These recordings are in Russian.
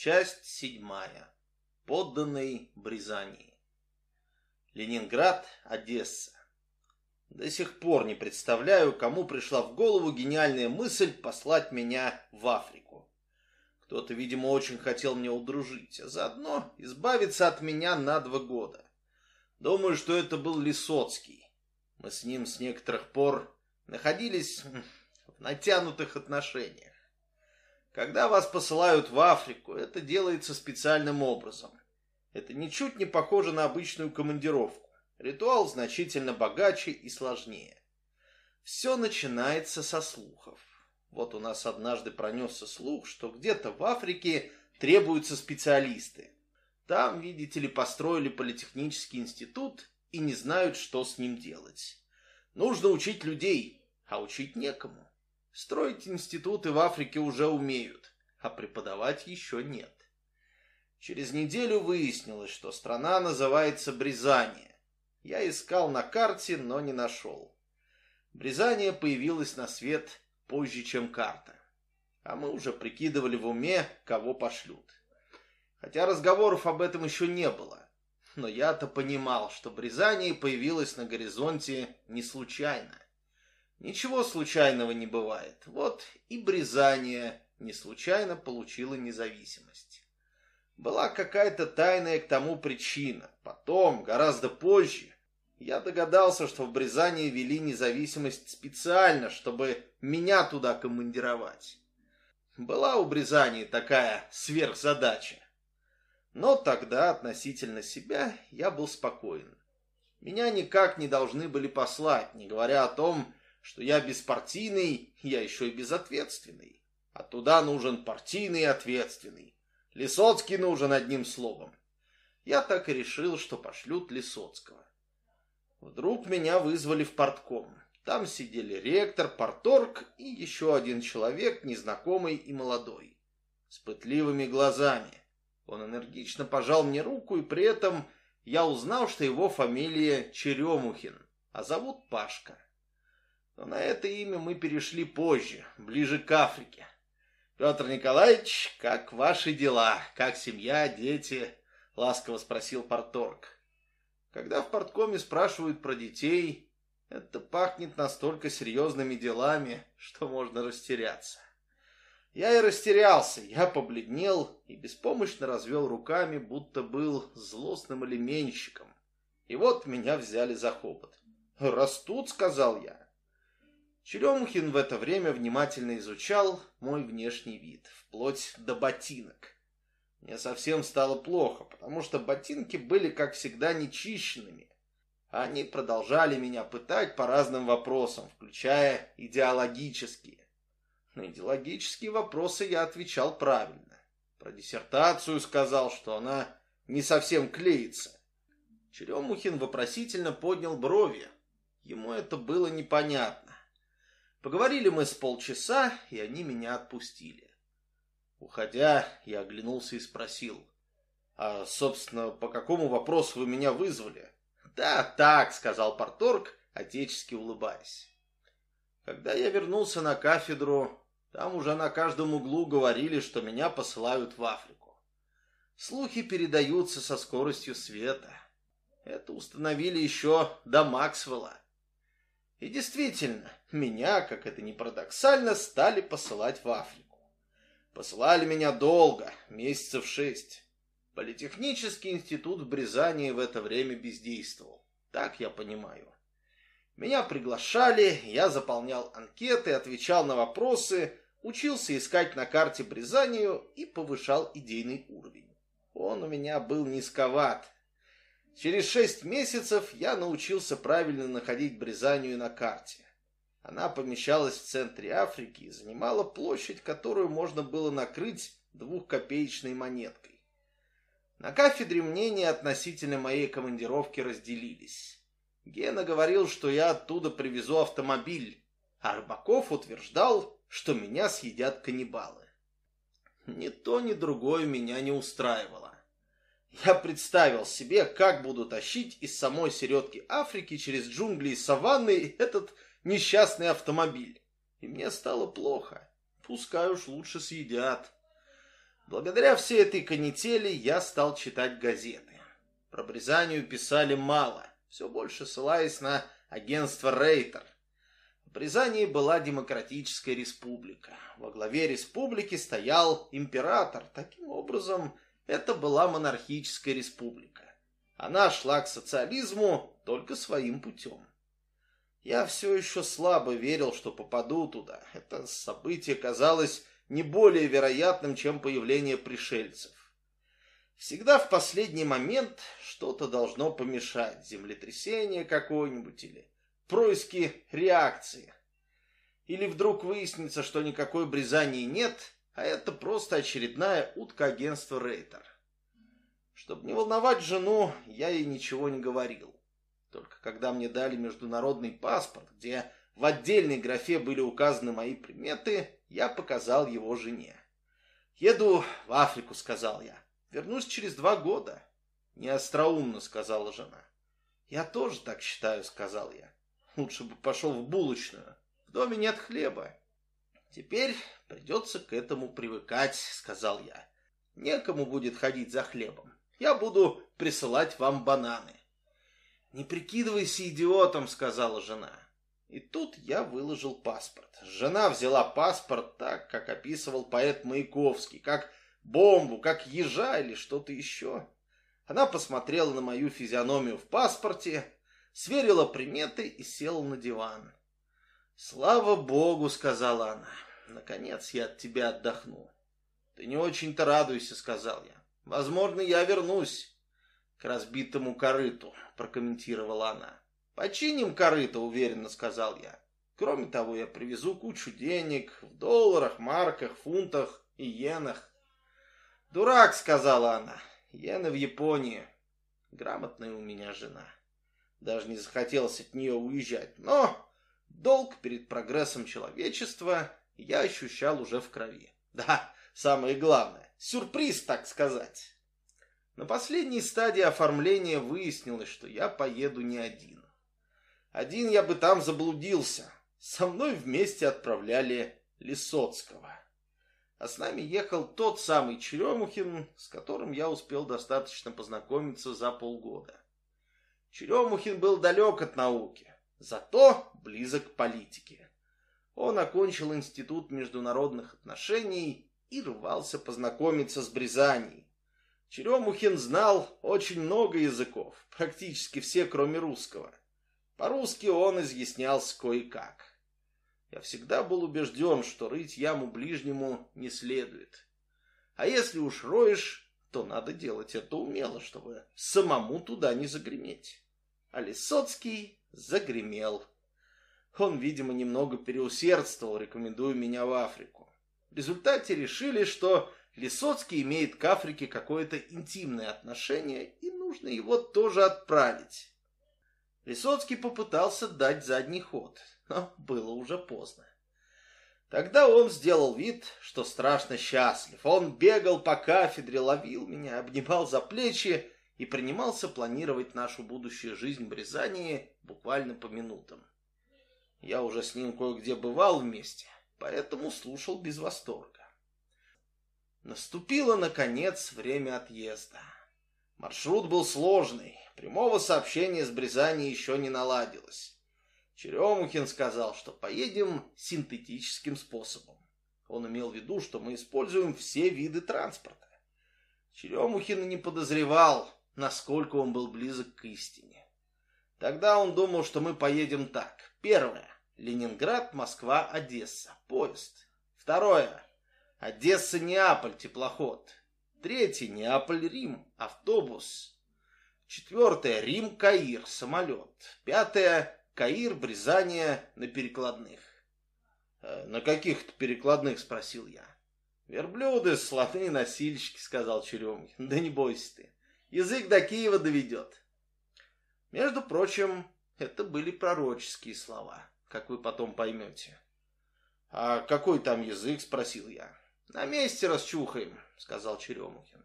Часть седьмая. Подданный Бризании. Ленинград, Одесса. До сих пор не представляю, кому пришла в голову гениальная мысль послать меня в Африку. Кто-то, видимо, очень хотел мне удружить, а заодно избавиться от меня на два года. Думаю, что это был Лисоцкий. Мы с ним с некоторых пор находились в натянутых отношениях. Когда вас посылают в Африку, это делается специальным образом. Это ничуть не похоже на обычную командировку. Ритуал значительно богаче и сложнее. Все начинается со слухов. Вот у нас однажды пронесся слух, что где-то в Африке требуются специалисты. Там, видите ли, построили политехнический институт и не знают, что с ним делать. Нужно учить людей, а учить некому. Строить институты в Африке уже умеют, а преподавать еще нет. Через неделю выяснилось, что страна называется Бризания. Я искал на карте, но не нашел. Бризания появилась на свет позже, чем карта. А мы уже прикидывали в уме, кого пошлют. Хотя разговоров об этом еще не было. Но я-то понимал, что Бризания появилась на горизонте не случайно. Ничего случайного не бывает. Вот и Бризания не случайно получила независимость. Была какая-то тайная к тому причина. Потом, гораздо позже, я догадался, что в Бризании вели независимость специально, чтобы меня туда командировать. Была у Бризании такая сверхзадача. Но тогда относительно себя я был спокоен. Меня никак не должны были послать, не говоря о том, что я беспартийный, я еще и безответственный. А туда нужен партийный и ответственный. Лисоцкий нужен одним словом. Я так и решил, что пошлют Лисоцкого. Вдруг меня вызвали в портком. Там сидели ректор, порторг и еще один человек, незнакомый и молодой, с пытливыми глазами. Он энергично пожал мне руку, и при этом я узнал, что его фамилия Черемухин, а зовут Пашка. Но на это имя мы перешли позже, ближе к Африке. Петр Николаевич, как ваши дела? Как семья, дети? Ласково спросил порторг. Когда в порткоме спрашивают про детей, это пахнет настолько серьезными делами, что можно растеряться. Я и растерялся, я побледнел и беспомощно развел руками, будто был злостным элеменщиком. И вот меня взяли за хобот. «Растут», — сказал я. Черемухин в это время внимательно изучал мой внешний вид, вплоть до ботинок. Мне совсем стало плохо, потому что ботинки были, как всегда, нечищенными. Они продолжали меня пытать по разным вопросам, включая идеологические. На идеологические вопросы я отвечал правильно. Про диссертацию сказал, что она не совсем клеится. Черемухин вопросительно поднял брови. Ему это было непонятно. Поговорили мы с полчаса, и они меня отпустили. Уходя, я оглянулся и спросил, «А, собственно, по какому вопросу вы меня вызвали?» «Да, так», — сказал Порторг, отечески улыбаясь. Когда я вернулся на кафедру, там уже на каждом углу говорили, что меня посылают в Африку. Слухи передаются со скоростью света. Это установили еще до Максвелла. И действительно, меня, как это ни парадоксально, стали посылать в Африку. Посылали меня долго, месяцев шесть. Политехнический институт в Бризании в это время бездействовал. Так я понимаю. Меня приглашали, я заполнял анкеты, отвечал на вопросы, учился искать на карте Бризанию и повышал идейный уровень. Он у меня был низковат, Через шесть месяцев я научился правильно находить Бризанию на карте. Она помещалась в центре Африки и занимала площадь, которую можно было накрыть двухкопеечной монеткой. На кафедре мнения относительно моей командировки разделились. Гена говорил, что я оттуда привезу автомобиль, а Рыбаков утверждал, что меня съедят каннибалы. Ни то, ни другое меня не устраивало. Я представил себе, как буду тащить из самой середки Африки через джунгли и саванны этот несчастный автомобиль. И мне стало плохо. Пускай уж лучше съедят. Благодаря всей этой канители я стал читать газеты. Про Бризанию писали мало, все больше ссылаясь на агентство Рейтер. В Бризании была демократическая республика. Во главе республики стоял император. Таким образом, это была монархическая республика. Она шла к социализму только своим путем. Я все еще слабо верил, что попаду туда. Это событие казалось не более вероятным, чем появление пришельцев. Всегда в последний момент что-то должно помешать. Землетрясение какое-нибудь или происки реакции. Или вдруг выяснится, что никакой Бризании нет, а это просто очередная утка агентства Рейтер. Чтобы не волновать жену, я ей ничего не говорил. Только когда мне дали международный паспорт, где в отдельной графе были указаны мои приметы, я показал его жене. «Еду в Африку», — сказал я. «Вернусь через два года». «Не остроумно», — сказала жена. «Я тоже так считаю», — сказал я. «Лучше бы пошел в булочную. В доме нет хлеба». «Теперь придется к этому привыкать», — сказал я. «Некому будет ходить за хлебом. Я буду присылать вам бананы». «Не прикидывайся идиотом», — сказала жена. И тут я выложил паспорт. Жена взяла паспорт так, как описывал поэт Маяковский, как бомбу, как ежа или что-то еще. Она посмотрела на мою физиономию в паспорте, сверила приметы и села на диван. «Слава Богу», — сказала она, — «наконец я от тебя отдохну». «Ты не очень-то радуйся», — сказал я. «Возможно, я вернусь к разбитому корыту», — прокомментировала она. «Починим корыто», — уверенно сказал я. «Кроме того, я привезу кучу денег в долларах, марках, фунтах и иенах». «Дурак», — сказала она. «Иены в Японии». Грамотная у меня жена. Даже не захотелось от нее уезжать, но долг перед прогрессом человечества я ощущал уже в крови. Да, самое главное, сюрприз, так сказать. На последней стадии оформления выяснилось, что я поеду не один. Один я бы там заблудился. Со мной вместе отправляли Лисоцкого. А с нами ехал тот самый Черемухин, с которым я успел достаточно познакомиться за полгода. Черемухин был далек от науки, зато близок к политике. Он окончил Институт международных отношений и рвался познакомиться с Бризанией. Черемухин знал очень много языков, практически все, кроме русского. По-русски он изъяснялся кое-как. Я всегда был убежден, что рыть яму ближнему не следует. А если уж роешь, то надо делать это умело, чтобы самому туда не загреметь. А Лисоцкий загремел. Он, видимо, немного переусердствовал, рекомендуя меня в Африку. В результате решили, что Лисоцкий имеет к Африке какое-то интимное отношение, и нужно его тоже отправить. Лисоцкий попытался дать задний ход, но было уже поздно. Тогда он сделал вид, что страшно счастлив. Он бегал по кафедре, ловил меня, обнимал за плечи и принимался планировать нашу будущую жизнь в Рязани буквально по минутам. Я уже с ним кое-где бывал вместе, поэтому слушал без восторга. Наступило, наконец, время отъезда. Маршрут был сложный, прямого сообщения с Бризани еще не наладилось. Черемухин сказал, что поедем синтетическим способом. Он имел в виду, что мы используем все виды транспорта. Черемухин не подозревал, насколько он был близок к истине. Тогда он думал, что мы поедем так. Первое. Ленинград, Москва, Одесса. Поезд. Второе. Одесса-Неаполь теплоход. Третий Неаполь-Рим автобус. Четвертое Рим-Каир самолет. Пятое Каир Бризания на перекладных. «Э, «На каких-то перекладных?» – спросил я. «Верблюды, слоны, носильщики», – сказал Черемухин. «Да не бойся ты, язык до Киева доведет». Между прочим, это были пророческие слова, как вы потом поймете. «А какой там язык?» – спросил я. «На месте расчухаем», — сказал Черемухин.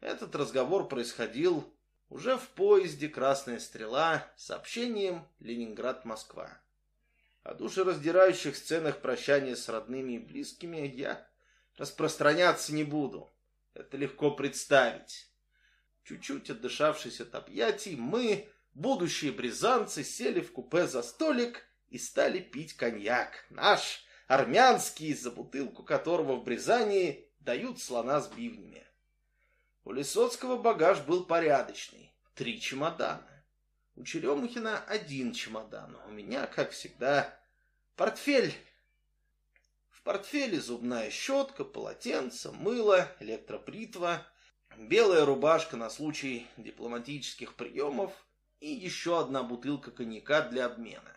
Этот разговор происходил уже в поезде «Красная стрела» с сообщением «Ленинград-Москва». О душераздирающих сценах прощания с родными и близкими я Распространяться не буду. Это легко представить. Чуть-чуть отдышавшись от объятий, мы, будущие бризанцы, сели в купе за столик и стали пить коньяк. Наш, армянский, за бутылку которого в Бризании дают слона с бивнями. У Лисоцкого багаж был порядочный. Три чемодана. У Черемухина один чемодан. У меня, как всегда, портфель. В портфеле зубная щетка, полотенце, мыло, электропритва, белая рубашка на случай дипломатических приемов и еще одна бутылка коньяка для обмена.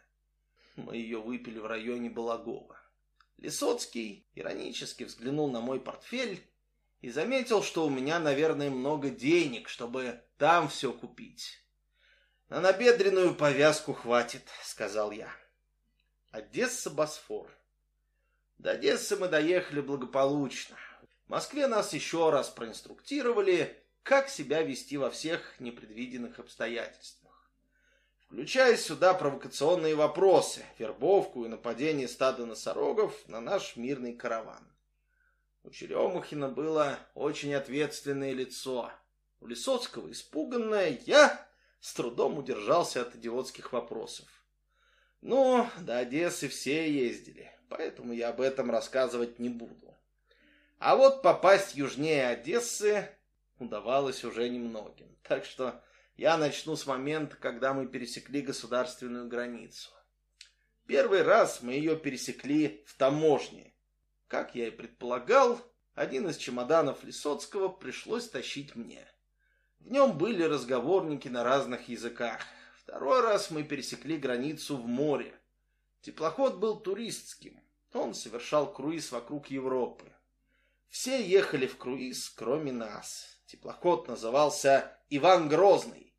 Мы ее выпили в районе Балагова. Лисоцкий иронически взглянул на мой портфель и заметил, что у меня, наверное, много денег, чтобы там все купить. «На набедренную повязку хватит», — сказал я. Одесса-Босфор. До Одессы мы доехали благополучно. В Москве нас еще раз проинструктировали, как себя вести во всех непредвиденных обстоятельствах. Включая сюда провокационные вопросы, вербовку и нападение стада носорогов на наш мирный караван. У Черемухина было очень ответственное лицо. У Лисоцкого испуганное я с трудом удержался от идиотских вопросов. Ну, до Одессы все ездили, поэтому я об этом рассказывать не буду. А вот попасть южнее Одессы удавалось уже немногим. Так что я начну с момента, когда мы пересекли государственную границу. Первый раз мы ее пересекли в таможне, как я и предполагал, один из чемоданов Лисоцкого пришлось тащить мне. В нем были разговорники на разных языках. Второй раз мы пересекли границу в море. Теплоход был туристским. Он совершал круиз вокруг Европы. Все ехали в круиз, кроме нас. Теплоход назывался «Иван Грозный».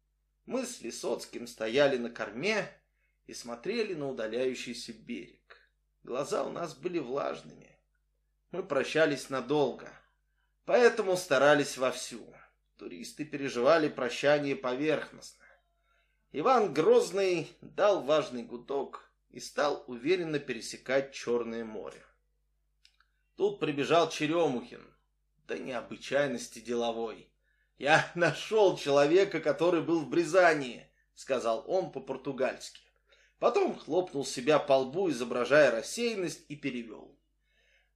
Мы с Лисоцким стояли на корме и смотрели на удаляющийся берег. Глаза у нас были влажными мы прощались надолго, поэтому старались вовсю. Туристы переживали прощание поверхностно. Иван Грозный дал важный гудок и стал уверенно пересекать Черное море. Тут прибежал Черемухин, да необычайности деловой. «Я нашел человека, который был в Бризании», — сказал он по-португальски. Потом хлопнул себя по лбу, изображая рассеянность, и перевел.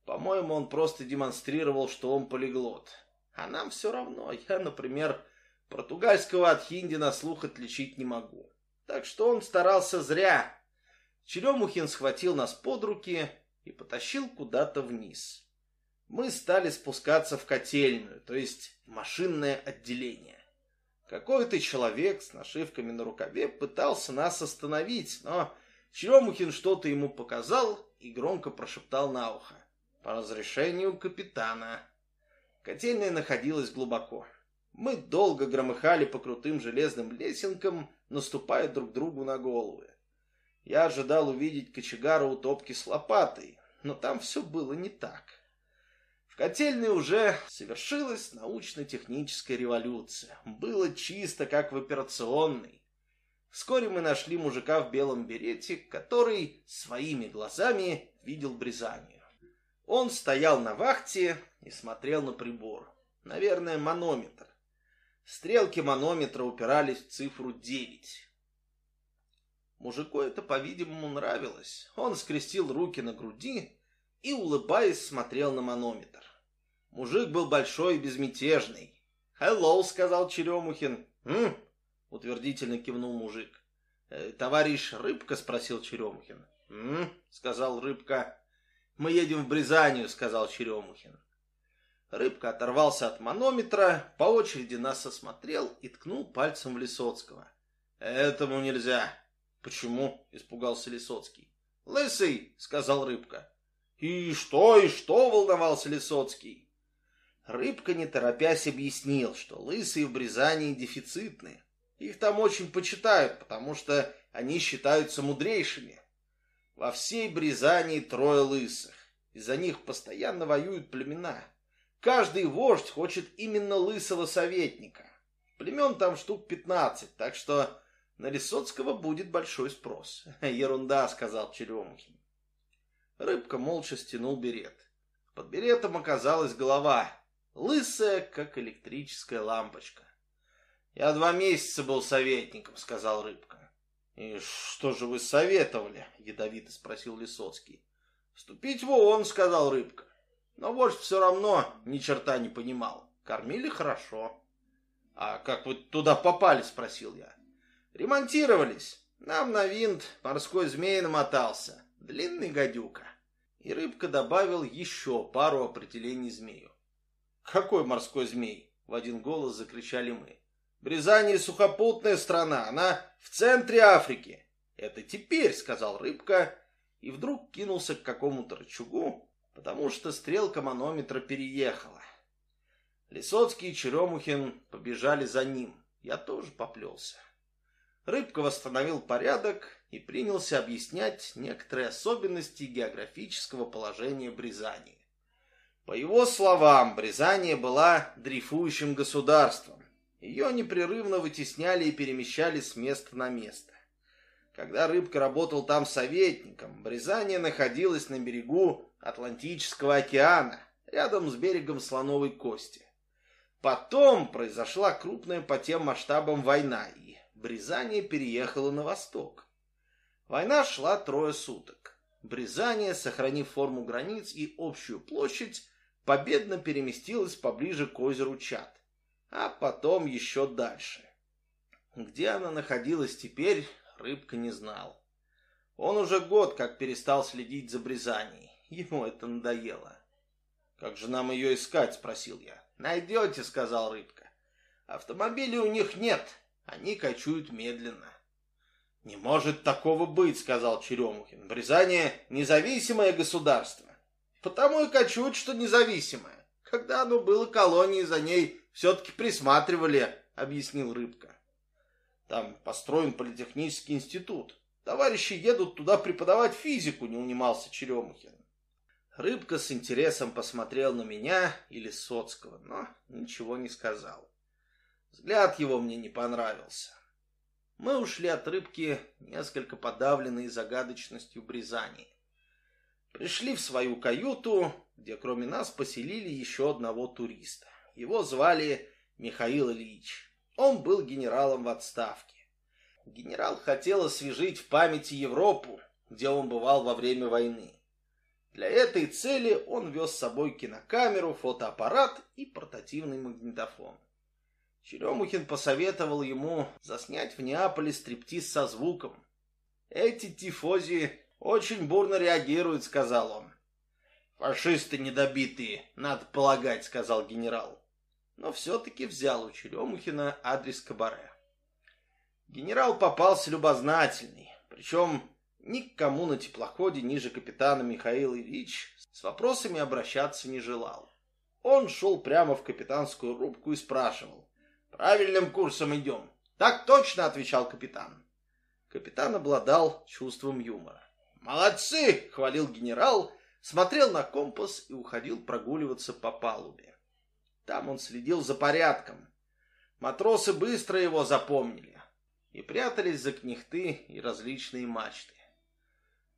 По-моему, он просто демонстрировал, что он полиглот. А нам все равно. Я, например, португальского от хинди на слух отличить не могу. Так что он старался зря. Черемухин схватил нас под руки и потащил куда-то вниз. Мы стали спускаться в котельную, то есть машинное отделение. Какой-то человек с нашивками на рукаве пытался нас остановить, но Черемухин что-то ему показал и громко прошептал на ухо по разрешению капитана. Котельная находилась глубоко. Мы долго громыхали по крутым железным лесенкам, наступая друг другу на головы. Я ожидал увидеть кочегара у топки с лопатой, но там все было не так. В котельной уже совершилась научно-техническая революция. Было чисто, как в операционной. Вскоре мы нашли мужика в белом берете, который своими глазами видел брезание. Он стоял на вахте и смотрел на прибор. Наверное, манометр. Стрелки манометра упирались в цифру 9. Мужику это, по-видимому, нравилось. Он скрестил руки на груди и, улыбаясь, смотрел на манометр. Мужик был большой и безмятежный. «Hello», — сказал Черемухин. «М?» — утвердительно кивнул мужик. «Э, «Товарищ Рыбка?» — спросил Черемухин. «М?» — сказал Рыбка. «Мы едем в Бризанию», — сказал Черемухин. Рыбка оторвался от манометра, по очереди нас осмотрел и ткнул пальцем в Лисоцкого. «Этому нельзя». «Почему?» — испугался Лисоцкий. «Лысый», — сказал Рыбка. «И что, и что?» — волновался Лисоцкий. Рыбка, не торопясь, объяснил, что лысые в Бризании дефицитны. Их там очень почитают, потому что они считаются мудрейшими. Во всей Бризании трое лысых. Из-за них постоянно воюют племена. Каждый вождь хочет именно лысого советника. Племен там штук пятнадцать, так что на Лисоцкого будет большой спрос. Ерунда, сказал Черемухин. Рыбка молча стянул берет. Под беретом оказалась голова, лысая, как электрическая лампочка. «Я два месяца был советником», — сказал Рыбка. «И что же вы советовали?» — ядовито спросил Лисоцкий. «Вступить в ООН», — сказал Рыбка. Но вождь все равно ни черта не понимал. Кормили хорошо. «А как вы туда попали?» — спросил я. «Ремонтировались. Нам на винт морской змей намотался. Длинный гадюка». И Рыбка добавил еще пару определений змею. «Какой морской змей?» — в один голос закричали мы. «Бризание сухопутная страна, она в центре Африки». «Это теперь», — сказал Рыбка, и вдруг кинулся к какому-то рычагу, потому что стрелка манометра переехала. Лисоцкий и Черемухин побежали за ним. Я тоже поплелся. Рыбка восстановил порядок и принялся объяснять некоторые особенности географического положения Бризании. По его словам, Бризания была дрейфующим государством. Ее непрерывно вытесняли и перемещали с места на место. Когда Рыбка работал там советником, Бризания находилась на берегу Атлантического океана, рядом с берегом Слоновой Кости. Потом произошла крупная по тем масштабам война, Бризания переехала на восток. Война шла трое суток. Бризания, сохранив форму границ и общую площадь, победно переместилась поближе к озеру Чад, а потом еще дальше. Где она находилась теперь, Рыбка не знал. Он уже год как перестал следить за Бризанией. Ему это надоело. «Как же нам ее искать?» — спросил я. «Найдете», — сказал Рыбка. «Автомобилей у них нет, они кочуют медленно». «Не может такого быть», — сказал Черемухин. «Бризание — независимое государство». «Потому и кочуют, что независимое. Когда оно было колонией, за ней все-таки присматривали», — объяснил Рыбка. Там построен политехнический институт. Товарищи едут туда преподавать физику, не унимался Черемухин. Рыбка с интересом посмотрел на меня или Соцкого, но ничего не сказал. Взгляд его мне не понравился. Мы ушли от рыбки, несколько подавленные загадочностью Бризани. Пришли в свою каюту, где кроме нас поселили еще одного туриста. Его звали Михаил Ильич. Он был генералом в отставке. Генерал хотел освежить в памяти Европу, где он бывал во время войны. Для этой цели он вез с собой кинокамеру, фотоаппарат и портативный магнитофон. Черемухин посоветовал ему заснять в Неаполе стриптиз со звуком. «Эти тифози очень бурно реагируют», — сказал он. «Фашисты недобитые, надо полагать», — сказал генерал но все-таки взял у Черемухина адрес кабаре. Генерал попался любознательный, причем никому на теплоходе ниже капитана Михаил Ильич с вопросами обращаться не желал. Он шел прямо в капитанскую рубку и спрашивал. «Правильным курсом идем?» «Так точно», — отвечал капитан. Капитан обладал чувством юмора. «Молодцы!» — хвалил генерал, смотрел на компас и уходил прогуливаться по палубе. Там он следил за порядком. Матросы быстро его запомнили и прятались за кнехты и различные мачты.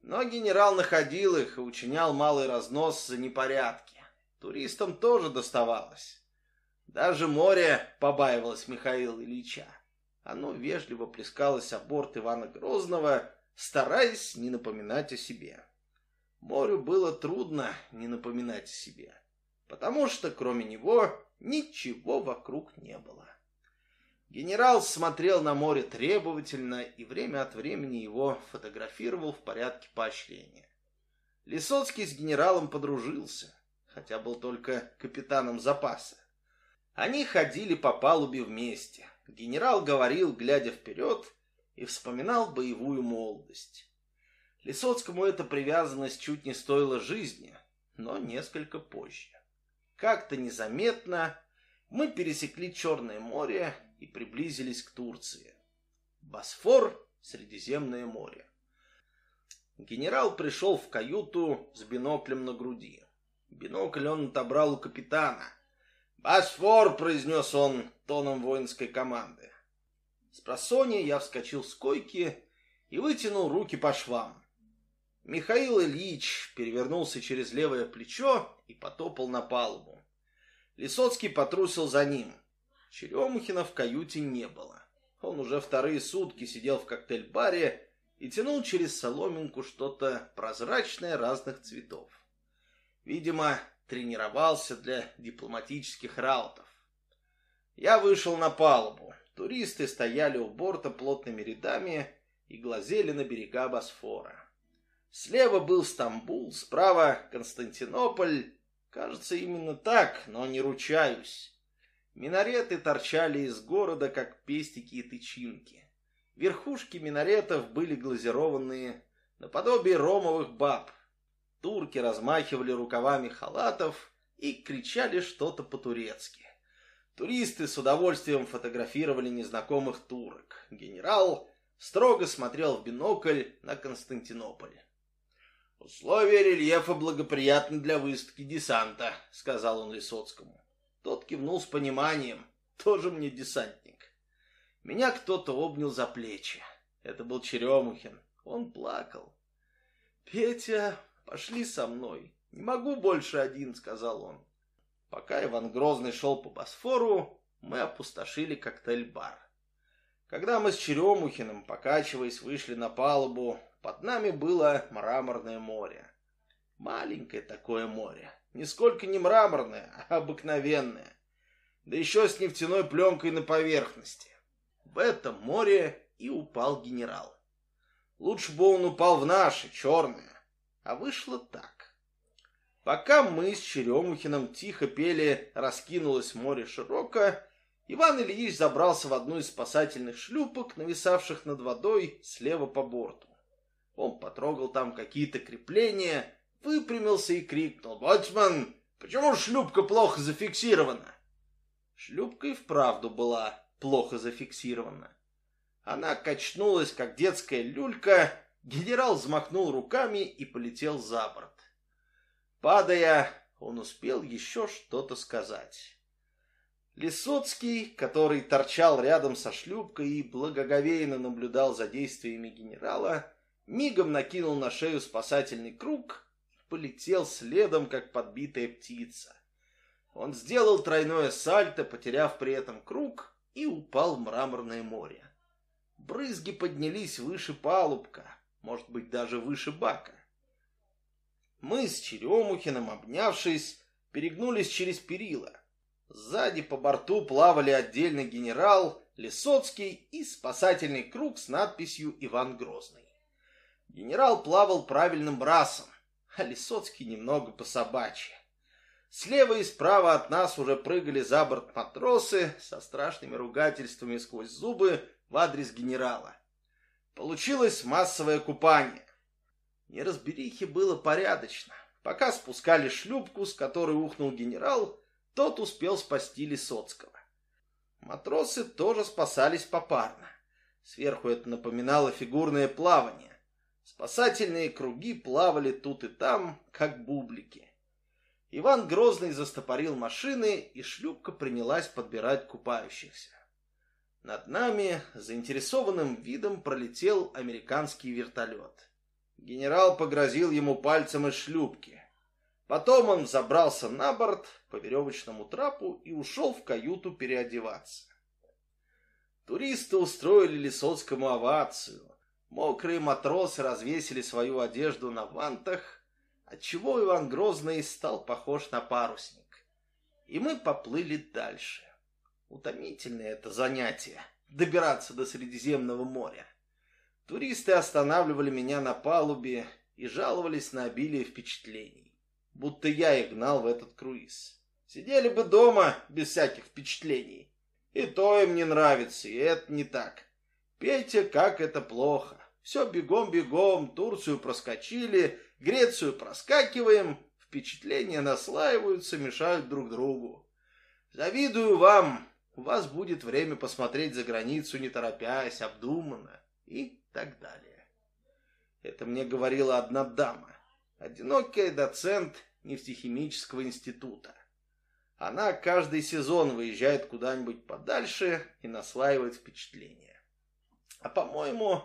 Но генерал находил их и учинял малый разнос за непорядки. Туристам тоже доставалось. Даже море побаивалось Михаила Ильича. Оно вежливо плескалось о борт Ивана Грозного, стараясь не напоминать о себе. Морю было трудно не напоминать о себе потому что кроме него ничего вокруг не было. Генерал смотрел на море требовательно и время от времени его фотографировал в порядке поощрения. Лисоцкий с генералом подружился, хотя был только капитаном запаса. Они ходили по палубе вместе. Генерал говорил, глядя вперед, и вспоминал боевую молодость. Лисоцкому эта привязанность чуть не стоила жизни, но несколько позже. Как-то незаметно мы пересекли Черное море и приблизились к Турции. Босфор, Средиземное море. Генерал пришел в каюту с биноклем на груди. Бинокль он отобрал у капитана. «Босфор!» — произнес он тоном воинской команды. С просонья я вскочил с койки и вытянул руки по швам. Михаил Ильич перевернулся через левое плечо и потопал на палубу. Лисоцкий потрусил за ним. Черемухина в каюте не было. Он уже вторые сутки сидел в коктейль-баре и тянул через соломинку что-то прозрачное разных цветов. Видимо, тренировался для дипломатических раутов. Я вышел на палубу. Туристы стояли у борта плотными рядами и глазели на берега Босфора. Слева был Стамбул, справа Константинополь. Кажется, именно так, но не ручаюсь. Минареты торчали из города, как пестики и тычинки. Верхушки минаретов были глазированные, наподобие ромовых баб. Турки размахивали рукавами халатов и кричали что-то по-турецки. Туристы с удовольствием фотографировали незнакомых турок. Генерал строго смотрел в бинокль на Константинополь. «Условия рельефа благоприятны для высадки десанта», — сказал он Лисоцкому. Тот кивнул с пониманием. Тоже мне десантник. Меня кто-то обнял за плечи. Это был Черемухин. Он плакал. «Петя, пошли со мной. Не могу больше один», — сказал он. Пока Иван Грозный шел по Босфору, мы опустошили коктейль-бар. Когда мы с Черемухиным, покачиваясь, вышли на палубу, под нами было мраморное море. Маленькое такое море. Нисколько не мраморное, а обыкновенное. Да еще с нефтяной пленкой на поверхности. В этом море и упал генерал. Лучше бы он упал в наше, черное. А вышло так. Пока мы с Черемухиным тихо пели «Раскинулось море широко», Иван Ильич забрался в одну из спасательных шлюпок, нависавших над водой слева по борту. Он потрогал там какие-то крепления, выпрямился и крикнул. «Боцман, почему шлюпка плохо зафиксирована?» Шлюпка и вправду была плохо зафиксирована. Она качнулась, как детская люлька, генерал взмахнул руками и полетел за борт. Падая, он успел еще что-то сказать. Лисоцкий, который торчал рядом со шлюпкой и благоговейно наблюдал за действиями генерала, мигом накинул на шею спасательный круг и полетел следом, как подбитая птица. Он сделал тройное сальто, потеряв при этом круг, и упал в мраморное море. Брызги поднялись выше палубка, может быть, даже выше бака. Мы с Черемухиным, обнявшись, перегнулись через перила. Сзади по борту плавали отдельно генерал, Лисоцкий и спасательный круг с надписью «Иван Грозный». Генерал плавал правильным брасом, а Лисоцкий немного по-собачьи. Слева и справа от нас уже прыгали за борт матросы со страшными ругательствами сквозь зубы в адрес генерала. Получилось массовое купание. Неразберихи было порядочно. Пока спускали шлюпку, с которой ухнул генерал, тот успел спасти Лисоцкого. Матросы тоже спасались попарно. Сверху это напоминало фигурное плавание. Спасательные круги плавали тут и там, как бублики. Иван Грозный застопорил машины, и шлюпка принялась подбирать купающихся. Над нами заинтересованным видом пролетел американский вертолет. Генерал погрозил ему пальцем из шлюпки. Потом он забрался на борт по веревочному трапу и ушел в каюту переодеваться. Туристы устроили Лисоцкому овацию. Мокрые матросы развесили свою одежду на вантах, отчего Иван Грозный стал похож на парусник. И мы поплыли дальше. Утомительное это занятие — добираться до Средиземного моря. Туристы останавливали меня на палубе и жаловались на обилие впечатлений, будто я их гнал в этот круиз. Сидели бы дома без всяких впечатлений. И то им не нравится, и это не так. Пейте, как это плохо. Все бегом-бегом, Турцию проскочили, Грецию проскакиваем, впечатления наслаиваются, мешают друг другу. Завидую вам, у вас будет время посмотреть за границу, не торопясь, обдуманно и так далее. Это мне говорила одна дама, одинокая доцент нефтехимического института. Она каждый сезон выезжает куда-нибудь подальше и наслаивает впечатления. А по-моему,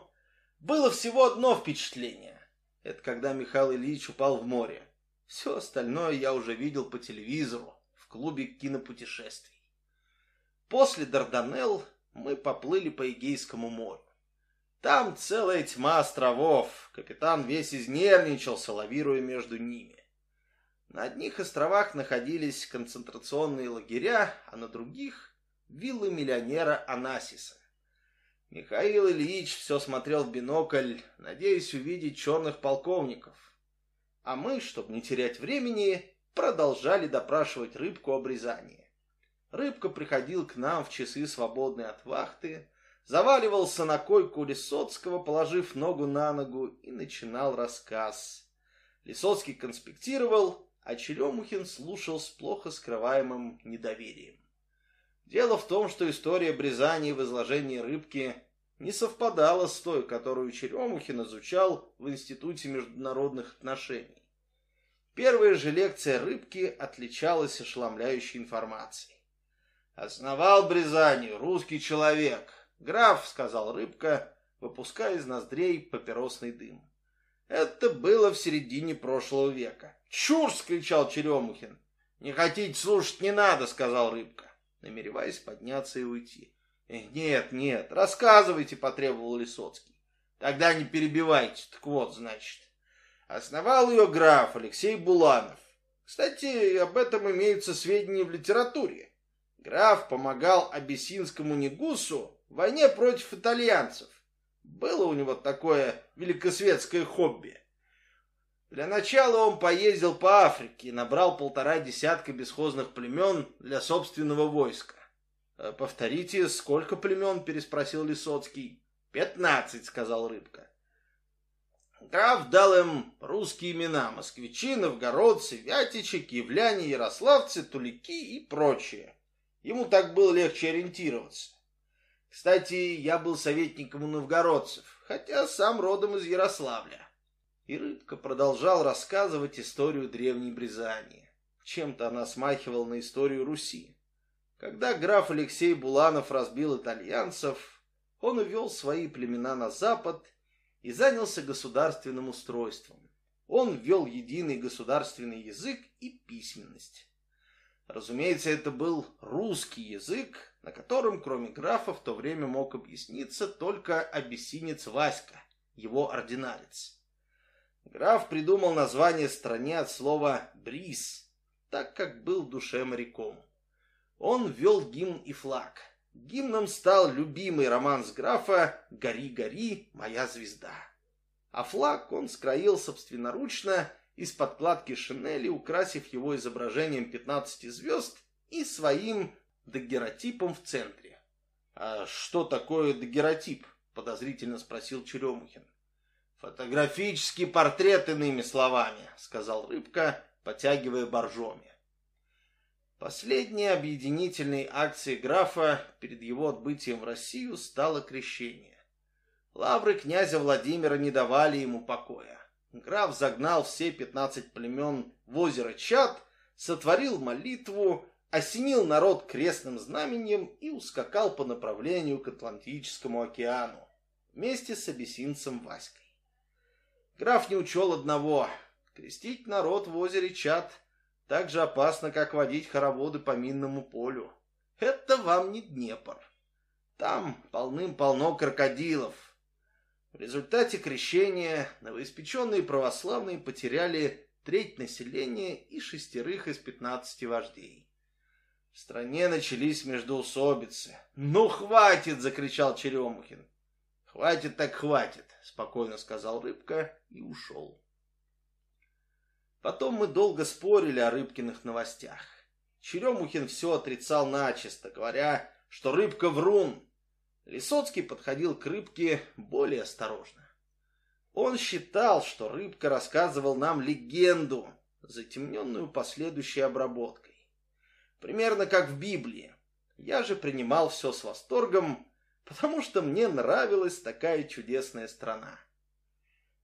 было всего одно впечатление. Это когда Михаил Ильич упал в море. Все остальное я уже видел по телевизору в клубе кинопутешествий. После Дарданелл мы поплыли по Эгейскому морю. Там целая тьма островов. Капитан весь изнервничался, лавируя между ними. На одних островах находились концентрационные лагеря, а на других — виллы миллионера Анасиса. Михаил Ильич все смотрел в бинокль, надеясь увидеть черных полковников. А мы, чтобы не терять времени, продолжали допрашивать рыбку об Рязани. Рыбка приходил к нам в часы, свободные от вахты, заваливался на койку Лисоцкого, положив ногу на ногу, и начинал рассказ. Лисоцкий конспектировал, а Черемухин слушал с плохо скрываемым недоверием. Дело в том, что история Брязани в изложении рыбки не совпадала с той, которую Черемухин изучал в Институте международных отношений. Первая же лекция рыбки отличалась ошеломляющей информацией. «Основал Брязанию русский человек, «Граф», — сказал Рыбка, выпуская из ноздрей папиросный дым. Это было в середине прошлого века. «Чушь!» — скричал Черемухин. «Не хотите слушать, не надо», — сказал Рыбка, намереваясь подняться и уйти. «Нет, нет, рассказывайте», — потребовал Лисоцкий. «Тогда не перебивайте, так вот, значит». Основал ее граф Алексей Буланов. Кстати, об этом имеются сведения в литературе. Граф помогал абиссинскому негусу в войне против итальянцев. Было у него такое великосветское хобби. Для начала он поездил по Африке и набрал полтора десятка бесхозных племен для собственного войска. «Э, «Повторите, сколько племен?» – переспросил Лисоцкий. «Пятнадцать», – сказал Рыбка. Граф дал им русские имена – москвичи, новгородцы, вятичи, киевляне, ярославцы, тулики и прочее. Ему так было легче ориентироваться. Кстати, я был советником у новгородцев, хотя сам родом из Ярославля. И Рыбка продолжал рассказывать историю древней Брязани. Чем-то она смахивала на историю Руси. Когда граф Алексей Буланов разбил итальянцев, он увел свои племена на запад и занялся государственным устройством. Он ввел единый государственный язык и письменность. Разумеется, это был русский язык, на котором, кроме графа, в то время мог объясниться только абиссинец Васька, его ординарец. Граф придумал название стране от слова «бриз», так как был в душе моряком. Он ввел гимн и флаг. Гимном стал любимый роман с графа «Гори, гори, моя звезда». А флаг он скроил собственноручно из подкладки шинели, украсив его изображением 15 звезд и своим дагеротипом в центре. «А что такое дагеротип?» — подозрительно спросил Черемухин. «Фотографический портрет, иными словами», — сказал Рыбка, потягивая боржоми. Последней объединительной акцией графа перед его отбытием в Россию стало крещение. Лавры князя Владимира не давали ему покоя. Граф загнал все пятнадцать племен в озеро Чад, сотворил молитву, осенил народ крестным знаменем и ускакал по направлению к Атлантическому океану вместе с абиссинцем Васькой. Граф не учел одного. Крестить народ в озере Чад так же опасно, как водить хороводы по минному полю. Это вам не Днепр. Там полным-полно крокодилов, в результате крещения новоиспеченные православные потеряли треть населения и шестерых из пятнадцати вождей. В стране начались междоусобицы. «Ну, хватит!» — закричал Черемухин. «Хватит так хватит!» — спокойно сказал Рыбка и ушел. Потом мы долго спорили о Рыбкиных новостях. Черемухин все отрицал начисто, говоря, что Рыбка врун, Лисоцкий подходил к рыбке более осторожно. Он считал, что рыбка рассказывал нам легенду, затемненную последующей обработкой. Примерно как в Библии. Я же принимал все с восторгом, потому что мне нравилась такая чудесная страна.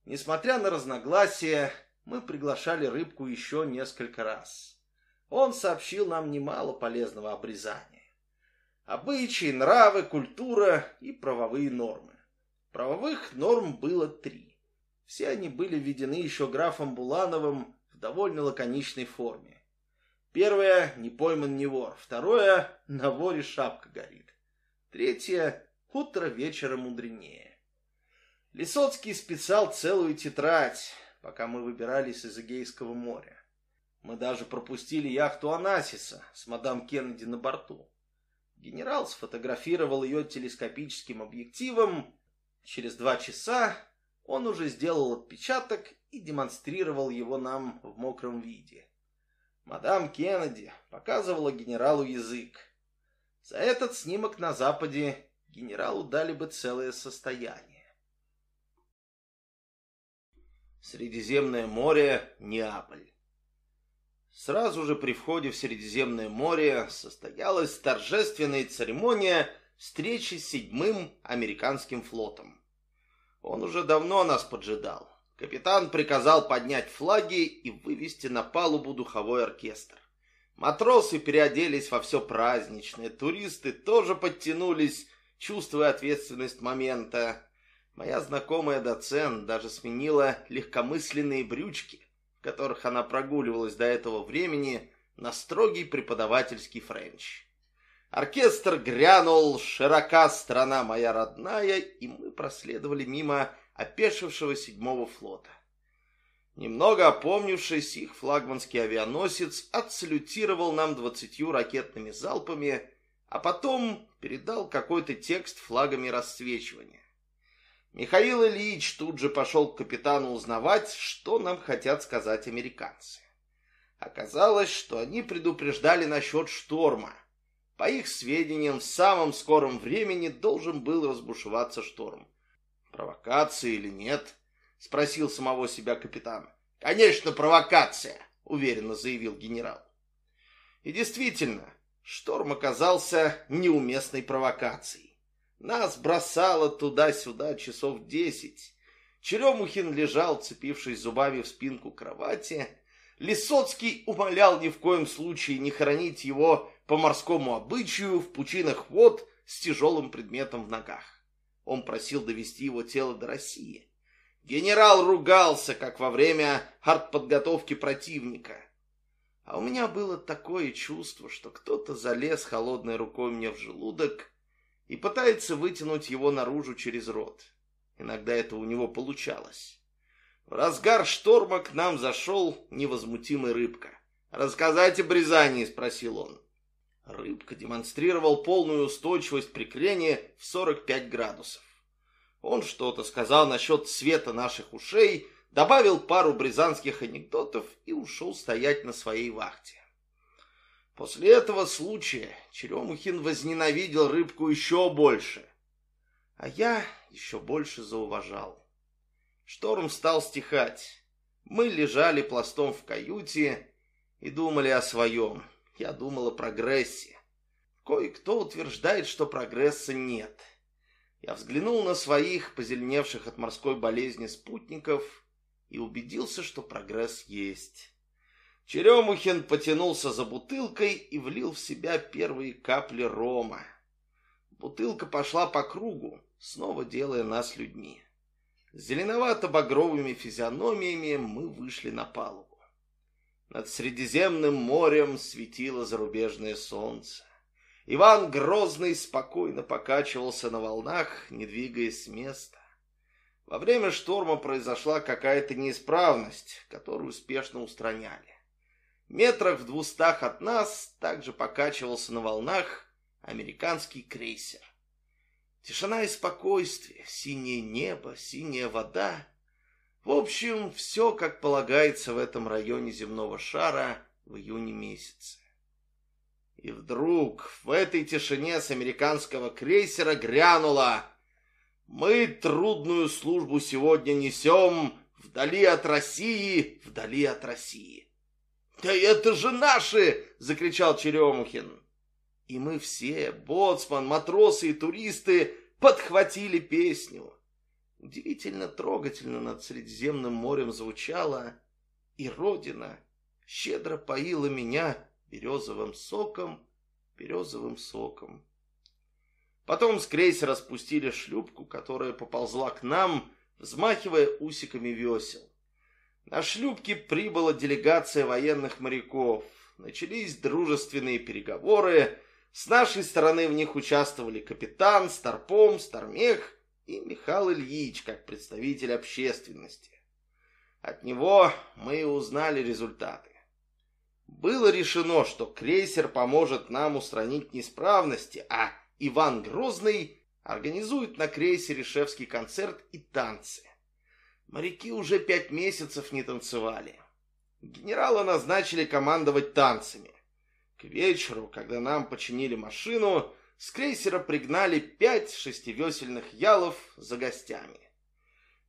Несмотря на разногласия, мы приглашали рыбку еще несколько раз. Он сообщил нам немало полезного обрезания. Обычаи, нравы, культура и правовые нормы. Правовых норм было три. Все они были введены еще графом Булановым в довольно лаконичной форме. Первое — не пойман не вор. Второе — на воре шапка горит. Третье — утро вечера мудренее. Лисоцкий списал целую тетрадь, пока мы выбирались из Эгейского моря. Мы даже пропустили яхту Анасиса с мадам Кеннеди на борту. Генерал сфотографировал ее телескопическим объективом. Через два часа он уже сделал отпечаток и демонстрировал его нам в мокром виде. Мадам Кеннеди показывала генералу язык. За этот снимок на Западе генералу дали бы целое состояние. Средиземное море, Неаполь. Сразу же при входе в Средиземное море состоялась торжественная церемония встречи с седьмым американским флотом. Он уже давно нас поджидал. Капитан приказал поднять флаги и вывести на палубу духовой оркестр. Матросы переоделись во все праздничное, туристы тоже подтянулись, чувствуя ответственность момента. Моя знакомая доцент даже сменила легкомысленные брючки, в которых она прогуливалась до этого времени, на строгий преподавательский френч. Оркестр грянул, широка страна моя родная, и мы проследовали мимо опешившего седьмого флота. Немного опомнившись, их флагманский авианосец отсалютировал нам двадцатью ракетными залпами, а потом передал какой-то текст флагами расцвечивания. Михаил Ильич тут же пошел к капитану узнавать, что нам хотят сказать американцы. Оказалось, что они предупреждали насчет шторма — по их сведениям, в самом скором времени должен был разбушеваться шторм. «Провокация или нет?» — спросил самого себя капитан. «Конечно, провокация!» — уверенно заявил генерал. И действительно, шторм оказался неуместной провокацией. Нас бросало туда-сюда часов десять. Черемухин лежал, цепившись зубами в спинку кровати. Лисоцкий умолял ни в коем случае не хоронить его по морскому обычаю в пучинах вод с тяжелым предметом в ногах. Он просил довести его тело до России. Генерал ругался, как во время артподготовки противника. А у меня было такое чувство, что кто-то залез холодной рукой мне в желудок и пытается вытянуть его наружу через рот. Иногда это у него получалось. В разгар шторма к нам зашел невозмутимый рыбка. «Рассказайте Бризани?» — спросил он. Рыбка демонстрировал полную устойчивость при крене в 45 градусов. Он что-то сказал насчет цвета наших ушей, добавил пару бризанских анекдотов и ушел стоять на своей вахте. После этого случая Черемухин возненавидел рыбку еще больше, а я еще больше зауважал. Шторм стал стихать. Мы лежали пластом в каюте и думали о своем. Я думал о прогрессе. Кое-кто утверждает, что прогресса нет. Я взглянул на своих, позеленевших от морской болезни спутников, и убедился, что прогресс есть. Черемухин потянулся за бутылкой и влил в себя первые капли рома. Бутылка пошла по кругу, снова делая нас людьми. Зеленовато-багровыми физиономиями мы вышли на палубу. Над Средиземным морем светило зарубежное солнце. Иван Грозный спокойно покачивался на волнах, не двигаясь с места. Во время шторма произошла какая-то неисправность, которую успешно устраняли. Метрах в двустах от нас также покачивался на волнах американский крейсер. Тишина и спокойствие, синее небо, синяя вода в общем, все как полагается в этом районе земного шара в июне месяце. И вдруг в этой тишине с американского крейсера грянуло «Мы трудную службу сегодня несем вдали от России, вдали от России». «Да это же наши!» — закричал Черемухин. И мы все, боцман, матросы и туристы, подхватили песню. Удивительно трогательно над Средиземным морем звучало, и Родина щедро поила меня березовым соком, березовым соком. Потом с крейсера спустили шлюпку, которая поползла к нам, взмахивая усиками весел. На шлюпке прибыла делегация военных моряков. Начались дружественные переговоры. С нашей стороны в них участвовали капитан, старпом, стармех и Михаил Ильич как представитель общественности. От него мы узнали результаты. Было решено, что крейсер поможет нам устранить неисправности, а Иван Грозный организует на крейсере шефский концерт и танцы. Моряки уже пять месяцев не танцевали. Генерала назначили командовать танцами. К вечеру, когда нам починили машину, с крейсера пригнали пять шестивесельных ялов за гостями.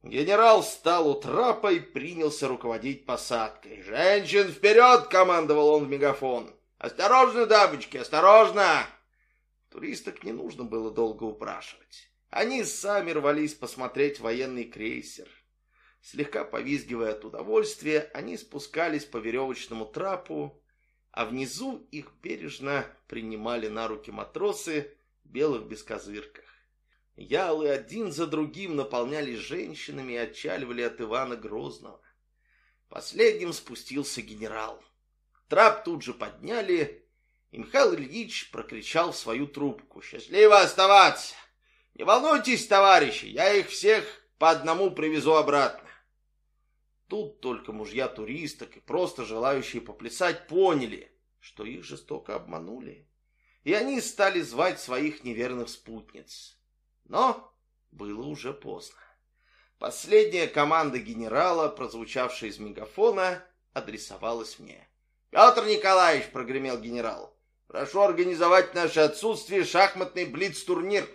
Генерал встал у трапа и принялся руководить посадкой. «Женщин вперед!» — командовал он в мегафон. «Осторожно, дамочки, осторожно!» Туристок не нужно было долго упрашивать. Они сами рвались посмотреть военный крейсер. Слегка повизгивая от удовольствия, они спускались по веревочному трапу, а внизу их бережно принимали на руки матросы в белых бескозырках. Ялы один за другим наполнялись женщинами и отчаливали от Ивана Грозного. Последним спустился генерал. Трап тут же подняли, и Михаил Ильич прокричал в свою трубку. «Счастливо оставаться! Не волнуйтесь, товарищи, я их всех по одному привезу обратно. Тут только мужья туристок и просто желающие поплясать поняли, что их жестоко обманули. И они стали звать своих неверных спутниц. Но было уже поздно. Последняя команда генерала, прозвучавшая из мегафона, адресовалась мне. «Петр Николаевич!» — прогремел генерал. «Прошу организовать наше отсутствие шахматный блиц-турнир».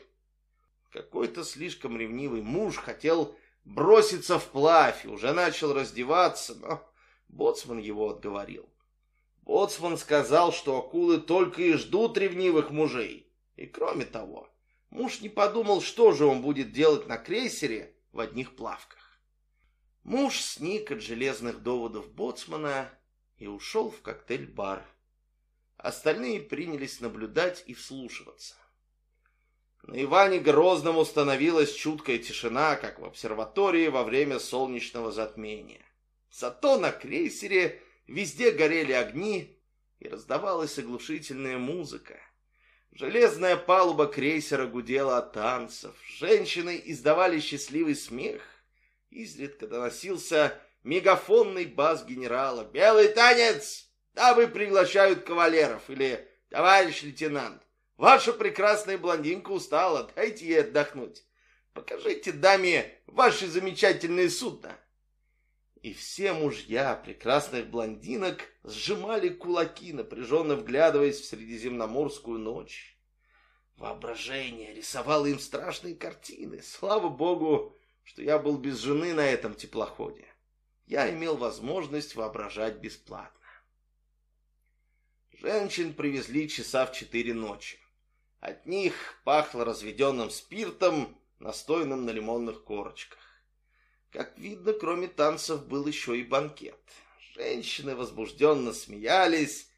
Какой-то слишком ревнивый муж хотел броситься вплавь уже начал раздеваться, но боцман его отговорил. Боцман сказал, что акулы только и ждут ревнивых мужей. И кроме того, муж не подумал, что же он будет делать на крейсере в одних плавках. Муж сник от железных доводов боцмана и ушел в коктейль-бар. Остальные принялись наблюдать и вслушиваться. На Иване Грозном установилась чуткая тишина, как в обсерватории во время солнечного затмения. Зато на крейсере везде горели огни и раздавалась оглушительная музыка. Железная палуба крейсера гудела от танцев, женщины издавали счастливый смех. Изредка доносился мегафонный бас генерала. «Белый танец! Дамы приглашают кавалеров!» или «Товарищ лейтенант, Ваша прекрасная блондинка устала, дайте ей отдохнуть. Покажите даме ваши замечательные судна. И все мужья прекрасных блондинок сжимали кулаки, напряженно вглядываясь в средиземноморскую ночь. Воображение рисовало им страшные картины. Слава богу, что я был без жены на этом теплоходе. Я имел возможность воображать бесплатно. Женщин привезли часа в четыре ночи. От них пахло разведенным спиртом, настойным на лимонных корочках. Как видно, кроме танцев был еще и банкет. Женщины возбужденно смеялись,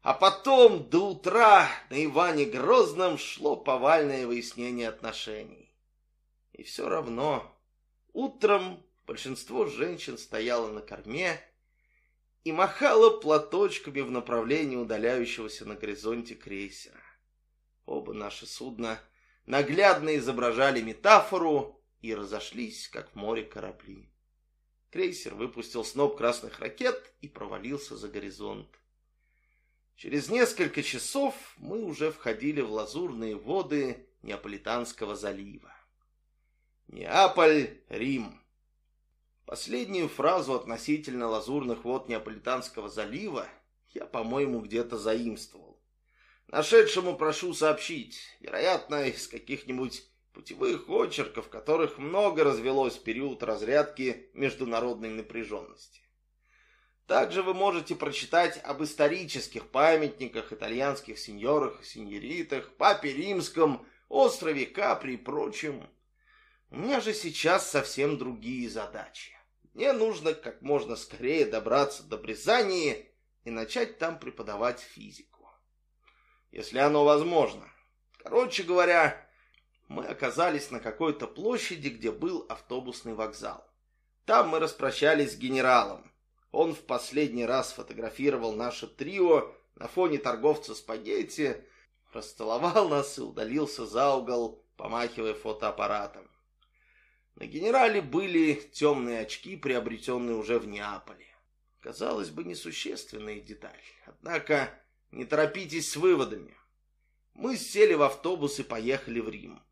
а потом до утра на Иване Грозном шло повальное выяснение отношений. И все равно утром большинство женщин стояло на корме и махало платочками в направлении удаляющегося на горизонте крейсера. Оба наши судна наглядно изображали метафору и разошлись, как в море корабли. Крейсер выпустил сноп красных ракет и провалился за горизонт. Через несколько часов мы уже входили в лазурные воды Неаполитанского залива. Неаполь, Рим. Последнюю фразу относительно лазурных вод Неаполитанского залива я, по-моему, где-то заимствовал. Нашедшему прошу сообщить, вероятно, из каких-нибудь путевых очерков, которых много развелось в период разрядки международной напряженности. Также вы можете прочитать об исторических памятниках, итальянских сеньорах и сеньоритах, папе римском, острове Капри и прочем. У меня же сейчас совсем другие задачи. Мне нужно как можно скорее добраться до Брязани и начать там преподавать физику если оно возможно. Короче говоря, мы оказались на какой-то площади, где был автобусный вокзал. Там мы распрощались с генералом. Он в последний раз фотографировал наше трио на фоне торговца спагетти, расцеловал нас и удалился за угол, помахивая фотоаппаратом. На генерале были темные очки, приобретенные уже в Неаполе. Казалось бы, несущественная деталь. Однако не торопитесь с выводами. Мы сели в автобус и поехали в Рим.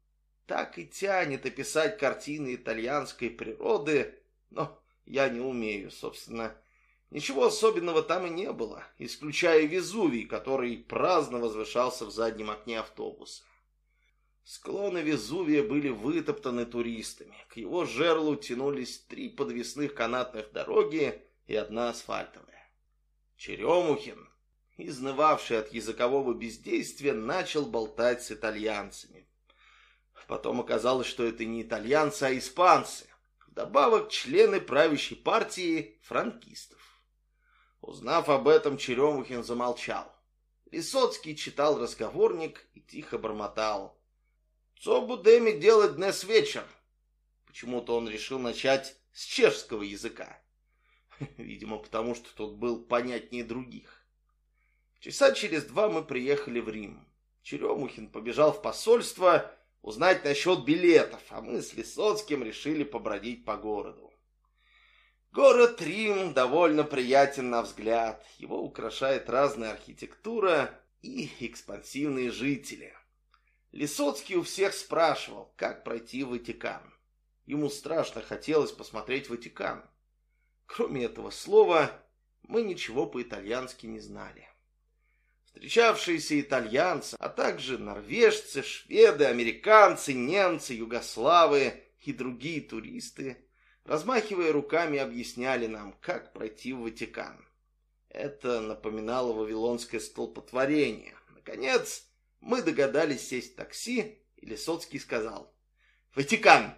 Так и тянет описать картины итальянской природы, но я не умею, собственно. Ничего особенного там и не было, исключая Везувий, который праздно возвышался в заднем окне автобуса. Склоны Везувия были вытоптаны туристами. К его жерлу тянулись три подвесных канатных дороги и одна асфальтовая. Черемухин, изнывавший от языкового бездействия, начал болтать с итальянцами. Потом оказалось, что это не итальянцы, а испанцы. Вдобавок члены правящей партии франкистов. Узнав об этом, Черемухин замолчал. Лисоцкий читал разговорник и тихо бормотал. «Что будем делать днес вечер?» Почему-то он решил начать с чешского языка. Видимо, потому что тот был понятнее других. Часа через два мы приехали в Рим. Черемухин побежал в посольство узнать насчет билетов, а мы с Лисоцким решили побродить по городу. Город Рим довольно приятен на взгляд. Его украшает разная архитектура и экспансивные жители. Лисоцкий у всех спрашивал, как пройти в Ватикан. Ему страшно хотелось посмотреть Ватикан. Кроме этого слова, мы ничего по-итальянски не знали. Встречавшиеся итальянцы, а также норвежцы, шведы, американцы, немцы, югославы и другие туристы, размахивая руками, объясняли нам, как пройти в Ватикан. Это напоминало вавилонское столпотворение. Наконец, мы догадались сесть в такси, и Лисоцкий сказал «Ватикан!»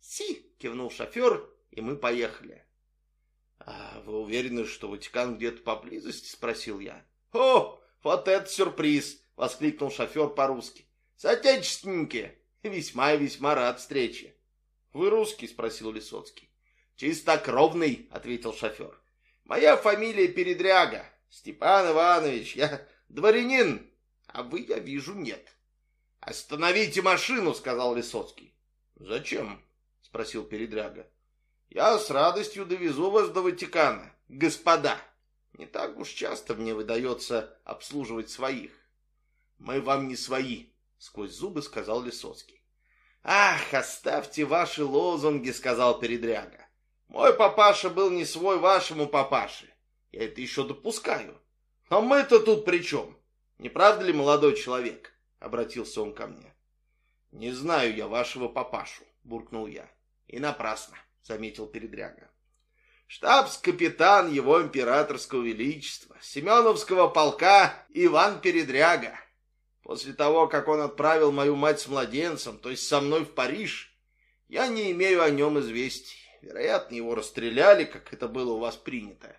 «Си!» — кивнул шофер, и мы поехали. «А вы уверены, что Ватикан где-то поблизости?» — спросил я. «О, вот это сюрприз!» — воскликнул шофер по-русски. «Соотечественники! Весьма и весьма рад встрече!» «Вы русский?» — спросил Лисоцкий. «Чистокровный!» — ответил шофер. «Моя фамилия Передряга. Степан Иванович, я дворянин, а вы, я вижу, нет». «Остановите машину!» — сказал Лисоцкий. «Зачем?» — спросил Передряга. Я с радостью довезу вас до Ватикана, господа. Не так уж часто мне выдается обслуживать своих. Мы вам не свои, сквозь зубы сказал Лисоцкий. Ах, оставьте ваши лозунги, сказал Передряга. Мой папаша был не свой вашему папаше. Я это еще допускаю. Но мы-то тут при чем? Не правда ли, молодой человек? Обратился он ко мне. Не знаю я вашего папашу, буркнул я. И напрасно заметил Передряга. Штабс-капитан его императорского величества, Семеновского полка Иван Передряга. После того, как он отправил мою мать с младенцем, то есть со мной в Париж, я не имею о нем известий. Вероятно, его расстреляли, как это было у вас принято.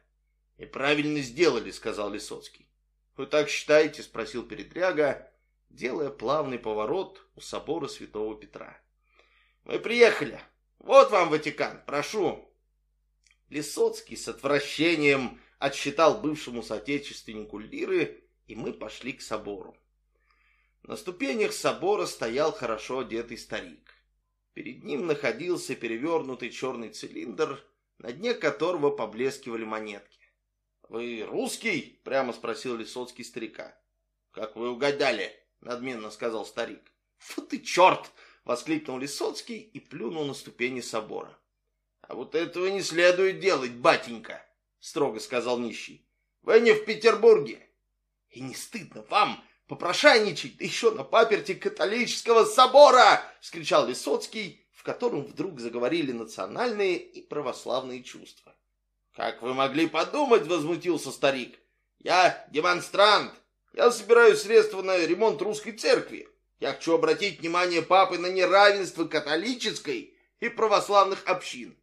И правильно сделали, сказал Лисоцкий. Вы так считаете? спросил Передряга, делая плавный поворот у собора Святого Петра. Мы приехали, вот вам Ватикан, прошу. Лисоцкий с отвращением отсчитал бывшему соотечественнику лиры, и мы пошли к собору. На ступенях собора стоял хорошо одетый старик. Перед ним находился перевернутый черный цилиндр, на дне которого поблескивали монетки. «Вы русский?» — прямо спросил Лисоцкий старика. «Как вы угадали?» — надменно сказал старик. «Фу ты черт!» Воскликнул Лисоцкий и плюнул на ступени собора. «А вот этого не следует делать, батенька!» Строго сказал нищий. «Вы не в Петербурге!» «И не стыдно вам попрошайничать, да еще на паперти католического собора!» Вскричал Лисоцкий, в котором вдруг заговорили национальные и православные чувства. «Как вы могли подумать?» — возмутился старик. «Я демонстрант. Я собираю средства на ремонт русской церкви. Я хочу обратить внимание папы на неравенство католической и православных общин.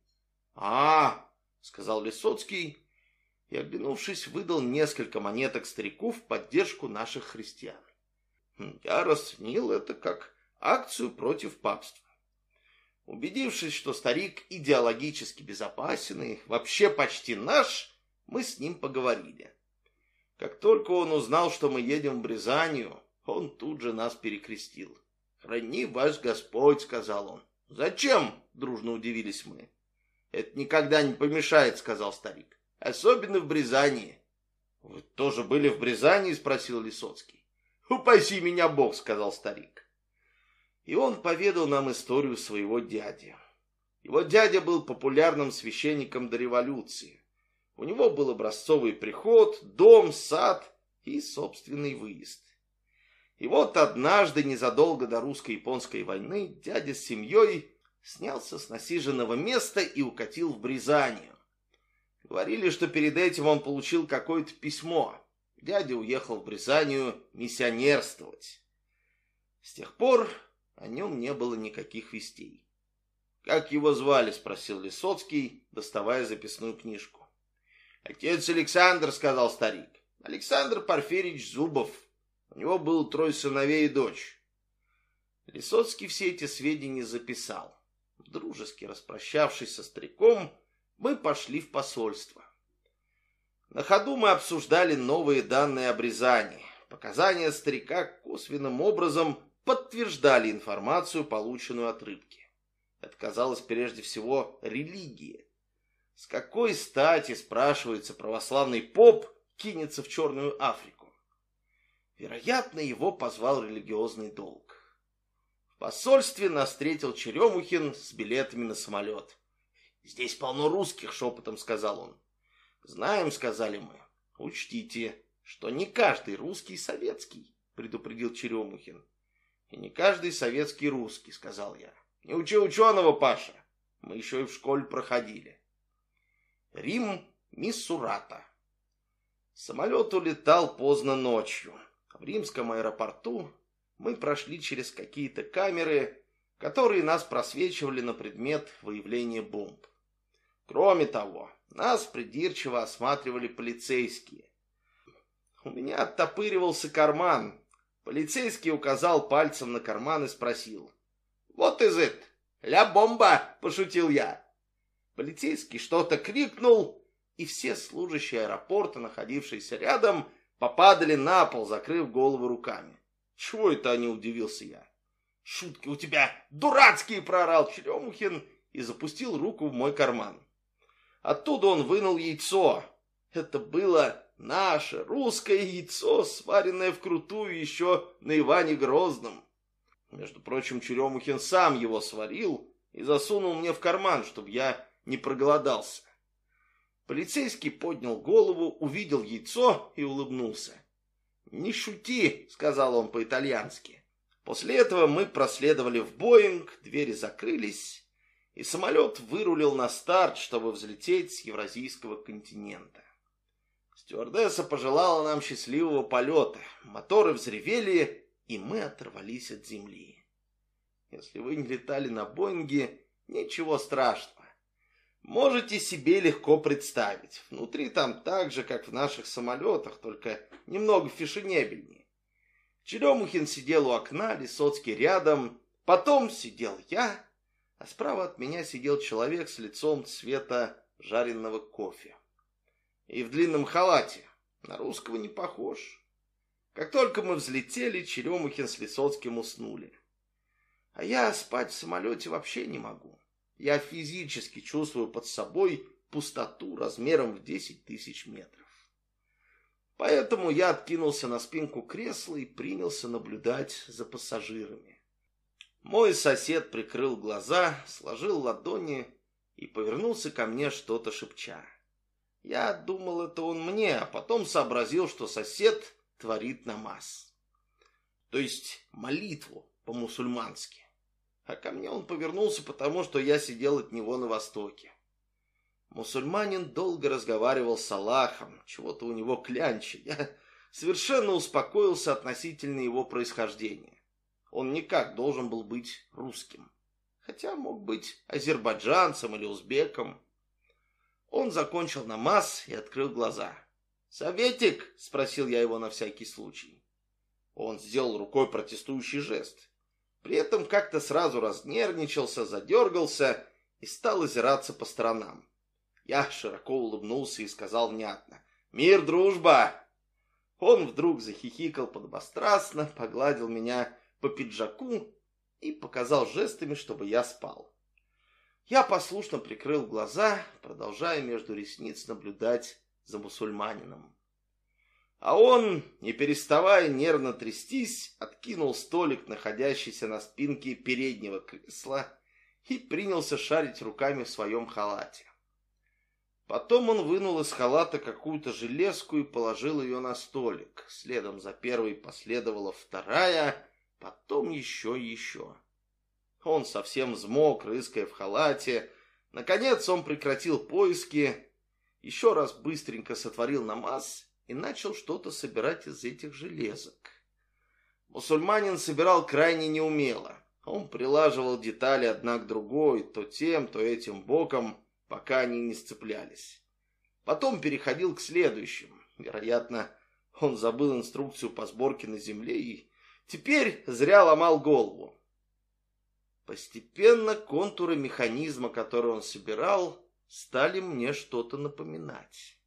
А, сказал Лисоцкий и, оглянувшись, выдал несколько монеток старику в поддержку наших христиан. Я расценил это как акцию против папства. Убедившись, что старик идеологически безопасен и вообще почти наш, мы с ним поговорили. Как только он узнал, что мы едем в Бризанию, он тут же нас перекрестил. «Храни вас Господь», — сказал он. «Зачем?» — дружно удивились мы. «Это никогда не помешает», — сказал старик. «Особенно в Бризании». «Вы тоже были в Бризании?» — спросил Лисоцкий. «Упаси меня Бог», — сказал старик. И он поведал нам историю своего дяди. Его дядя был популярным священником до революции. У него был образцовый приход, дом, сад и собственный выезд. И вот однажды, незадолго до русско-японской войны, дядя с семьей снялся с насиженного места и укатил в Бризанию. Говорили, что перед этим он получил какое-то письмо. Дядя уехал в Бризанию миссионерствовать. С тех пор о нем не было никаких вестей. «Как его звали?» — спросил Лисоцкий, доставая записную книжку. «Отец Александр», — сказал старик. «Александр Порфирьевич Зубов. У него было трое сыновей и дочь». Лисоцкий все эти сведения записал. Дружески распрощавшись со стариком, мы пошли в посольство. На ходу мы обсуждали новые данные обрезания. Показания старика косвенным образом подтверждали информацию, полученную от рыбки. Это казалось прежде всего религией. С какой стати, спрашивается, православный поп кинется в Черную Африку? Вероятно, его позвал религиозный долг. В посольстве нас встретил Черемухин с билетами на самолет. «Здесь полно русских», — шепотом сказал он. «Знаем», — сказали мы. «Учтите, что не каждый русский советский», — предупредил Черемухин. «И не каждый советский русский», — сказал я. «Не учи ученого, Паша. Мы еще и в школе проходили». Рим, Миссурата. Самолет улетал поздно ночью. В римском аэропорту мы прошли через какие-то камеры, которые нас просвечивали на предмет выявления бомб. Кроме того, нас придирчиво осматривали полицейские. У меня оттопыривался карман. Полицейский указал пальцем на карман и спросил. «Вот из это! Ля бомба!» – пошутил я. Полицейский что-то крикнул, и все служащие аэропорта, находившиеся рядом, попадали на пол, закрыв голову руками. Чего это они, удивился я. Шутки у тебя дурацкие, проорал Черемухин и запустил руку в мой карман. Оттуда он вынул яйцо. Это было наше русское яйцо, сваренное вкрутую еще на Иване Грозном. Между прочим, Черемухин сам его сварил и засунул мне в карман, чтобы я не проголодался. Полицейский поднял голову, увидел яйцо и улыбнулся. «Не шути», — сказал он по-итальянски. После этого мы проследовали в Боинг, двери закрылись, и самолет вырулил на старт, чтобы взлететь с евразийского континента. Стюардесса пожелала нам счастливого полета, моторы взревели, и мы оторвались от земли. Если вы не летали на Боинге, ничего страшного. Можете себе легко представить. Внутри там так же, как в наших самолетах, только немного фешенебельнее. Черемухин сидел у окна, Лисоцкий рядом. Потом сидел я, а справа от меня сидел человек с лицом цвета жареного кофе. И в длинном халате. На русского не похож. Как только мы взлетели, Черемухин с Лисоцким уснули. А я спать в самолете вообще не могу. Я физически чувствую под собой пустоту размером в 10 тысяч метров. Поэтому я откинулся на спинку кресла и принялся наблюдать за пассажирами. Мой сосед прикрыл глаза, сложил ладони и повернулся ко мне, что-то шепча. Я думал, это он мне, а потом сообразил, что сосед творит намаз. То есть молитву по-мусульмански а ко мне он повернулся, потому что я сидел от него на востоке. Мусульманин долго разговаривал с Аллахом, чего-то у него клянчи. Я совершенно успокоился относительно его происхождения. Он никак должен был быть русским, хотя мог быть азербайджанцем или узбеком. Он закончил намаз и открыл глаза. «Советик?» — спросил я его на всякий случай. Он сделал рукой протестующий жест. При этом как-то сразу разнервничался, задергался и стал озираться по сторонам. Я широко улыбнулся и сказал внятно «Мир, дружба!» Он вдруг захихикал подобострастно, погладил меня по пиджаку и показал жестами, чтобы я спал. Я послушно прикрыл глаза, продолжая между ресниц наблюдать за мусульманином. А он, не переставая нервно трястись, откинул столик, находящийся на спинке переднего кресла, и принялся шарить руками в своем халате. Потом он вынул из халата какую-то железку и положил ее на столик. Следом за первой последовала вторая, потом еще и еще. Он совсем взмок, рыская в халате. Наконец он прекратил поиски, еще раз быстренько сотворил намаз и начал что-то собирать из этих железок. Мусульманин собирал крайне неумело. Он прилаживал детали одна к другой, то тем, то этим боком, пока они не сцеплялись. Потом переходил к следующим. Вероятно, он забыл инструкцию по сборке на земле и теперь зря ломал голову. Постепенно контуры механизма, который он собирал, стали мне что-то напоминать.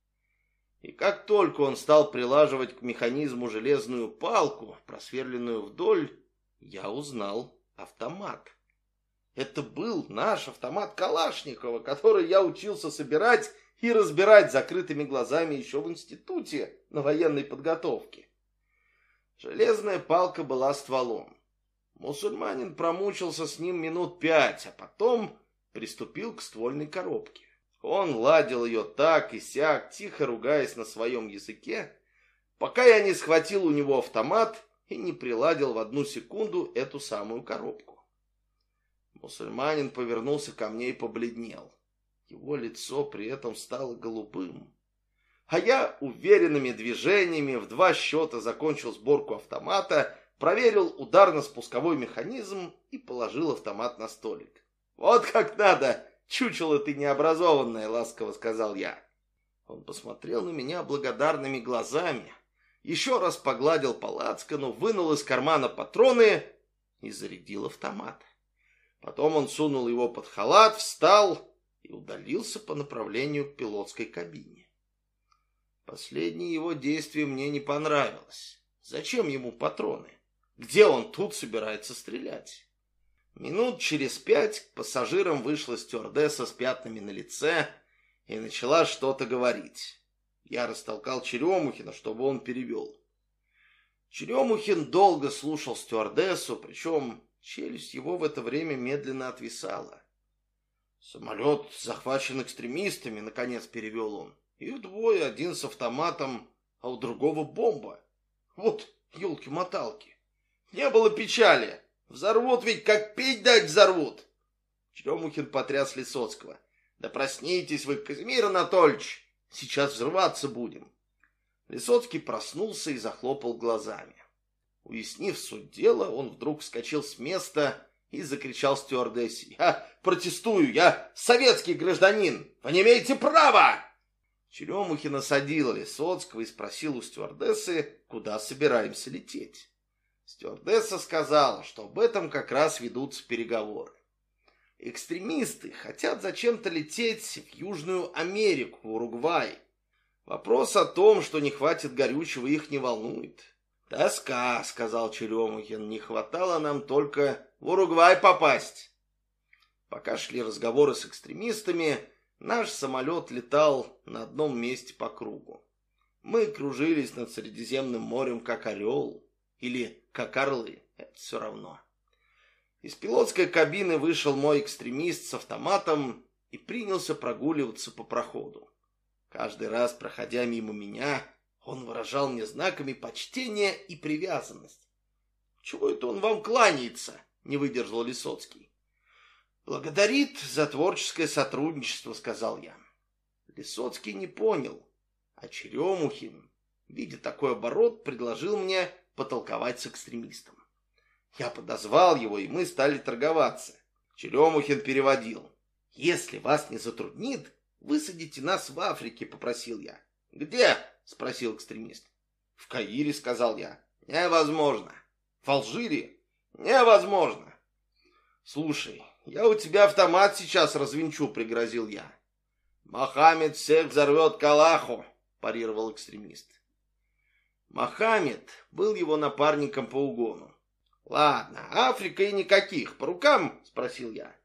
И как только он стал прилаживать к механизму железную палку, просверленную вдоль, я узнал автомат. Это был наш автомат Калашникова, который я учился собирать и разбирать закрытыми глазами еще в институте на военной подготовке. Железная палка была стволом. Мусульманин промучился с ним минут пять, а потом приступил к ствольной коробке. Он ладил ее так и сяк, тихо ругаясь на своем языке, пока я не схватил у него автомат и не приладил в одну секунду эту самую коробку. Мусульманин повернулся ко мне и побледнел. Его лицо при этом стало голубым. А я уверенными движениями в два счета закончил сборку автомата, проверил ударно-спусковой механизм и положил автомат на столик. «Вот как надо!» «Чучело ты необразованное», — ласково сказал я. Он посмотрел на меня благодарными глазами, еще раз погладил по лацкану, вынул из кармана патроны и зарядил автомат. Потом он сунул его под халат, встал и удалился по направлению к пилотской кабине. Последнее его действие мне не понравилось. Зачем ему патроны? Где он тут собирается стрелять? Минут через пять к пассажирам вышла стюардесса с пятнами на лице и начала что-то говорить. Я растолкал Черемухина, чтобы он перевел. Черемухин долго слушал стюардессу, причем челюсть его в это время медленно отвисала. «Самолет захвачен экстремистами», — наконец перевел он. «Их двое, один с автоматом, а у другого бомба. Вот елки-моталки. Не было печали!» Взорвут ведь, как пить дать взорвут. Черемухин потряс Лисоцкого. Да проснитесь вы, Казимир Анатольевич, сейчас взрываться будем. Лисоцкий проснулся и захлопал глазами. Уяснив суть дела, он вдруг вскочил с места и закричал стюардессе. «Я протестую! Я советский гражданин! Вы не имеете права!» Черемухин осадил Лисоцкого и спросил у стюардессы, куда собираемся лететь. Стюардесса сказала, что об этом как раз ведутся переговоры. Экстремисты хотят зачем-то лететь в Южную Америку, в Уругвай. Вопрос о том, что не хватит горючего, их не волнует. «Тоска», — сказал Черемухин, — «не хватало нам только в Уругвай попасть». Пока шли разговоры с экстремистами, наш самолет летал на одном месте по кругу. Мы кружились над Средиземным морем, как орел или как орлы, это все равно. Из пилотской кабины вышел мой экстремист с автоматом и принялся прогуливаться по проходу. Каждый раз, проходя мимо меня, он выражал мне знаками почтения и привязанность. «Чего это он вам кланяется?» — не выдержал Лисоцкий. «Благодарит за творческое сотрудничество», — сказал я. Лисоцкий не понял, а Черемухин, видя такой оборот, предложил мне потолковать с экстремистом. Я подозвал его, и мы стали торговаться. Черемухин переводил. «Если вас не затруднит, высадите нас в Африке», — попросил я. «Где?» — спросил экстремист. «В Каире», — сказал я. «Невозможно». «В Алжире?» «Невозможно». Слушай, я у тебя автомат сейчас развинчу, пригрозил я. Мохаммед всех взорвет к Аллаху, парировал экстремист. Мохаммед был его напарником по угону. Ладно, Африка и никаких. По рукам? Спросил я.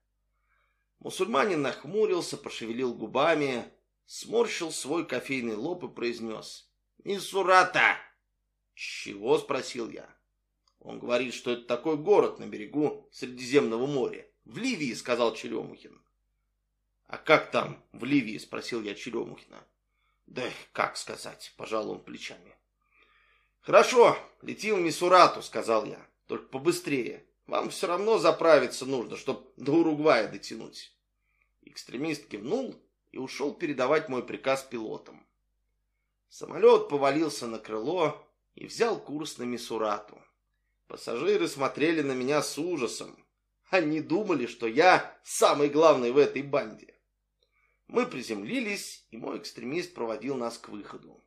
Мусульманин нахмурился, пошевелил губами, сморщил свой кофейный лоб и произнес. «Мисурата!» «Чего?» — спросил я. Он говорит, что это такой город на берегу Средиземного моря. В Ливии, сказал Черемухин. А как там в Ливии? Спросил я Черемухина. Да как сказать, пожал он плечами. Хорошо, летим в Мисурату, сказал я. Только побыстрее. Вам все равно заправиться нужно, чтобы до Уругвая дотянуть. Экстремист кивнул и ушел передавать мой приказ пилотам. Самолет повалился на крыло и взял курс на Мисурату. Пассажиры смотрели на меня с ужасом. Они думали, что я самый главный в этой банде. Мы приземлились, и мой экстремист проводил нас к выходу.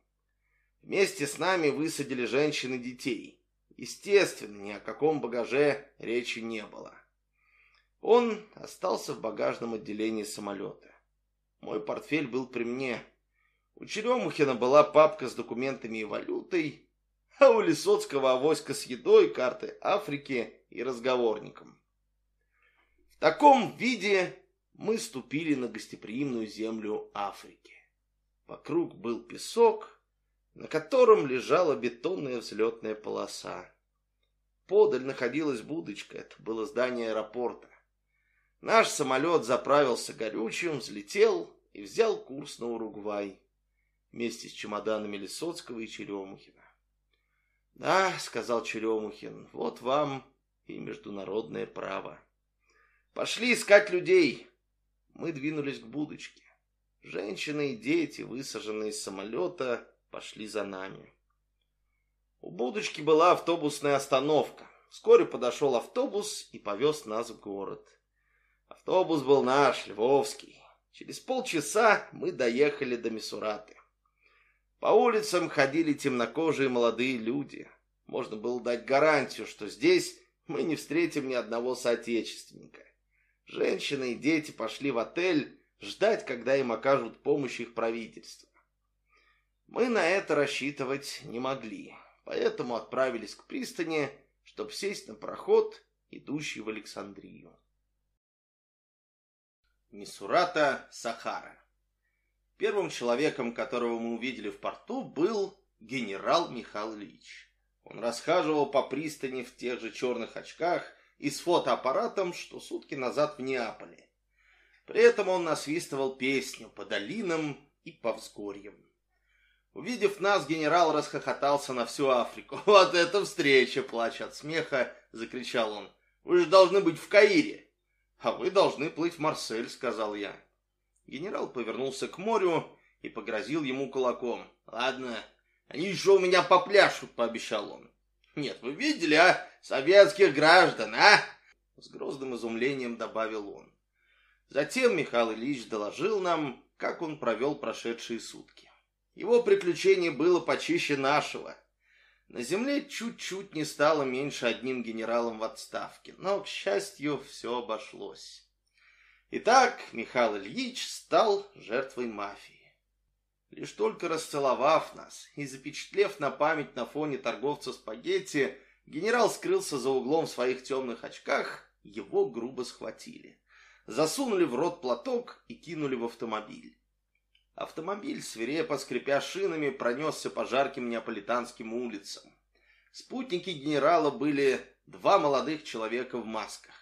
Вместе с нами высадили женщин и детей. Естественно, ни о каком багаже речи не было. Он остался в багажном отделении самолета. Мой портфель был при мне. У Черемухина была папка с документами и валютой, а у Лисоцкого авоська с едой, карты Африки и разговорником. В таком виде мы ступили на гостеприимную землю Африки. Вокруг был песок, на котором лежала бетонная взлетная полоса. Подаль находилась будочка, это было здание аэропорта. Наш самолет заправился горючим, взлетел и взял курс на Уругвай вместе с чемоданами Лисоцкого и Черемухина. «Да», — сказал Черемухин, — «вот вам и международное право». «Пошли искать людей!» Мы двинулись к будочке. Женщины и дети, высаженные из самолета, пошли за нами. У будочки была автобусная остановка. Вскоре подошел автобус и повез нас в город. Автобус был наш, львовский. Через полчаса мы доехали до Мисураты. По улицам ходили темнокожие молодые люди. Можно было дать гарантию, что здесь мы не встретим ни одного соотечественника. Женщины и дети пошли в отель ждать, когда им окажут помощь их правительства. Мы на это рассчитывать не могли, поэтому отправились к пристани, чтобы сесть на пароход, идущий в Александрию. Мисурата Сахара Первым человеком, которого мы увидели в порту, был генерал Михаил Ильич. Он расхаживал по пристани в тех же черных очках и с фотоаппаратом, что сутки назад в Неаполе. При этом он насвистывал песню по долинам и по взгорьям. Увидев нас, генерал расхохотался на всю Африку. «Вот это встреча!» — плача от смеха, закричал он. «Вы же должны быть в Каире!» «А вы должны плыть в Марсель», — сказал я. Генерал повернулся к морю и погрозил ему кулаком. «Ладно, они еще у меня попляшут», — пообещал он. «Нет, вы видели, а? Советских граждан, а?» С грозным изумлением добавил он. Затем Михаил Ильич доложил нам, как он провел прошедшие сутки. Его приключение было почище нашего. На земле чуть-чуть не стало меньше одним генералом в отставке, но, к счастью, все обошлось. Итак, Михаил Ильич стал жертвой мафии. Лишь только расцеловав нас и запечатлев на память на фоне торговца спагетти, генерал скрылся за углом в своих темных очках, его грубо схватили. Засунули в рот платок и кинули в автомобиль. Автомобиль, свирепо скрипя шинами, пронесся по жарким неаполитанским улицам. Спутники генерала были два молодых человека в масках.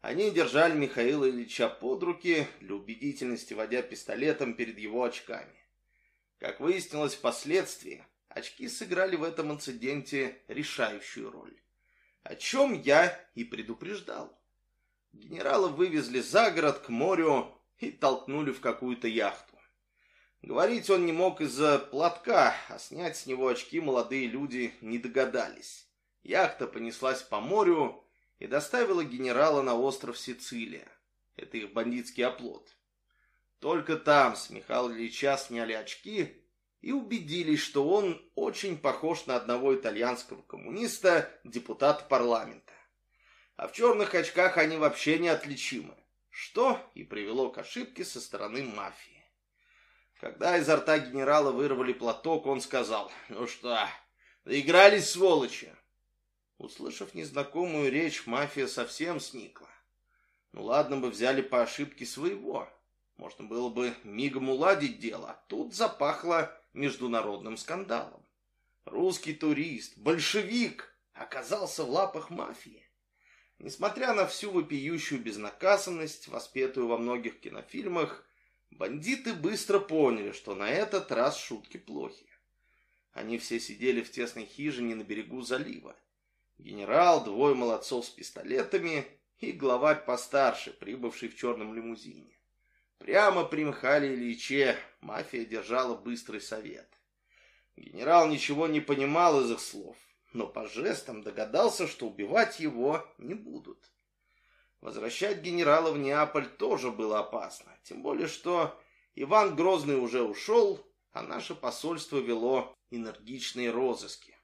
Они держали Михаила Ильича под руки, для убедительности водя пистолетом перед его очками. Как выяснилось впоследствии, очки сыграли в этом инциденте решающую роль. О чем я и предупреждал. Генерала вывезли за город к морю и толкнули в какую-то яхту. Говорить он не мог из-за платка, а снять с него очки молодые люди не догадались. Яхта понеслась по морю, и доставила генерала на остров Сицилия. Это их бандитский оплот. Только там с Михаила Ильича сняли очки и убедились, что он очень похож на одного итальянского коммуниста, депутата парламента. а в черных очках они вообще неотличимы, что и привело к ошибке со стороны мафии. Когда изо рта генерала вырвали платок, он сказал, «Ну что, доигрались, сволочи!» Услышав незнакомую речь, мафия совсем сникла. Ну ладно бы взяли по ошибке своего. Можно было бы мигом уладить дело, а тут запахло международным скандалом. Русский турист, большевик, оказался в лапах мафии. Несмотря на всю вопиющую безнаказанность, воспетую во многих кинофильмах, бандиты быстро поняли, что на этот раз шутки плохи. Они все сидели в тесной хижине на берегу залива. Генерал, двое молодцов с пистолетами и главарь постарше, прибывший в черном лимузине. Прямо при Михаиле Ильиче мафия держала быстрый совет. Генерал ничего не понимал из их слов, но по жестам догадался, что убивать его не будут. Возвращать генерала в Неаполь тоже было опасно, тем более что Иван Грозный уже ушел, а наше посольство вело энергичные розыски.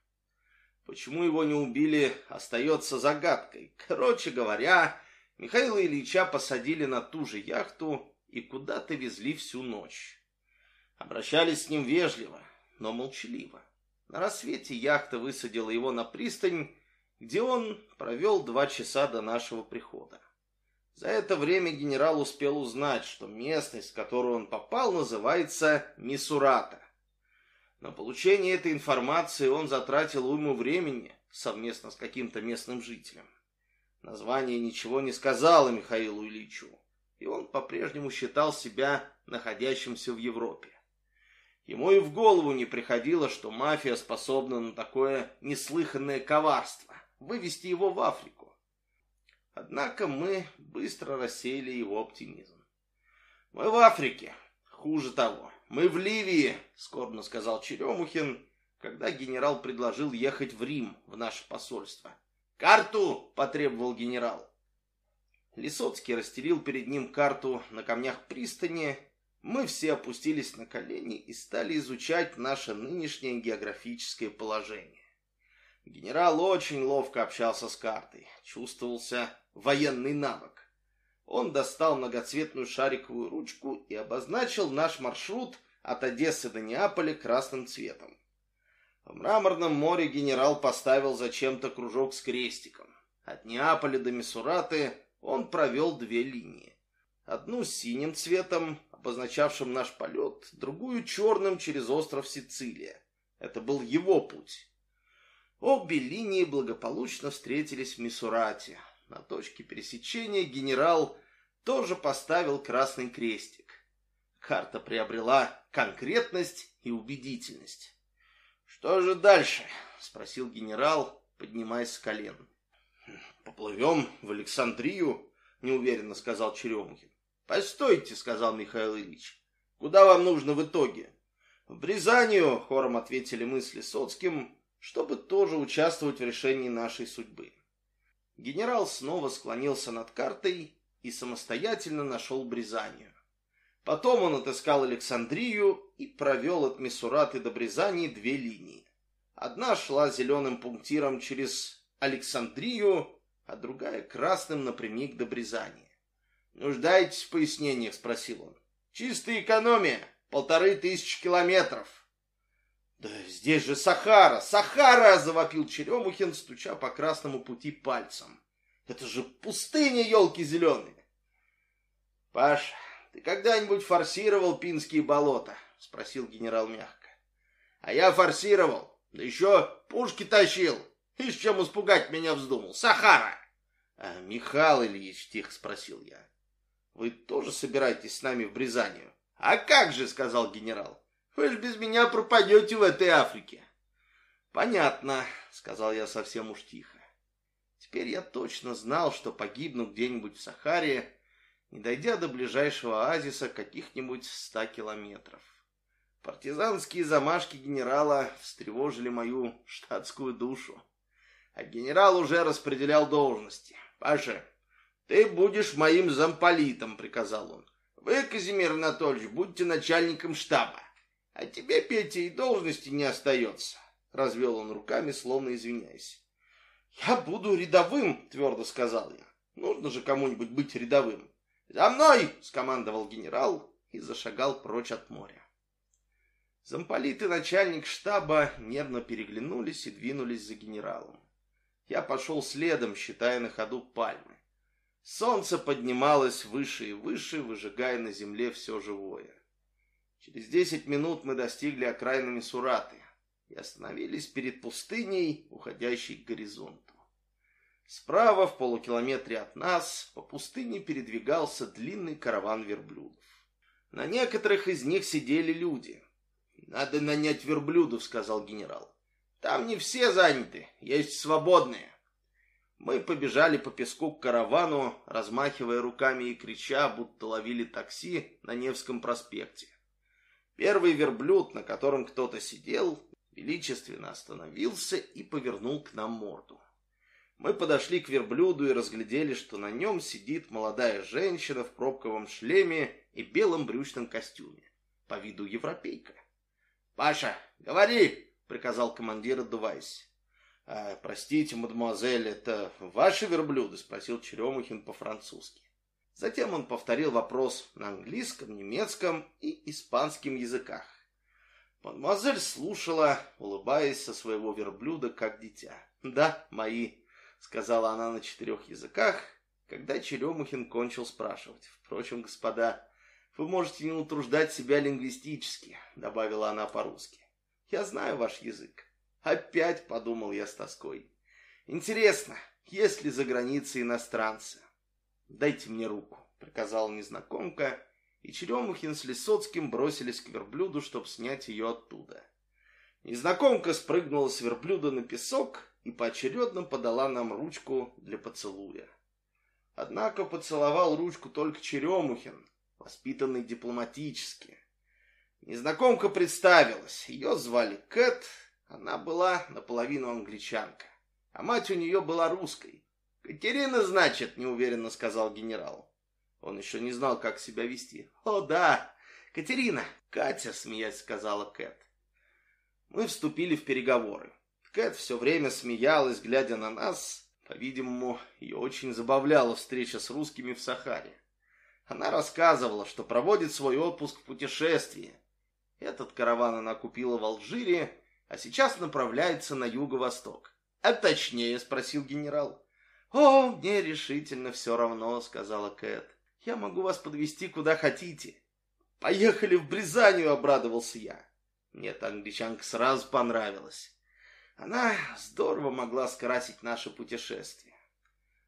Почему его не убили, остается загадкой. Короче говоря, Михаила Ильича посадили на ту же яхту и куда-то везли всю ночь. Обращались с ним вежливо, но молчаливо. На рассвете яхта высадила его на пристань, где он провел два часа до нашего прихода. За это время генерал успел узнать, что местность, в которую он попал, называется Мисурата. На получение этой информации он затратил уйму времени совместно с каким-то местным жителем. Название ничего не сказала Михаилу Ильичу, и он по-прежнему считал себя находящимся в Европе. Ему и в голову не приходило, что мафия способна на такое неслыханное коварство – вывести его в Африку. Однако мы быстро рассеяли его оптимизм. Мы в Африке, хуже того, «Мы в Ливии», — скорбно сказал Черемухин, когда генерал предложил ехать в Рим, в наше посольство. «Карту!» — потребовал генерал. Лисоцкий расстелил перед ним карту на камнях пристани. Мы все опустились на колени и стали изучать наше нынешнее географическое положение. Генерал очень ловко общался с картой, чувствовался военный навык. Он достал многоцветную шариковую ручку и обозначил наш маршрут от Одессы до Неаполя красным цветом. В мраморном море генерал поставил зачем-то кружок с крестиком. От Неаполя до Мисураты он провел две линии. Одну синим цветом, обозначавшим наш полет, другую черным через остров Сицилия. Это был его путь. Обе линии благополучно встретились в Мисурате, на точке пересечения генерал тоже поставил красный крестик. Карта приобрела конкретность и убедительность. «Что же дальше?» — спросил генерал, поднимаясь с колен. «Поплывем в Александрию», — неуверенно сказал Черемухин. «Постойте», — сказал Михаил Ильич. «Куда вам нужно в итоге?» «В Бризанию», — хором ответили мы с Лисоцким, чтобы тоже участвовать в решении нашей судьбы. Генерал снова склонился над картой и самостоятельно нашел Бризанию. Потом он отыскал Александрию и провел от Миссураты до Бризании две линии. Одна шла зеленым пунктиром через Александрию, а другая красным напрямик до Бризании. «Нуждаетесь в пояснениях?» — спросил он. «Чистая экономия. Полторы тысячи километров». «Да здесь же Сахара! Сахара!» — завопил Черемухин, стуча по красному пути пальцем. «Это же пустыня, елки зеленые!» «Паш, ты когда-нибудь форсировал Пинские болота?» — спросил генерал мягко. «А я форсировал, да еще пушки тащил. И с чем испугать меня вздумал? Сахара!» а, «Михаил Ильич», — тихо спросил я, — «вы тоже собираетесь с нами в Бризанию?» «А как же», — сказал генерал, вы ж без меня пропадете в этой Африке. Понятно, сказал я совсем уж тихо. Теперь я точно знал, что погибну где-нибудь в Сахаре, не дойдя до ближайшего оазиса каких-нибудь ста километров. Партизанские замашки генерала встревожили мою штатскую душу. А генерал уже распределял должности. «Паша, ты будешь моим замполитом», — приказал он. «Вы, Казимир Анатольевич, будьте начальником штаба. А тебе, Петя, и должности не остается. Развел он руками, словно извиняясь. «Я буду рядовым», — твердо сказал я. «Нужно же кому-нибудь быть рядовым». «За мной!» — скомандовал генерал и зашагал прочь от моря. Замполит и начальник штаба нервно переглянулись и двинулись за генералом. Я пошел следом, считая на ходу пальмы. Солнце поднималось выше и выше, выжигая на земле все живое. Через десять минут мы достигли окраины Мисураты и остановились перед пустыней, уходящей к горизонту. Справа, в полукилометре от нас, по пустыне передвигался длинный караван верблюдов. На некоторых из них сидели люди. «Надо нанять верблюдов», — сказал генерал. «Там не все заняты, есть свободные». Мы побежали по песку к каравану, размахивая руками и крича, будто ловили такси на Невском проспекте. Первый верблюд, на котором кто-то сидел, величественно остановился и повернул к нам морду. Мы подошли к верблюду и разглядели, что на нем сидит молодая женщина в пробковом шлеме и белом брючном костюме, по виду европейка. «Паша, говори!» — приказал командир, отдуваясь. «А, «Простите, мадемуазель, это ваши верблюды?» — спросил Черемухин по-французски. Затем он повторил вопрос на английском, немецком и испанском языках. Мадемуазель слушала, улыбаясь со своего верблюда, как дитя. «Да, мои», — сказала она на четырех языках, когда Черемухин кончил спрашивать. «Впрочем, господа, вы можете не утруждать себя лингвистически», — добавила она по-русски. «Я знаю ваш язык». «Опять», — подумал я с тоской. «Интересно, есть ли за границей иностранцы?» «Дайте мне руку», — приказала незнакомка, и Черемухин с Лисоцким бросились к верблюду, чтобы снять ее оттуда. Незнакомка спрыгнула с верблюда на песок и поочередно подала нам ручку для поцелуя. Однако поцеловал ручку только Черемухин, воспитанный дипломатически. Незнакомка представилась. Ее звали Кэт, она была наполовину англичанка, а мать у нее была русской. «Катерина, значит», — неуверенно сказал генерал. Он еще не знал, как себя вести. «О, да, Катерина!» «Катя», — смеясь, сказала Кэт. Мы вступили в переговоры. Кэт все время смеялась, глядя на нас. По-видимому, ее очень забавляла встреча с русскими в Сахаре. Она рассказывала, что проводит свой отпуск в путешествии. Этот караван она купила в Алжире, а сейчас направляется на юго-восток. «А точнее?» — спросил генерал. «О, мне решительно все равно», — сказала Кэт. «Я могу вас подвести куда хотите». «Поехали в Бризанию», — обрадовался я. Мне эта англичанка сразу понравилась. Она здорово могла скрасить наше путешествие.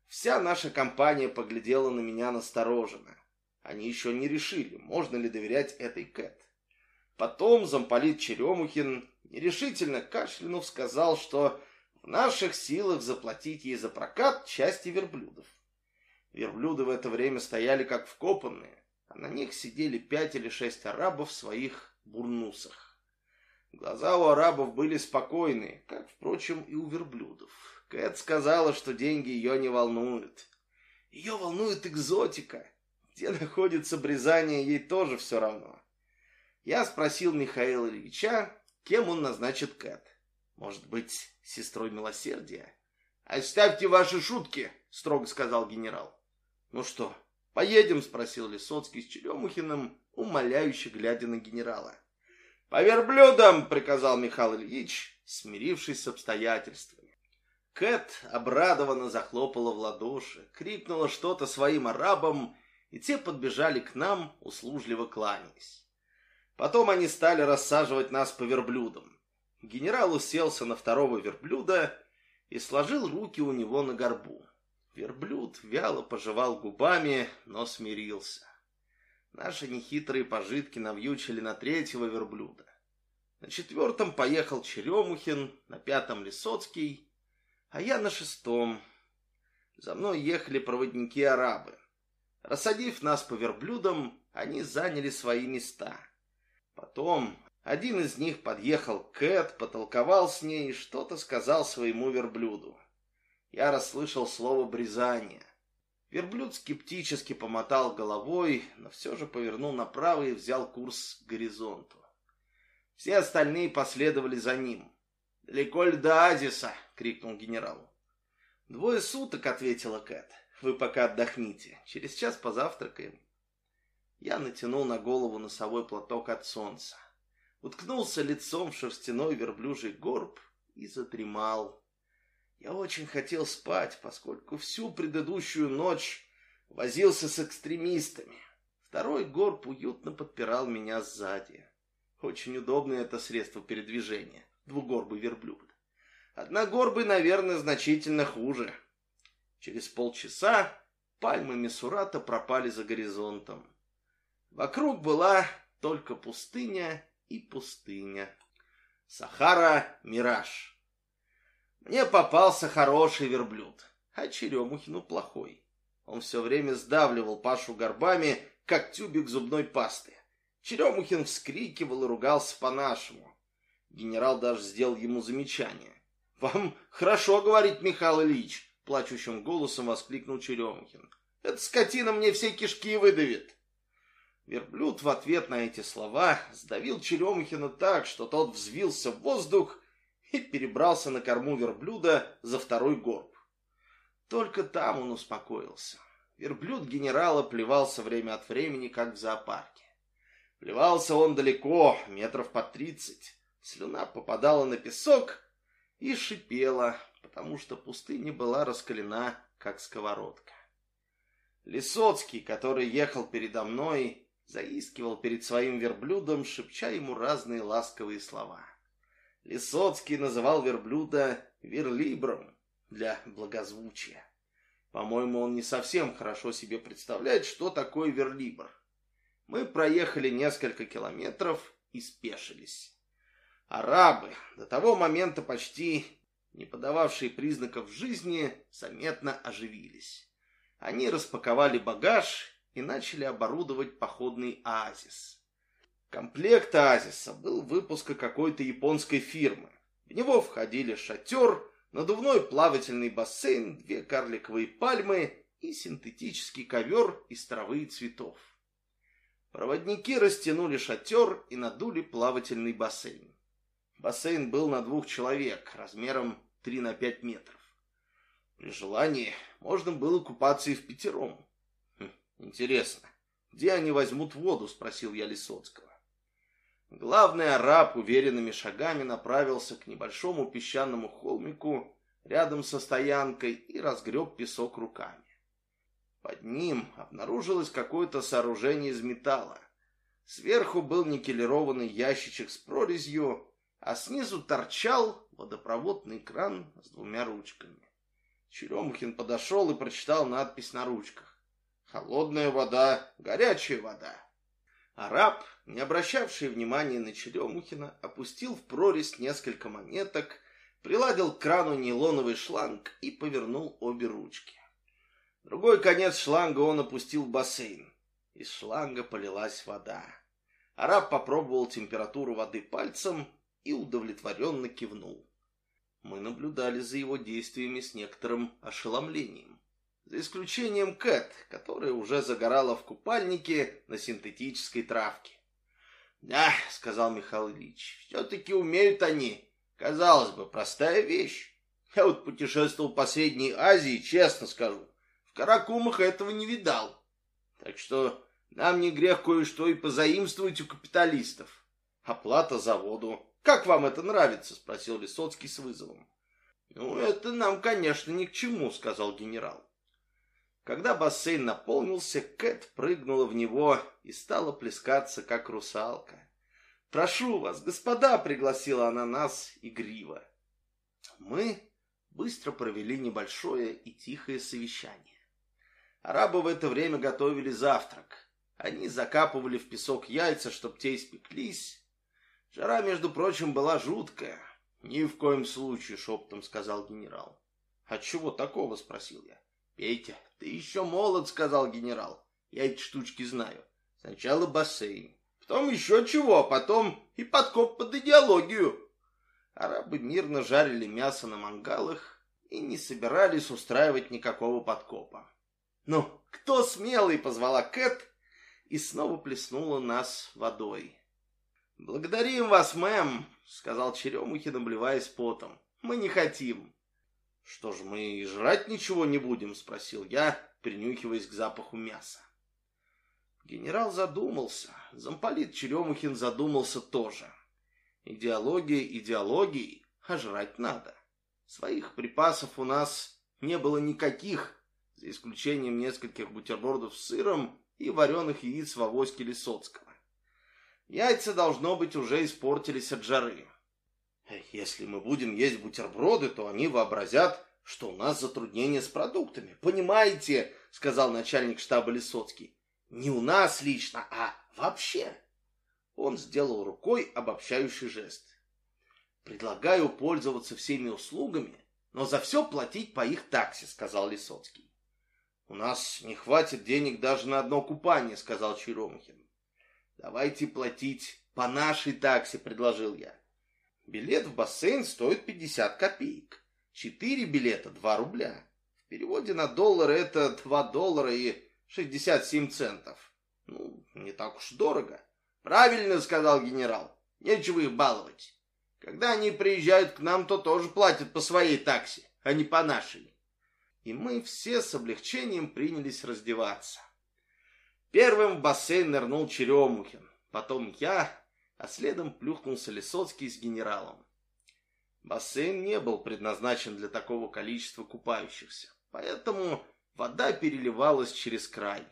Вся наша компания поглядела на меня настороженно. Они еще не решили, можно ли доверять этой Кэт. Потом замполит Черемухин нерешительно кашлянув сказал, что наших силах заплатить ей за прокат части верблюдов. Верблюды в это время стояли как вкопанные, а на них сидели пять или шесть арабов в своих бурнусах. Глаза у арабов были спокойные, как, впрочем, и у верблюдов. Кэт сказала, что деньги ее не волнуют. Ее волнует экзотика. Где находится брезание, ей тоже все равно. Я спросил Михаила Ильича, кем он назначит Кэт. Может быть, сестрой милосердия? «Оставьте ваши шутки», — строго сказал генерал. «Ну что, поедем?» — спросил Лисоцкий с Черемухиным, умоляюще глядя на генерала. «По верблюдам!» — приказал Михаил Ильич, смирившись с обстоятельствами. Кэт обрадованно захлопала в ладоши, крикнула что-то своим арабам, и те подбежали к нам, услужливо кланяясь. Потом они стали рассаживать нас по верблюдам. Генерал уселся на второго верблюда и сложил руки у него на горбу. Верблюд вяло пожевал губами, но смирился. Наши нехитрые пожитки навьючили на третьего верблюда. На четвертом поехал Черемухин, на пятом Лисоцкий, а я на шестом. За мной ехали проводники-арабы. Рассадив нас по верблюдам, они заняли свои места. Потом один из них подъехал к Кэт, потолковал с ней и что-то сказал своему верблюду. Я расслышал слово «брезание». Верблюд скептически помотал головой, но все же повернул направо и взял курс к горизонту. Все остальные последовали за ним. «Далеко ли до Азиса?» — крикнул генерал. «Двое суток», — ответила Кэт. «Вы пока отдохните. Через час позавтракаем». Я натянул на голову носовой платок от солнца, уткнулся лицом в шерстяной верблюжий горб и задремал. Я очень хотел спать, поскольку всю предыдущую ночь возился с экстремистами. Второй горб уютно подпирал меня сзади. Очень удобное это средство передвижения, двугорбый верблюд. Одногорбый, наверное, значительно хуже. Через полчаса пальмы Мисурата пропали за горизонтом. Вокруг была только пустыня и пустыня. Сахара — мираж. Мне попался хороший верблюд, а Черемухину плохой. Он все время сдавливал Пашу горбами, как тюбик зубной пасты. Черемухин вскрикивал и ругался по-нашему. Генерал даже сделал ему замечание. «Вам хорошо говорить, Михаил Ильич!» Плачущим голосом воскликнул Черемухин. «Эта скотина мне все кишки выдавит!» Верблюд в ответ на эти слова сдавил Черемухина так, что тот взвился в воздух и перебрался на корму верблюда за второй горб. Только там он успокоился. Верблюд генерала плевался время от времени, как в зоопарке. Плевался он далеко, метров по тридцать. Слюна попадала на песок и шипела, потому что пустыня была раскалена, как сковородка. Лисоцкий, который ехал передо мной, заискивал перед своим верблюдом, шепча ему разные ласковые слова. Лисоцкий называл верблюда верлибром для благозвучия. По-моему, он не совсем хорошо себе представляет, что такое верлибр. Мы проехали несколько километров и спешились. Арабы, до того момента почти не подававшие признаков жизни, заметно оживились. Они распаковали багаж и начали оборудовать походный оазис. Комплект оазиса был выпуска какой-то японской фирмы. В него входили шатер, надувной плавательный бассейн, две карликовые пальмы и синтетический ковер из травы и цветов. Проводники растянули шатер и надули плавательный бассейн. Бассейн был на двух человек, размером 3 на 5 метров. При желании можно было купаться и в пятером. Интересно, где они возьмут воду, спросил я Лисоцкого. Главный араб уверенными шагами направился к небольшому песчаному холмику рядом со стоянкой и разгреб песок руками. Под ним обнаружилось какое-то сооружение из металла. Сверху был никелированный ящичек с прорезью, а снизу торчал водопроводный кран с двумя ручками. Черемухин подошел и прочитал надпись на ручках. «Холодная вода, горячая вода». Араб, не обращавший внимания на Черемухина, опустил в прорезь несколько монеток, приладил к крану нейлоновый шланг и повернул обе ручки. Другой конец шланга он опустил в бассейн. Из шланга полилась вода. Араб попробовал температуру воды пальцем и удовлетворенно кивнул. Мы наблюдали за его действиями с некоторым ошеломлением. За исключением Кэт, которая уже загорала в купальнике на синтетической травке. «Да», — сказал Михаил Ильич, — «все-таки умеют они. Казалось бы, простая вещь. Я вот путешествовал по Средней Азии, честно скажу. В Каракумах этого не видал. Так что нам не грех кое-что и позаимствовать у капиталистов. Оплата за воду, «Как вам это нравится?» — спросил Высоцкий с вызовом. «Ну, это нам, конечно, ни к чему», — сказал генерал. Когда бассейн наполнился, Кэт прыгнула в него и стала плескаться, как русалка. «Прошу вас, господа!» — пригласила она нас игриво. Мы быстро провели небольшое и тихое совещание. Арабы в это время готовили завтрак. Они закапывали в песок яйца, чтоб те испеклись, Жара, между прочим, была жуткая. Ни в коем случае, шепотом сказал генерал. А чего такого, спросил я. Петя, ты еще молод, сказал генерал. Я эти штучки знаю. Сначала бассейн, потом еще чего, а потом и подкоп под идеологию. Арабы мирно жарили мясо на мангалах и не собирались устраивать никакого подкопа. «Ну, кто смелый?» — позвала Кэт и снова плеснула нас водой. «Благодарим вас, мэм», — сказал Черемухин, обливаясь потом. «Мы не хотим». «Что ж, мы и жрать ничего не будем?» — спросил я, принюхиваясь к запаху мяса. Генерал задумался, замполит Черемухин задумался тоже. Идеология идеологией, а жрать надо. Своих припасов у нас не было никаких, за исключением нескольких бутербродов с сыром и вареных яиц в авоське Лисоцкого. Яйца, должно быть, уже испортились от жары. Если мы будем есть бутерброды, то они вообразят, что у нас затруднения с продуктами. Понимаете, сказал начальник штаба Лисоцкий. Не у нас лично, а вообще. Он сделал рукой обобщающий жест. Предлагаю пользоваться всеми услугами, но за все платить по их таксе, сказал Лисоцкий. У нас не хватит денег даже на одно купание, сказал Черемухин. Давайте платить по нашей таксе, предложил я. Билет в бассейн стоит 50 копеек. Четыре билета – 2 рубля. В переводе на доллары это 2 доллара и 67 центов. Ну, не так уж дорого. Правильно сказал генерал. Нечего их баловать. Когда они приезжают к нам, то тоже платят по своей таксе, а не по нашей. И мы все с облегчением принялись раздеваться. Первым в бассейн нырнул Черемухин, потом я, а следом плюхнулся Лисоцкий с генералом. Бассейн не был предназначен для такого количества купающихся, поэтому вода переливалась через край.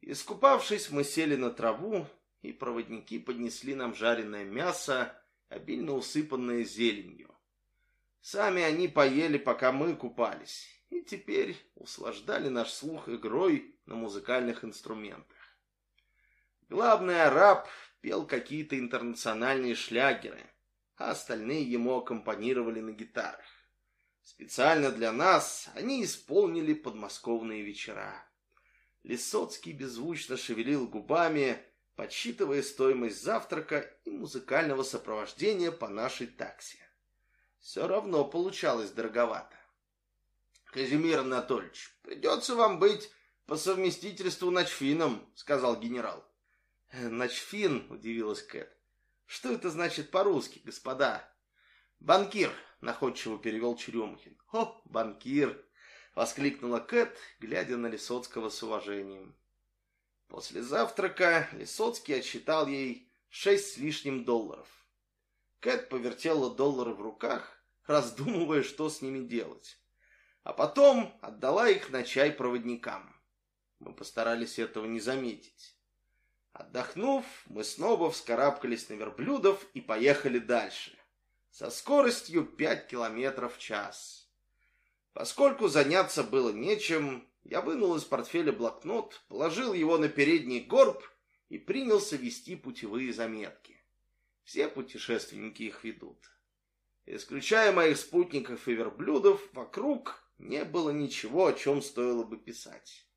Искупавшись, мы сели на траву, и проводники поднесли нам жареное мясо, обильно усыпанное зеленью. Сами они поели, пока мы купались, и теперь услаждали наш слух игрой на музыкальных инструментах. Главный араб пел какие-то интернациональные шлягеры, а остальные ему аккомпанировали на гитарах. Специально для нас они исполнили подмосковные вечера. Лисоцкий беззвучно шевелил губами, подсчитывая стоимость завтрака и музыкального сопровождения по нашей таксе. Все равно получалось дороговато. «Казимир Анатольевич, придется вам быть по совместительству ночфином», — сказал генерал. «Э, «Ночфин?» — удивилась Кэт. «Что это значит по-русски, господа?» «Банкир», — находчиво перевел Черемухин. «О, банкир!» — воскликнула Кэт, глядя на Лисоцкого с уважением. После завтрака Лисоцкий отсчитал ей шесть с лишним долларов. Кэт повертела доллары в руках, раздумывая, что с ними делать. А потом отдала их на чай проводникам. Мы постарались этого не заметить. Отдохнув, мы снова вскарабкались на верблюдов и поехали дальше. Со скоростью пять километров в час. Поскольку заняться было нечем, я вынул из портфеля блокнот, положил его на передний горб и принялся вести путевые заметки. Все путешественники их ведут. Исключая моих спутников и верблюдов, вокруг не было ничего, о чем стоило бы писать.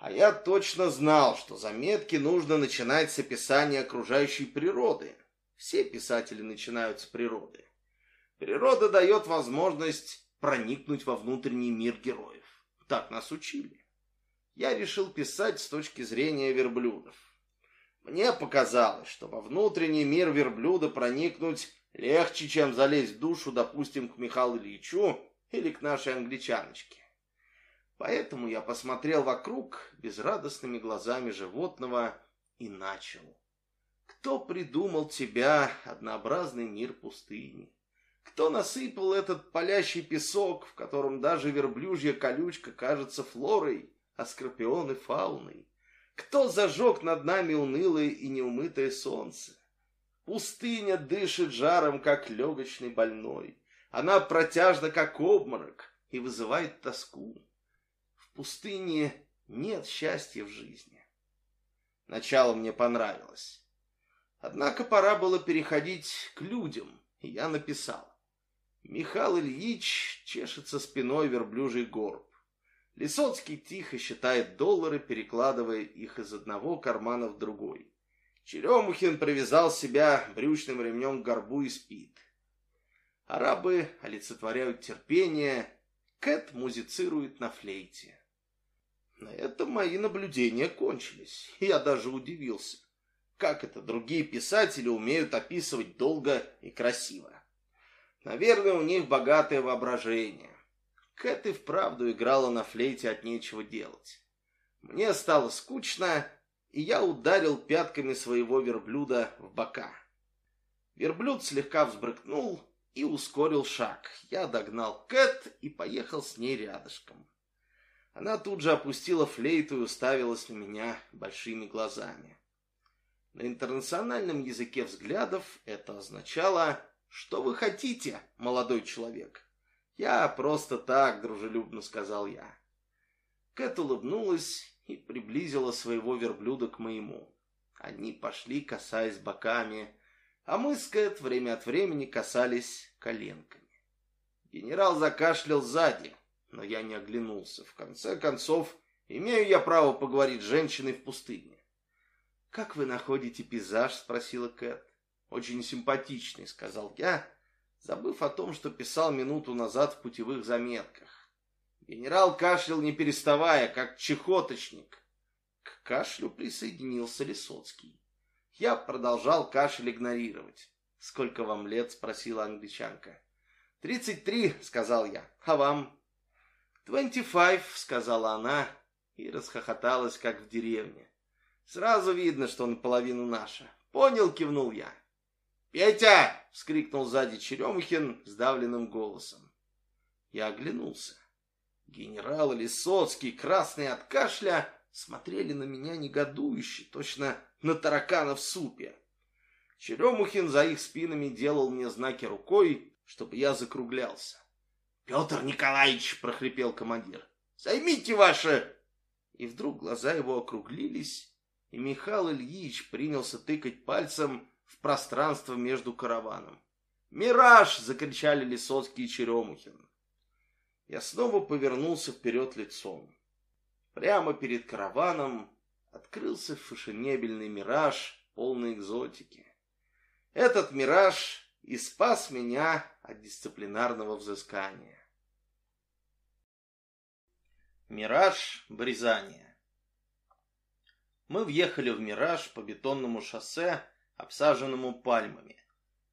А я точно знал, что заметки нужно начинать с описания окружающей природы. Все писатели начинают с природы. Природа дает возможность проникнуть во внутренний мир героев. Так нас учили. Я решил писать с точки зрения верблюдов. Мне показалось, что во внутренний мир верблюда проникнуть легче, чем залезть в душу, допустим, к Михаилу Ильичу или к нашей англичаночке. Поэтому я посмотрел вокруг безрадостными глазами животного и начал. Кто придумал тебя, однообразный мир пустыни? Кто насыпал этот палящий песок, в котором даже верблюжья колючка кажется флорой, а скорпионы фауной? Кто зажег над нами унылое и неумытое солнце? Пустыня дышит жаром, как легочный больной. Она протяжна, как обморок, и вызывает тоску пустыне нет счастья в жизни. Начало мне понравилось. Однако пора было переходить к людям, и я написал. Михаил Ильич чешется спиной верблюжий горб. Лисоцкий тихо считает доллары, перекладывая их из одного кармана в другой. Черемухин привязал себя брючным ремнем к горбу и спит. Арабы олицетворяют терпение, Кэт музицирует на флейте. На этом мои наблюдения кончились. Я даже удивился. Как это другие писатели умеют описывать долго и красиво? Наверное, у них богатое воображение. Кэт и вправду играла на флейте от нечего делать. Мне стало скучно, и я ударил пятками своего верблюда в бока. Верблюд слегка взбрыкнул и ускорил шаг. Я догнал Кэт и поехал с ней рядышком. Она тут же опустила флейту и уставилась на меня большими глазами. На интернациональном языке взглядов это означало «Что вы хотите, молодой человек?» «Я просто так», — дружелюбно сказал я. Кэт улыбнулась и приблизила своего верблюда к моему. Они пошли, касаясь боками, а мы с Кэт время от времени касались коленками. Генерал закашлял сзади, но я не оглянулся. В конце концов, имею я право поговорить с женщиной в пустыне. «Как вы находите пейзаж?» — спросила Кэт. «Очень симпатичный», — сказал я, забыв о том, что писал минуту назад в путевых заметках. Генерал кашлял не переставая, как чехоточник. К кашлю присоединился Лисоцкий. Я продолжал кашель игнорировать. «Сколько вам лет?» — спросила англичанка. «Тридцать три», — сказал я. «А вам?» «Твенти файв», — сказала она и расхохоталась, как в деревне. «Сразу видно, что он половину наша». «Понял», — кивнул я. «Петя!» — вскрикнул сзади Черемухин сдавленным голосом. Я оглянулся. Генерал Лисоцкий, красный от кашля, смотрели на меня негодующе, точно на таракана в супе. Черемухин за их спинами делал мне знаки рукой, чтобы я закруглялся. «Петр Николаевич!» — прохрипел командир. «Займите ваше...» И вдруг глаза его округлились, и Михаил Ильич принялся тыкать пальцем в пространство между караваном. «Мираж!» — закричали Лисоцкий и Черемухин. Я снова повернулся вперед лицом. Прямо перед караваном открылся фашенебельный мираж, полный экзотики. Этот мираж и спас меня от дисциплинарного взыскания. Мираж Брезания Мы въехали в Мираж по бетонному шоссе, обсаженному пальмами.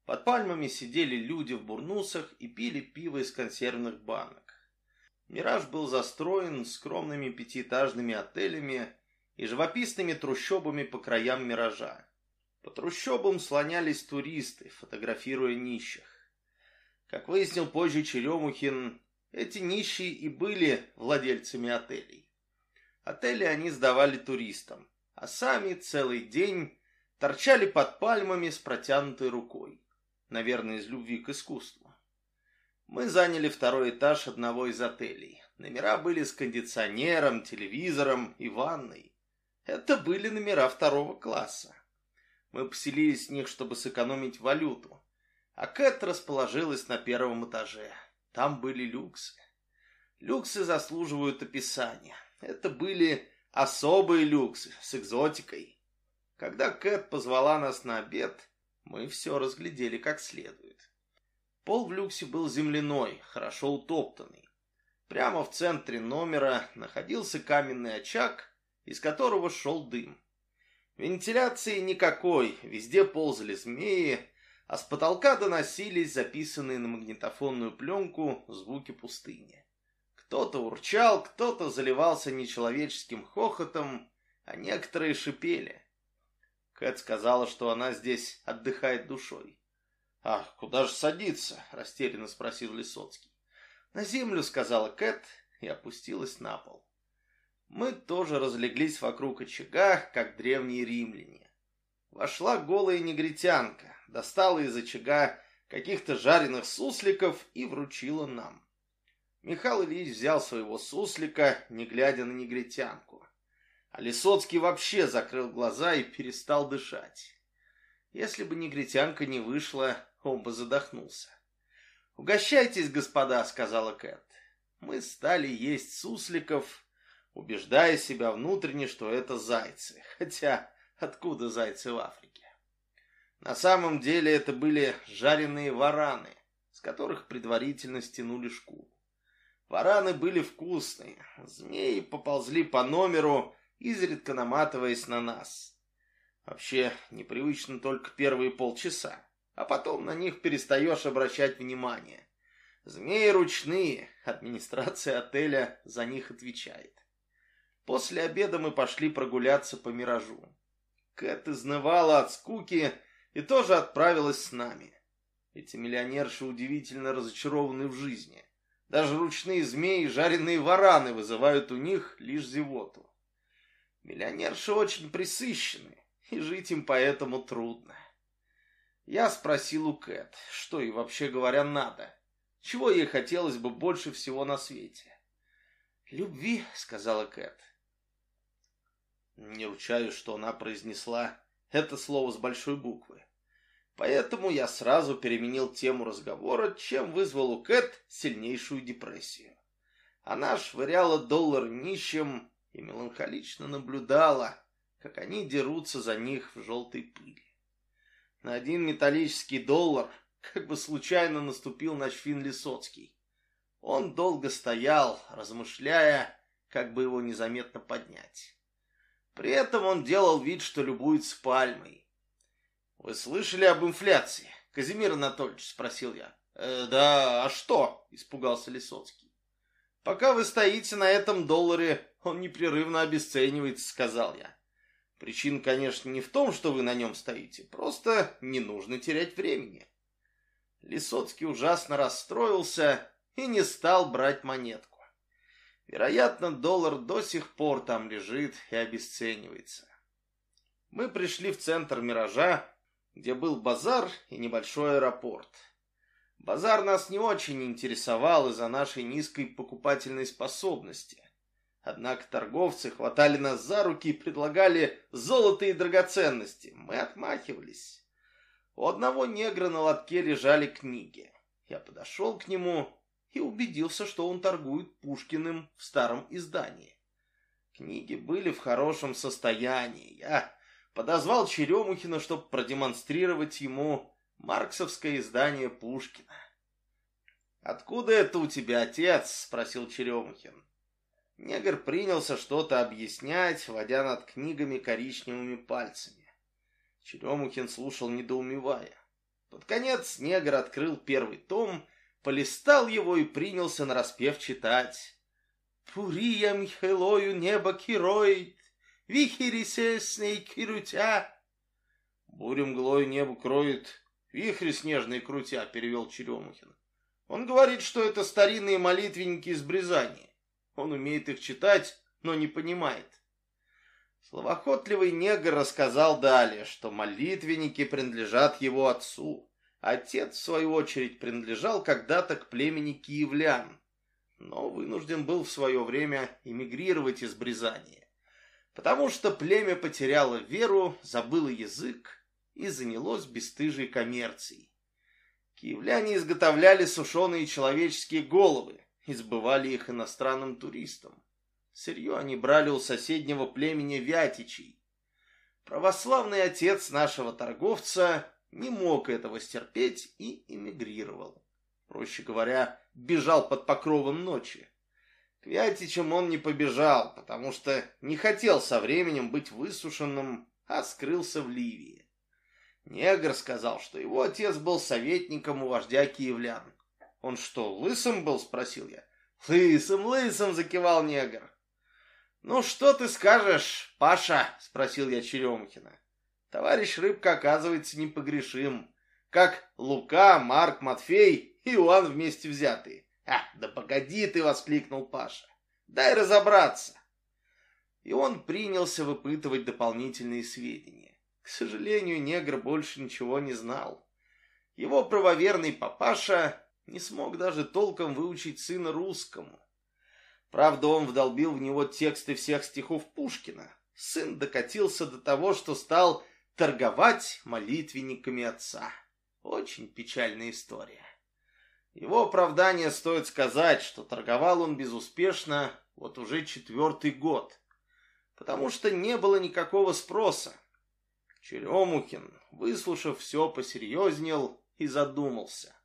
Под пальмами сидели люди в бурнусах и пили пиво из консервных банок. Мираж был застроен скромными пятиэтажными отелями и живописными трущобами по краям Миража. По трущобам слонялись туристы, фотографируя нищих. Как выяснил позже Черемухин, эти нищие и были владельцами отелей. Отели они сдавали туристам, а сами целый день торчали под пальмами с протянутой рукой. Наверное, из любви к искусству. Мы заняли второй этаж одного из отелей. Номера были с кондиционером, телевизором и ванной. Это были номера второго класса. Мы поселились в них, чтобы сэкономить валюту. А Кэт расположилась на первом этаже. Там были люксы. Люксы заслуживают описания. Это были особые люксы с экзотикой. Когда Кэт позвала нас на обед, мы все разглядели как следует. Пол в люксе был земляной, хорошо утоптанный. Прямо в центре номера находился каменный очаг, из которого шел дым. Вентиляции никакой, везде ползали змеи, а с потолка доносились записанные на магнитофонную пленку звуки пустыни. Кто-то урчал, кто-то заливался нечеловеческим хохотом, а некоторые шипели. Кэт сказала, что она здесь отдыхает душой. «А куда же садиться?» – растерянно спросил Лисоцкий. «На землю», – сказала Кэт и опустилась на пол. Мы тоже разлеглись вокруг очага, как древние римляне. Вошла голая негритянка, достала из очага каких-то жареных сусликов и вручила нам. Михаил Ильич взял своего суслика, не глядя на негритянку. А Лисоцкий вообще закрыл глаза и перестал дышать. Если бы негритянка не вышла, он бы задохнулся. «Угощайтесь, господа», — сказала Кэт. Мы стали есть сусликов, убеждая себя внутренне, что это зайцы. Хотя откуда зайцы в Африке? На самом деле это были жареные вараны, с которых предварительно стянули шкуру. Вараны были вкусные, змеи поползли по номеру, изредка наматываясь на нас. Вообще, непривычно только первые полчаса а потом на них перестаешь обращать внимание. Змеи ручные, администрация отеля за них отвечает. После обеда мы пошли прогуляться по миражу. Кэт изнывала от скуки и тоже отправилась с нами. Эти миллионерши удивительно разочарованы в жизни. Даже ручные змеи и жареные вараны вызывают у них лишь зевоту. Миллионерши очень присыщены, и жить им поэтому трудно. Я спросил у Кэт, что ей вообще говоря надо. Чего ей хотелось бы больше всего на свете? «Любви», — сказала Кэт. Не ручаюсь, что она произнесла это слово с большой буквы. Поэтому я сразу переменил тему разговора, чем вызвал у Кэт сильнейшую депрессию. Она швыряла доллар нищим и меланхолично наблюдала, как они дерутся за них в желтой пыли. На один металлический доллар как бы случайно наступил на шфин Лисоцкий. Он долго стоял, размышляя, как бы его незаметно поднять. При этом он делал вид, что любуется пальмой. «Вы слышали об инфляции?» «Казимир Анатольевич?» — спросил я. «Э, «Да, а что?» — испугался Лисоцкий. «Пока вы стоите на этом долларе, он непрерывно обесценивается», — сказал я. «Причина, конечно, не в том, что вы на нем стоите, просто не нужно терять времени». Лисоцкий ужасно расстроился и не стал брать монетку. Вероятно, доллар до сих пор там лежит и обесценивается. Мы пришли в центр «Миража», где был базар и небольшой аэропорт. Базар нас не очень интересовал из-за нашей низкой покупательной способности. Однако торговцы хватали нас за руки и предлагали золото и драгоценности. Мы отмахивались. У одного негра на лотке лежали книги. Я подошел к нему и убедился, что он торгует Пушкиным в старом издании. Книги были в хорошем состоянии. Я подозвал Черемухина, чтобы продемонстрировать ему марксовское издание Пушкина. «Откуда это у тебя, отец?» — спросил Черемухин. Негр принялся что-то объяснять, водя над книгами коричневыми пальцами. Черемухин слушал, недоумевая. Под конец негр открыл первый том, полистал его и принялся нараспев читать. «Пурия Михайлою небо кироид, вихри сесные крутя. Бурю мглою небо кроет, вихри снежные крутя, перевел Черемухин. Он говорит, что это старинные молитвенники из Брязани. Он умеет их читать, но не понимает. Словоохотливый негр рассказал далее, что молитвенники принадлежат его отцу. Отец, в свою очередь, принадлежал когда-то к племени киевлян, но вынужден был в свое время эмигрировать из Брязани потому что племя потеряло веру, забыло язык и занялось бесстыжей коммерцией. Киевляне изготовляли сушеные человеческие головы и сбывали их иностранным туристам. Сырье они брали у соседнего племени Вятичей. Православный отец нашего торговца не мог этого стерпеть и эмигрировал. Проще говоря, бежал под покровом ночи. К Вятичам он не побежал, потому что не хотел со временем быть высушенным, а скрылся в Ливии. Негр сказал, что его отец был советником у вождя киевлян. «Он что, лысым был?» — спросил я. «Лысым, лысым!» — закивал негр. «Ну, что ты скажешь, Паша?» — спросил я Черемухина. Товарищ Рыбка, оказывается, непогрешим. Как Лука, Марк, Матфей и Иоанн вместе взятые. «А, да погоди ты!» — воскликнул Паша. «Дай разобраться!» И он принялся выпытывать дополнительные сведения. К сожалению, негр больше ничего не знал. Его правоверный папаша не смог даже толком выучить сына русскому. Правда, он вдолбил в него тексты всех стихов Пушкина. Сын докатился до того, что стал торговать молитвенниками отца. Очень печальная история. Его оправдание стоит сказать, что торговал он безуспешно вот уже четвертый год, потому что не было никакого спроса. Черемухин, выслушав все, посерьезнел и задумался.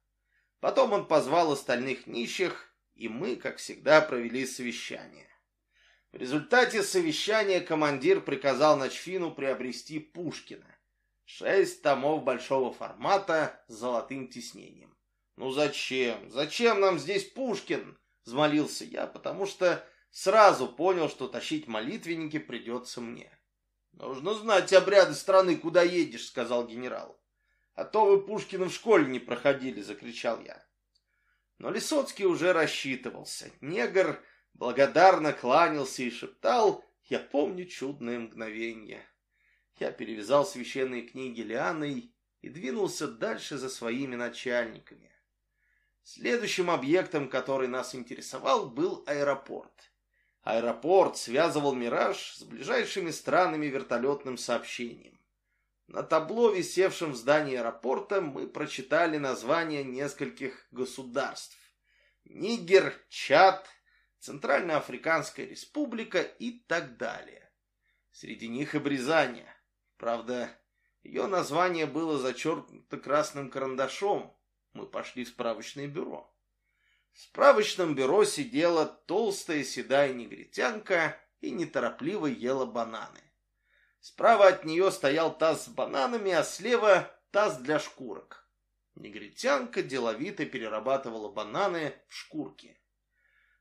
Потом он позвал остальных нищих, и мы, как всегда, провели совещание. В результате совещания командир приказал Ночфину приобрести Пушкина. Шесть томов большого формата с золотым тиснением. Ну зачем? Зачем нам здесь Пушкин? Взмолился я, потому что сразу понял, что тащить молитвенники придется мне. Нужно знать обряды страны, куда едешь, сказал генерал. А то вы Пушкина в школе не проходили, закричал я. Но Лисоцкий уже рассчитывался. Негр благодарно кланялся и шептал «Я помню чудное мгновение». Я перевязал священные книги лианой и двинулся дальше за своими начальниками. Следующим объектом, который нас интересовал, был аэропорт. Аэропорт связывал «Мираж» с ближайшими странами вертолетным сообщением. На табло, висевшем в здании аэропорта, мы прочитали названия нескольких государств. Нигер, Чад, Центральноафриканская республика и так далее. Среди них и Бризания. Правда, ее название было зачеркнуто красным карандашом. Мы пошли в справочное бюро. В справочном бюро сидела толстая седая негритянка и неторопливо ела бананы. Справа от нее стоял таз с бананами, а слева таз для шкурок. Негритянка деловито перерабатывала бананы в шкурки.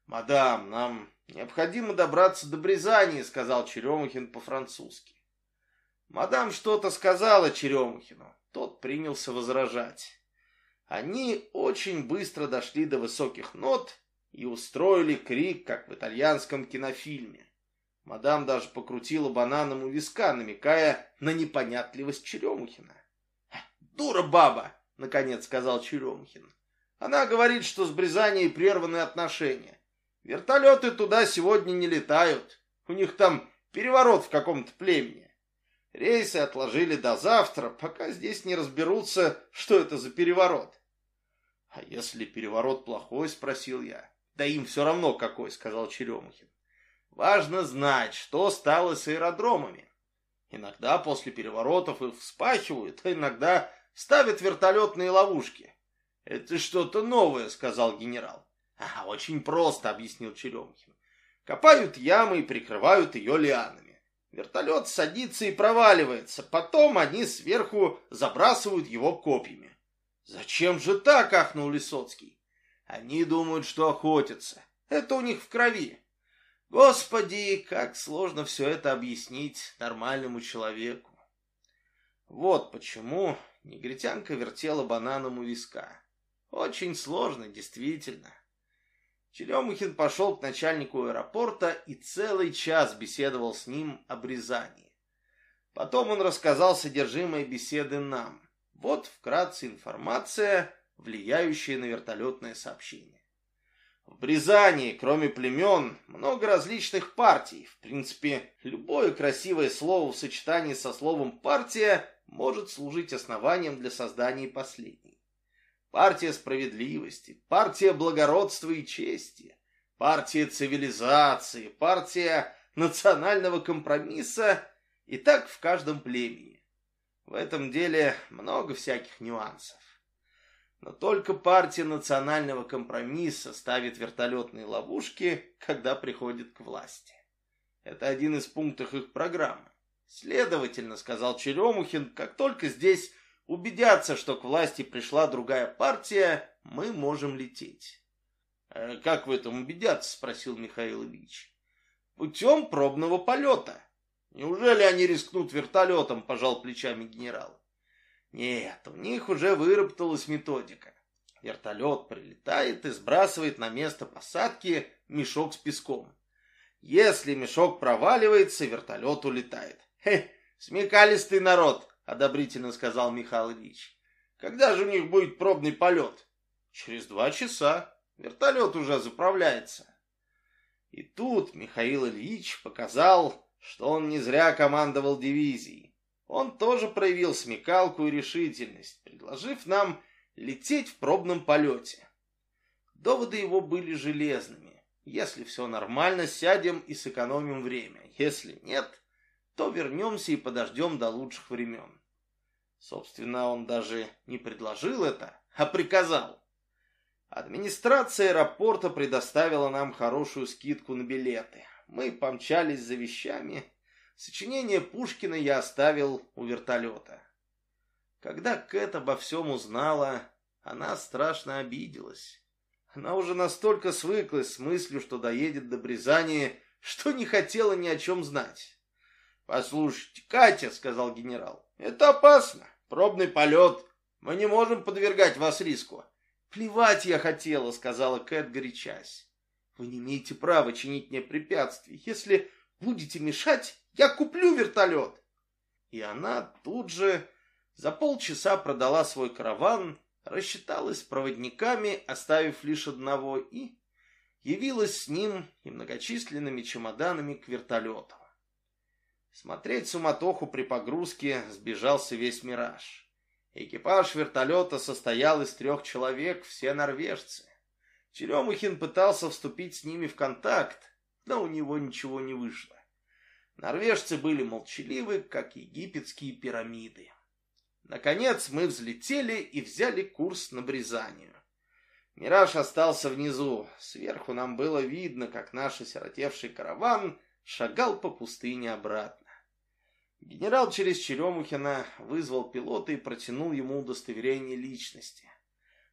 «Мадам, нам необходимо добраться до Бризани», — сказал Черемухин по-французски. Мадам что-то сказала Черемухину. Тот принялся возражать. Они очень быстро дошли до высоких нот и устроили крик, как в итальянском кинофильме. Мадам даже покрутила бананом у виска, намекая на непонятливость Черемухина. «Дура баба!» — наконец сказал Черемухин. «Она говорит, что с Бризанией прерваны отношения. Вертолеты туда сегодня не летают. У них там переворот в каком-то племени. Рейсы отложили до завтра, пока здесь не разберутся, что это за переворот. А если переворот плохой, спросил я. Да им все равно какой, сказал Черемухин. Важно знать, что стало с аэродромами. Иногда после переворотов их вспахивают, а иногда ставят вертолетные ловушки. Это что-то новое, сказал генерал. Очень просто, объяснил Черемухин. Копают ямы и прикрывают ее лианами. Вертолет садится и проваливается. Потом они сверху забрасывают его копьями. «Зачем же так?» — ахнул Лисоцкий. «Они думают, что охотятся. Это у них в крови. Господи, как сложно все это объяснить нормальному человеку. Вот почему негритянка вертела бананом у виска. Очень сложно, действительно. Черемухин пошел к начальнику аэропорта и целый час беседовал с ним о Бризании. Потом он рассказал содержимое беседы нам. Вот вкратце информация, влияющая на вертолетное сообщение. В Бризании, кроме племен, много различных партий. В принципе, любое красивое слово в сочетании со словом «партия» может служить основанием для создания последней партия справедливости, партия благородства и чести, партия цивилизации, партия национального компромисса и так в каждом племени. В этом деле много всяких нюансов. Но только партия национального компромисса ставит вертолетные ловушки, когда приходит к власти. Это один из пунктов их программы. Следовательно, сказал Черемухин, как только здесь убедятся, что к власти пришла другая партия, мы можем лететь. «Э, «Как в этом убедятся?» – спросил Михаил Ильич. «Путем пробного полета. Неужели они рискнут вертолетом?» – пожал плечами генерал. «Нет, у них уже выработалась методика. Вертолет прилетает и сбрасывает на место посадки мешок с песком. Если мешок проваливается, вертолет улетает. Хе, смекалистый народ!» — одобрительно сказал Михаил Ильич. «Когда же у них будет пробный полет?» «Через два часа. Вертолет уже заправляется». И тут Михаил Ильич показал, что он не зря командовал дивизией. Он тоже проявил смекалку и решительность, предложив нам лететь в пробном полете. Доводы его были железными. Если все нормально, сядем и сэкономим время. Если нет, то вернемся и подождем до лучших времен. Собственно, он даже не предложил это, а приказал. Администрация аэропорта предоставила нам хорошую скидку на билеты. Мы помчались за вещами. Сочинение Пушкина я оставил у вертолета. Когда Кэт обо всем узнала, она страшно обиделась. Она уже настолько свыклась с мыслью, что доедет до Брязани, что не хотела ни о чем знать. «Послушайте, Катя», — сказал генерал, — «это опасно. Пробный полет. Мы не можем подвергать вас риску». «Плевать я хотела», — сказала Кэт, горячась. «Вы не имеете права чинить мне препятствий. Если будете мешать, я куплю вертолет». И она тут же за полчаса продала свой караван, рассчиталась с проводниками, оставив лишь одного, и явилась с ним и многочисленными чемоданами к вертолетам. Смотреть суматоху при погрузке сбежался весь мираж. Экипаж вертолета состоял из трех человек, все норвежцы. Черемухин пытался вступить с ними в контакт, но у него ничего не вышло. Норвежцы были молчаливы, как египетские пирамиды. Наконец мы взлетели и взяли курс на Бризанию. Мираж остался внизу. Сверху нам было видно, как наш осиротевший караван шагал по пустыне обратно. Генерал через Черемухина вызвал пилота и протянул ему удостоверение личности.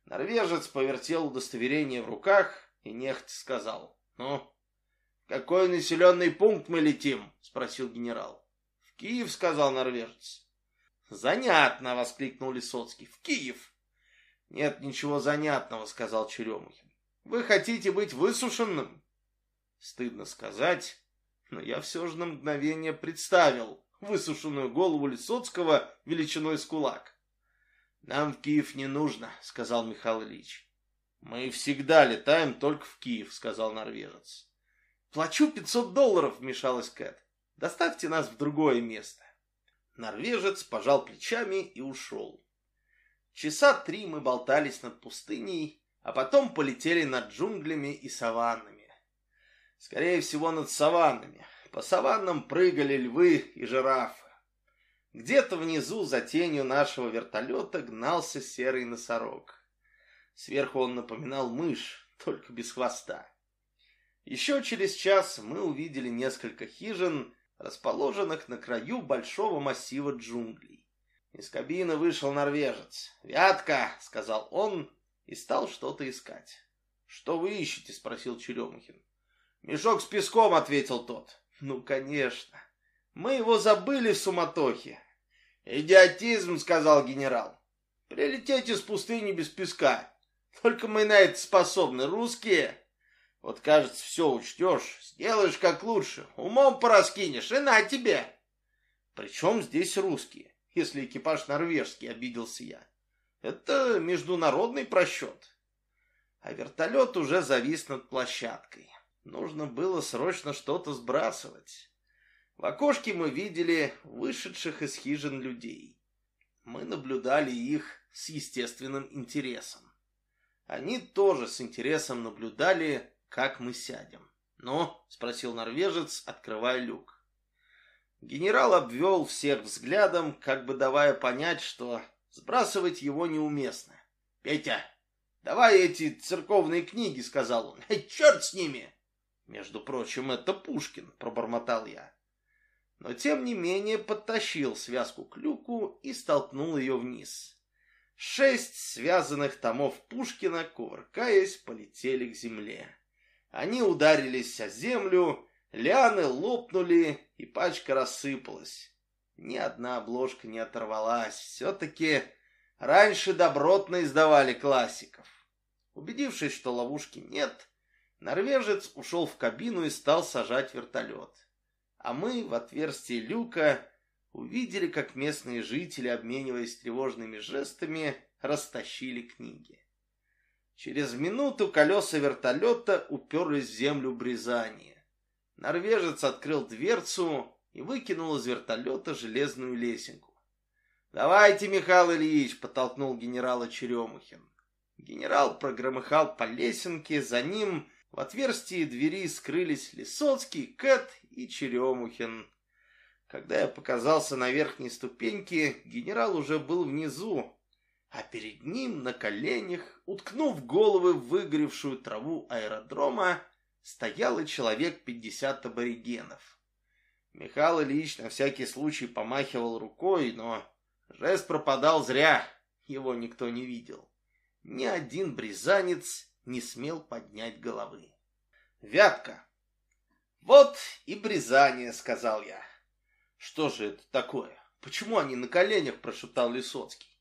Норвежец повертел удостоверение в руках и нехотя сказал. «Ну, в какой населенный пункт мы летим?» — спросил генерал. «В Киев», — сказал норвежец. «Занятно!» — воскликнул Лисоцкий. «В Киев!» «Нет ничего занятного», — сказал Черемухин. «Вы хотите быть высушенным?» Стыдно сказать, но я все же на мгновение представил высушенную голову Лисоцкого величиной с кулак. «Нам в Киев не нужно», — сказал Михаил Ильич. «Мы всегда летаем только в Киев», — сказал норвежец. «Плачу пятьсот долларов», — вмешалась Кэт. «Доставьте нас в другое место». Норвежец пожал плечами и ушел. Часа три мы болтались над пустыней, а потом полетели над джунглями и саваннами. Скорее всего, над саваннами. По саваннам прыгали львы и жирафы. Где-то внизу, за тенью нашего вертолета, гнался серый носорог. Сверху он напоминал мышь, только без хвоста. Еще через час мы увидели несколько хижин, расположенных на краю большого массива джунглей. Из кабины вышел норвежец. «Вятка!» — сказал он и стал что-то искать. «Что вы ищете?» — спросил Черемухин. «Мешок с песком», — ответил тот. «Ну, конечно. Мы его забыли в суматохе». «Идиотизм», — сказал генерал. «Прилететь из пустыни без песка. Только мы на это способны, русские». Вот, кажется, все учтешь, сделаешь как лучше, умом пораскинешь, и на тебе. Причем здесь русские, если экипаж норвежский, обиделся я. Это международный просчет. А вертолет уже завис над площадкой. Нужно было срочно что-то сбрасывать. В окошке мы видели вышедших из хижин людей. Мы наблюдали их с естественным интересом. Они тоже с интересом наблюдали как мы сядем. «Ну?» — спросил норвежец, открывая люк. Генерал обвел всех взглядом, как бы давая понять, что сбрасывать его неуместно. «Петя, давай эти церковные книги», — сказал он. «Эй, черт с ними!» «Между прочим, это Пушкин», — пробормотал я. Но, тем не менее, подтащил связку к люку и столкнул ее вниз. Шесть связанных томов Пушкина, кувыркаясь, полетели к земле. Они ударились о землю, лианы лопнули, и пачка рассыпалась. Ни одна обложка не оторвалась. Все-таки раньше добротно издавали классиков. Убедившись, что ловушки нет, норвежец ушел в кабину и стал сажать вертолет. А мы в отверстие люка увидели, как местные жители, обмениваясь тревожными жестами, растащили книги. Через минуту колеса вертолета уперлись в землю Бризания. Норвежец открыл дверцу и выкинул из вертолета железную лесенку. «Давайте, Михаил Ильич!» — подтолкнул генерала Черемухин. Генерал прогромыхал по лесенке, за ним в отверстии двери скрылись Лисоцкий, Кэт и Черемухин. Когда я показался на верхней ступеньке, генерал уже был внизу, а перед ним на коленях, уткнув головы в выгоревшую траву аэродрома, стояло человек пятьдесят аборигенов. Михаил Ильич на всякий случай помахивал рукой, но жест пропадал зря, его никто не видел. ни один бризанец не смел поднять головы. Вятка. Вот и бризание, сказал я. Что же это такое? Почему они на коленях, прошептал Лисоцкий.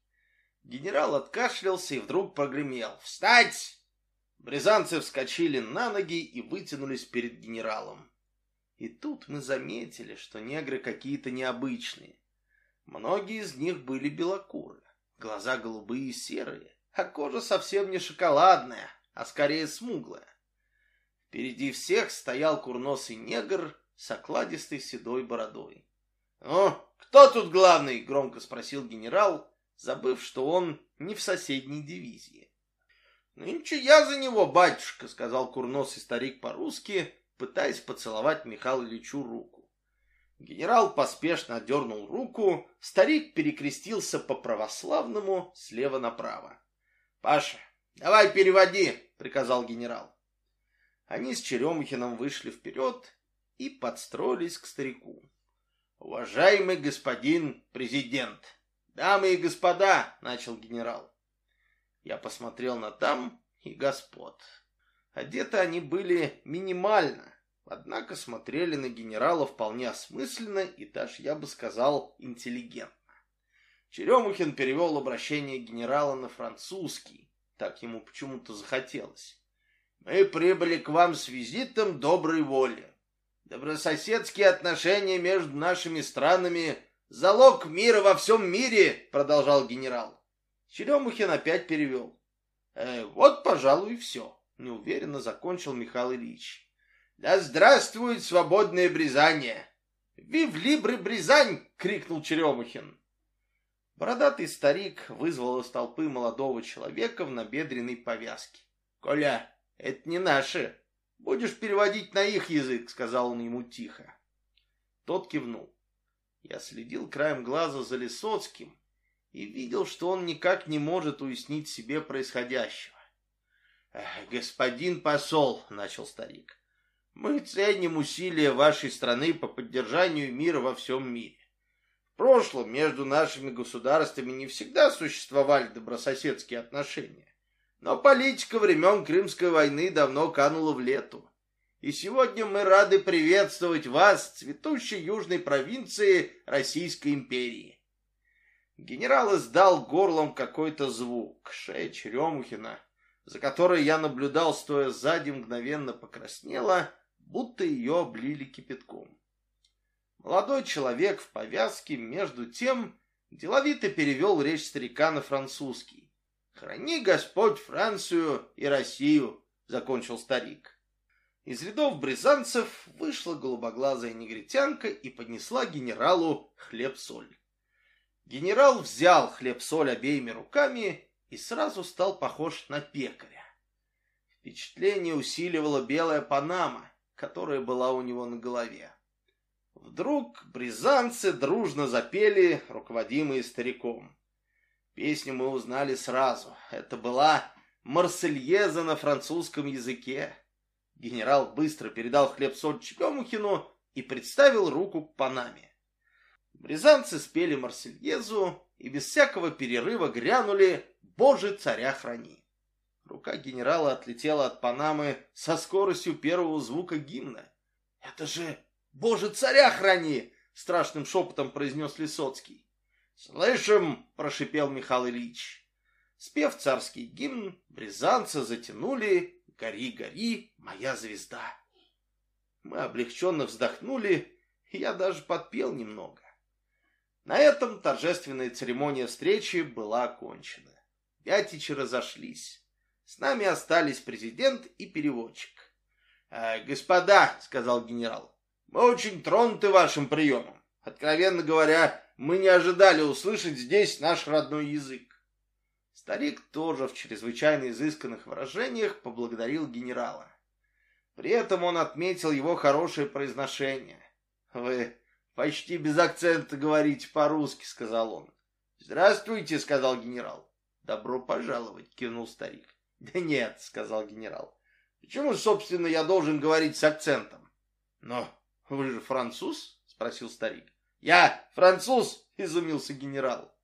Генерал откашлялся и вдруг прогремел. «Встать!» Брязанцы вскочили на ноги и вытянулись перед генералом. И тут мы заметили, что негры какие-то необычные. Многие из них были белокуры, глаза голубые и серые, а кожа совсем не шоколадная, а скорее смуглая. Впереди всех стоял курносый негр с окладистой седой бородой. «Ну, кто тут главный?» — громко спросил генерал, забыв, что он не в соседней дивизии. «Нынче я за него, батюшка», — сказал курносый старик по-русски, пытаясь поцеловать Михаилу Ильичу руку. Генерал поспешно отдернул руку, старик перекрестился по-православному слева направо. «Паша, давай переводи», — приказал генерал. Они с Черемухиным вышли вперед и подстроились к старику. «Уважаемый господин президент, дамы и господа», — начал генерал. Я посмотрел на дам и господ. Одеты они были минимально, однако смотрели на генерала вполне осмысленно и даже, я бы сказал, интеллигентно. Черемухин перевел обращение генерала на французский, так ему почему-то захотелось. «Мы прибыли к вам с визитом доброй воли. Добрососедские отношения между нашими странами — залог мира во всем мире», — продолжал генерал. Черемухин опять перевел. «Э, «Вот, пожалуй, и все» неуверенно закончил Михаил Ильич. Да здравствует свободное брезание! Вив либры брезань! крикнул Черемухин. Бородатый старик вызвал из толпы молодого человека в набедренной повязке. «Коля, это не наши. Будешь переводить на их язык», — сказал он ему тихо. Тот кивнул. Я следил краем глаза за Лисоцким и видел, что он никак не может уяснить себе происходящего. «Господин посол», — начал старик, — «мы ценим усилия вашей страны по поддержанию мира во всем мире. Прошлом между нашими государствами не всегда существовали добрососедские отношения, но политика времен Крымской войны давно канула в лету. И сегодня мы рады приветствовать вас, цветущей южной провинции Российской империи». Генерал издал горлом какой-то звук. Шея Черемухина за которой я наблюдал, стоя сзади, мгновенно покраснела, будто ее облили кипятком. Молодой человек в повязке, между тем, деловито перевел речь старика на французский. «Храни Господь Францию и Россию», — закончил старик. Из рядов бризанцев вышла голубоглазая негритянка и поднесла генералу хлеб-соль. Генерал взял хлеб-соль обеими руками и сразу стал похож на пекаря. Впечатление усиливала белая панама, которая была у него на голове. Вдруг бризанцы дружно запели, руководимые стариком. Песню мы узнали сразу. Это была «Марсельеза» на французском языке. Генерал быстро передал хлеб-соль Чепемухину и представил руку к панаме. Бризанцы спели «Марсельезу» и без всякого перерыва грянули Боже, царя храни! Рука генерала отлетела от Панамы со скоростью первого звука гимна. «Это же Боже, царя храни!» — страшным шепотом произнес Лисоцкий. «Слышим!» — прошипел Михаил Ильич. Спев царский гимн, брезанцы затянули «Гори, гори, моя звезда». Мы облегченно вздохнули, я даже подпел немного. На этом торжественная церемония встречи была окончена. Пятичи разошлись. С нами остались президент и переводчик. «Э, «Господа», — сказал генерал, — «мы очень тронуты вашим приемом. Откровенно говоря, мы не ожидали услышать здесь наш родной язык». Старик тоже в чрезвычайно изысканных выражениях поблагодарил генерала. При этом он отметил его хорошее произношение. «Вы почти без акцента говорите по-русски», — сказал он. «Здравствуйте», — сказал генерал. «Добро пожаловать», — кивнул старик. «Да нет», — сказал генерал. «Почему, собственно, я должен говорить с акцентом?» «Но вы же француз?» — спросил старик. «Я француз!» — изумился генерал.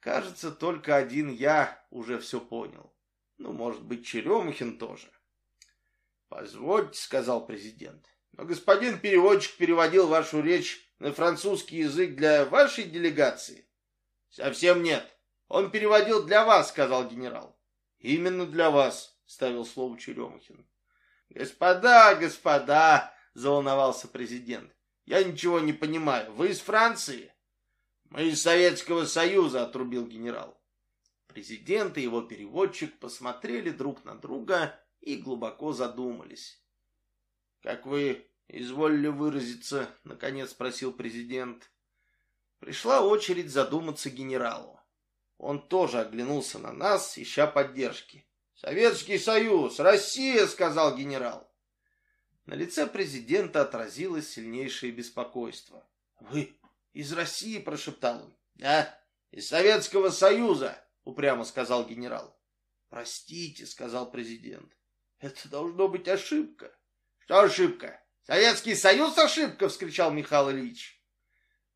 Кажется, только один я уже все понял. Ну, может быть, Черемухин тоже. «Позвольте», — сказал президент, — «но господин переводчик переводил вашу речь на французский язык для вашей делегации?» «Совсем нет. Он переводил для вас», — сказал генерал. «Именно для вас», — ставил слово Черемухин. «Господа, господа», — заволновался президент, — «я ничего не понимаю. Вы из Франции?» «Мы из Советского Союза», — отрубил генерал. Президент и его переводчик посмотрели друг на друга и глубоко задумались. «Как вы изволили выразиться?» — наконец спросил президент. Пришла очередь задуматься генералу. Он тоже оглянулся на нас, ища поддержки. «Советский Союз! Россия!» — сказал генерал. На лице президента отразилось сильнейшее беспокойство. «Вы из России, прошептал он. Да, из Советского Союза, упрямо сказал генерал. Простите, сказал президент. Это должно быть ошибка. Что ошибка? Советский Союз ошибка, вскричал Михаил Ильич.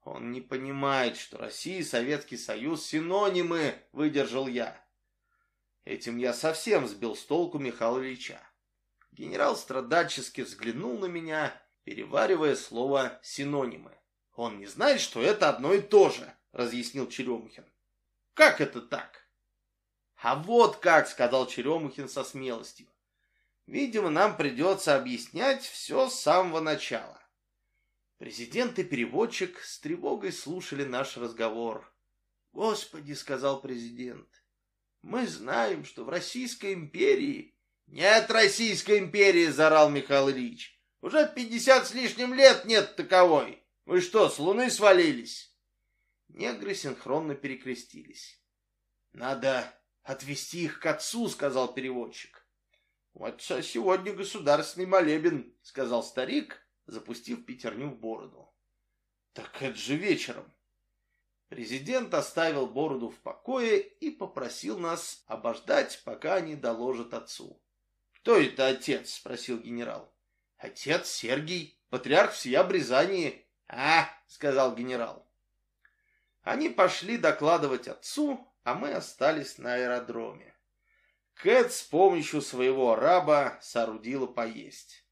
Он не понимает, что Россия и Советский Союз синонимы, выдержал я. Этим я совсем сбил с толку Михаила Ильича. Генерал страдальчески взглянул на меня, переваривая слово «синонимы». Он не знает, что это одно и то же, разъяснил Черемухин. Как это так? А вот как, сказал Черемухин со смелостью. Видимо, нам придется объяснять все с самого начала. Президент и переводчик с тревогой слушали наш разговор. «Господи», — сказал президент, — «мы знаем, что в Российской империи...» «Нет Российской империи!» — заорал Михаил Ильич. «Уже пятьдесят с лишним лет нет таковой!» Вы что, с луны свалились? Негры синхронно перекрестились. Надо отвести их к отцу, сказал переводчик. У отца сегодня государственный молебен, сказал старик, запустив пятерню в бороду. Так это же вечером. Президент оставил бороду в покое и попросил нас обождать, пока они доложат отцу. «Кто это отец?» — спросил генерал. «Отец Сергий, патриарх всея Брязании, «А!» — сказал генерал. Они пошли докладывать отцу, а мы остались на аэродроме. Кэт с помощью своего араба соорудила поесть.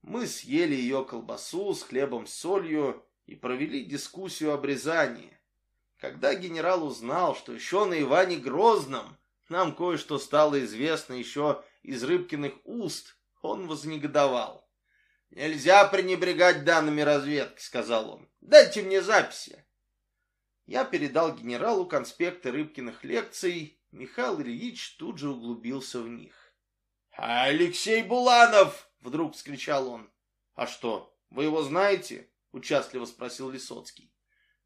Мы съели ее колбасу с хлебом с солью и провели дискуссию об Рязани. Когда генерал узнал, что еще на Иване Грозном нам кое-что стало известно еще из Рыбкиных уст, он вознегодовал. «Нельзя пренебрегать данными разведки», — сказал он. «Дайте мне записи». Я передал генералу конспекты Рыбкиных лекций. Михаил Ильич тут же углубился в них. «Алексей Буланов!» — вдруг вскричал он. «А что, вы его знаете?» — участливо спросил Лисоцкий.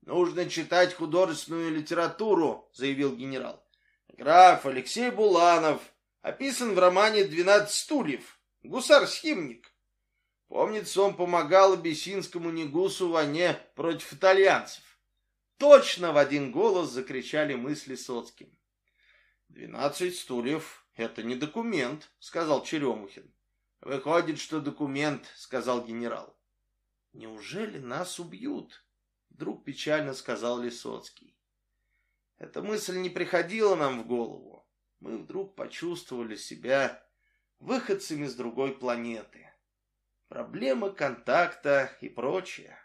«Нужно читать художественную литературу», — заявил генерал. «Граф Алексей Буланов описан в романе «Двенадцать стульев». Гусар-схимник. Помнится, он помогал абиссинскому негусу в войне против итальянцев. Точно в один голос закричали мысли Соцким. «Двенадцать стульев — это не документ», — сказал Черемухин. «Выходит, что документ», — сказал генерал. «Неужели нас убьют?» — вдруг печально сказал Лисоцкий. Эта мысль не приходила нам в голову. Мы вдруг почувствовали себя выходцами с другой планеты проблемы контакта и прочее.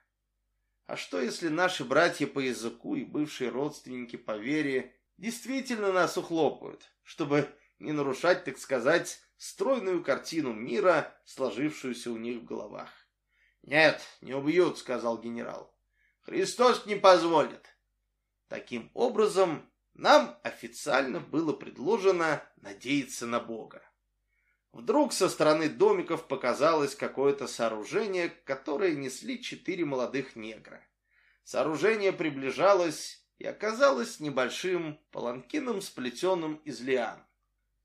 А что, если наши братья по языку и бывшие родственники по вере действительно нас ухлопают, чтобы не нарушать, так сказать, стройную картину мира, сложившуюся у них в головах? «Нет, не убьют», — сказал генерал. «Христос не позволит». Таким образом, нам официально было предложено надеяться на Бога. Вдруг со стороны домиков показалось какое-то сооружение, которое несли четыре молодых негра. Сооружение приближалось и оказалось небольшим паланкином, сплетенным из лиан.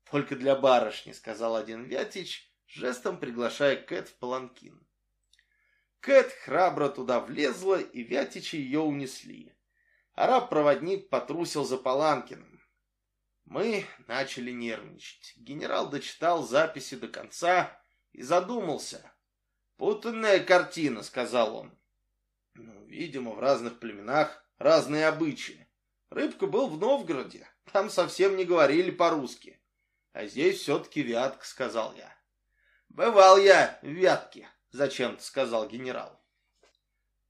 «Только для барышни», — сказал один Вятич, жестом приглашая Кэт в паланкин. Кэт храбро туда влезла, и Вятичи ее унесли. Араб-проводник потрусил за Паланкиным. Мы начали нервничать. Генерал дочитал записи до конца и задумался. «Путанная картина», — сказал он. «Ну, видимо, в разных племенах разные обычаи. Рыбка был в Новгороде, там совсем не говорили по-русски. А здесь все-таки Вятка, сказал я. Бывал я в Вятке, зачем-то сказал генерал.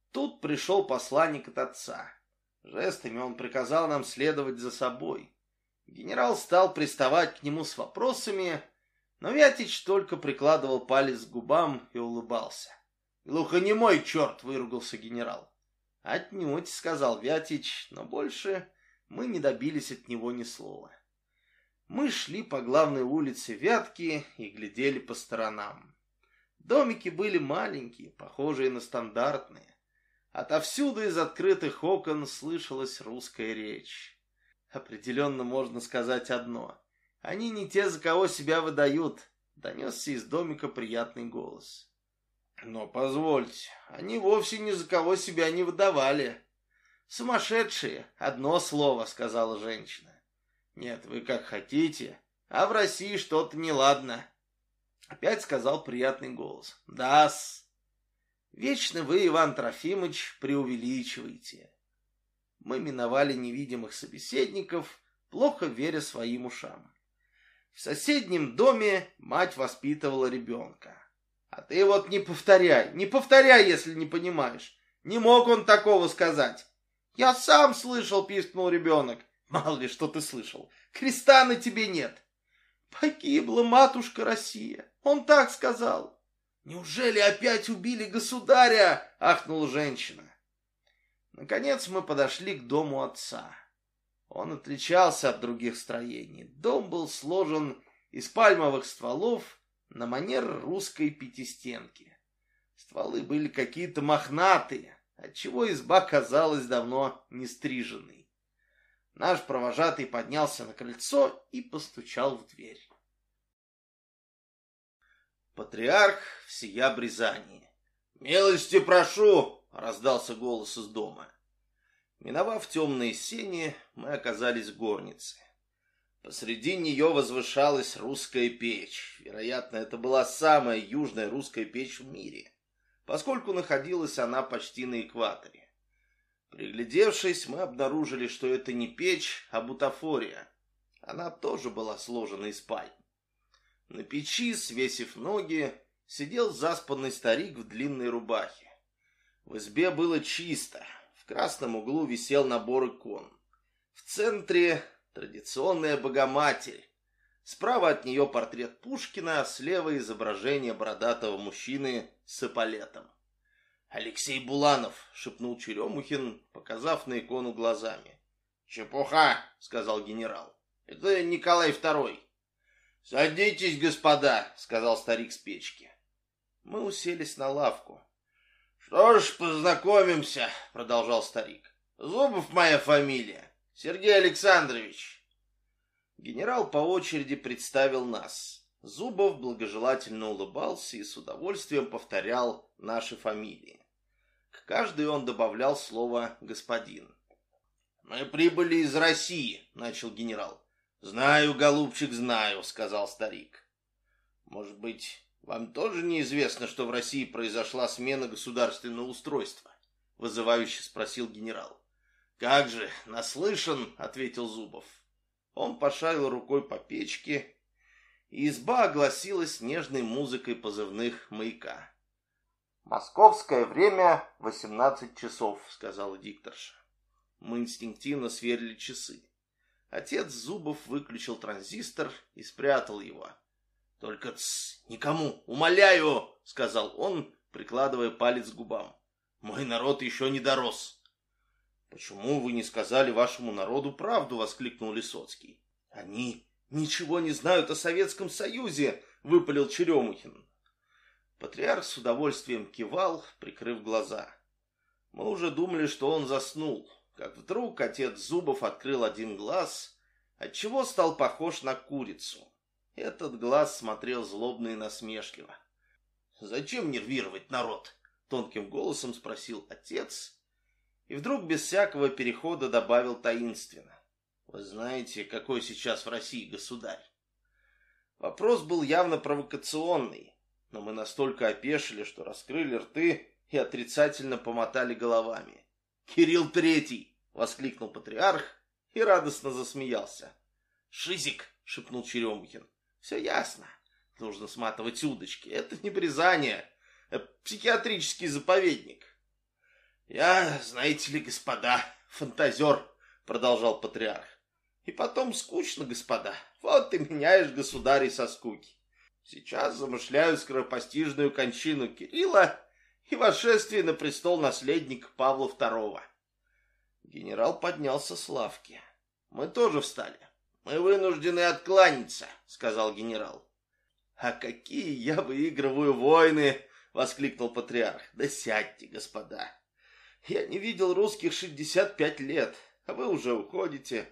Тут пришел посланник от отца. Жестами он приказал нам следовать за собой. Генерал стал приставать к нему с вопросами, но Вятич только прикладывал палец к губам и улыбался. «Глухонемой черт!» — выругался генерал. «Отнюдь», — сказал Вятич, но больше мы не добились от него ни слова. Мы шли по главной улице Вятки и глядели по сторонам. Домики были маленькие, похожие на стандартные. Отовсюду из открытых окон слышалась русская речь. Определенно можно сказать одно. Они не те, за кого себя выдают, донесся из домика приятный голос. Но позвольте, они вовсе ни за кого себя не выдавали. Сумасшедшие, одно слово, сказала женщина. Нет, вы как хотите, а в России что-то неладно. Опять сказал приятный голос. Да-с. Вечно вы, Иван Трофимович, преувеличиваете. Мы миновали невидимых собеседников, плохо веря своим ушам. В соседнем доме мать воспитывала ребенка. А ты вот не повторяй, не повторяй, если не понимаешь. Не мог он такого сказать. Я сам слышал, пискнул ребенок. Мало ли, что ты слышал. Креста на тебе нет. Погибла матушка Россия. Он так сказал. Неужели опять убили государя? Ахнула женщина. Наконец мы подошли к дому отца. Он отличался от других строений. Дом был сложен из пальмовых стволов на манер русской пятистенки. Стволы были какие-то мохнатые, отчего изба казалась давно не стриженной. Наш провожатый поднялся на крыльцо и постучал в дверь. Патриарх всея Бризании. «Милости прошу!» — раздался голос из дома. Миновав темные сени, мы оказались в горнице. Посреди нее возвышалась русская печь. Вероятно, это была самая южная русская печь в мире, поскольку находилась она почти на экваторе. Приглядевшись, мы обнаружили, что это не печь, а бутафория. Она тоже была сложена из пальм. На печи, свесив ноги, сидел заспанный старик в длинной рубахе. В избе было чисто. В красном углу висел набор икон. В центре Традиционная Богоматерь. Справа от нее портрет Пушкина, а слева изображение бородатого мужчины с эполетом. «Алексей Буланов», — шепнул Черемухин, показав на икону глазами. «Чепуха», — сказал генерал. «Это Николай Второй». «Садитесь, господа», — сказал старик с печки. Мы уселись на лавку. «Что ж, познакомимся», — продолжал старик. «Зубов моя фамилия. Сергей Александрович!» Генерал по очереди представил нас. Зубов благожелательно улыбался и с удовольствием повторял наши фамилии. К каждой он добавлял слово «господин». «Мы прибыли из России», — начал генерал. «Знаю, голубчик, знаю», — сказал старик. «Может быть, вам тоже неизвестно, что в России произошла смена государственного устройства?» — вызывающе спросил генерал. «Как же, наслышан», — ответил Зубов. Он пошарил рукой по печке, и изба огласилась нежной музыкой позывных маяка. «Московское время — восемнадцать часов», — сказала дикторша. Мы инстинктивно сверили часы. Отец Зубов выключил транзистор и спрятал его. «Только тс, никому, умоляю!» — сказал он, прикладывая палец к губам. «Мой народ еще не дорос». «Почему вы не сказали вашему народу правду?» — воскликнул Лисоцкий. «Они ничего не знают о Советском Союзе!» — выпалил Черемухин. Патриарх с удовольствием кивал, прикрыв глаза. Мы уже думали, что он заснул, как вдруг отец Зубов открыл один глаз, отчего стал похож на курицу. Этот глаз смотрел злобно и насмешливо. «Зачем нервировать народ?» — тонким голосом спросил отец и вдруг без всякого перехода добавил таинственно. Вы знаете, какой сейчас в России государь? Вопрос был явно провокационный, но мы настолько опешили, что раскрыли рты и отрицательно помотали головами. «Кирилл Третий!» — воскликнул патриарх и радостно засмеялся. «Шизик!» — шепнул Черемухин. «Все ясно. Нужно сматывать удочки. Это не брезание, а психиатрический заповедник». «Я, знаете ли, господа, фантазер», — продолжал патриарх. «И потом скучно, господа. Вот ты меняешь государей со скуки. Сейчас замышляю скоропостижную кончину Кирилла и восшествие на престол наследника Павла II». Генерал поднялся с лавки. Мы тоже встали. Мы вынуждены откланяться, сказал генерал. А какие я выигрываю войны, воскликнул патриарх. Да сядьте, господа. Я не видел русских шестьдесят пять лет, а вы уже уходите.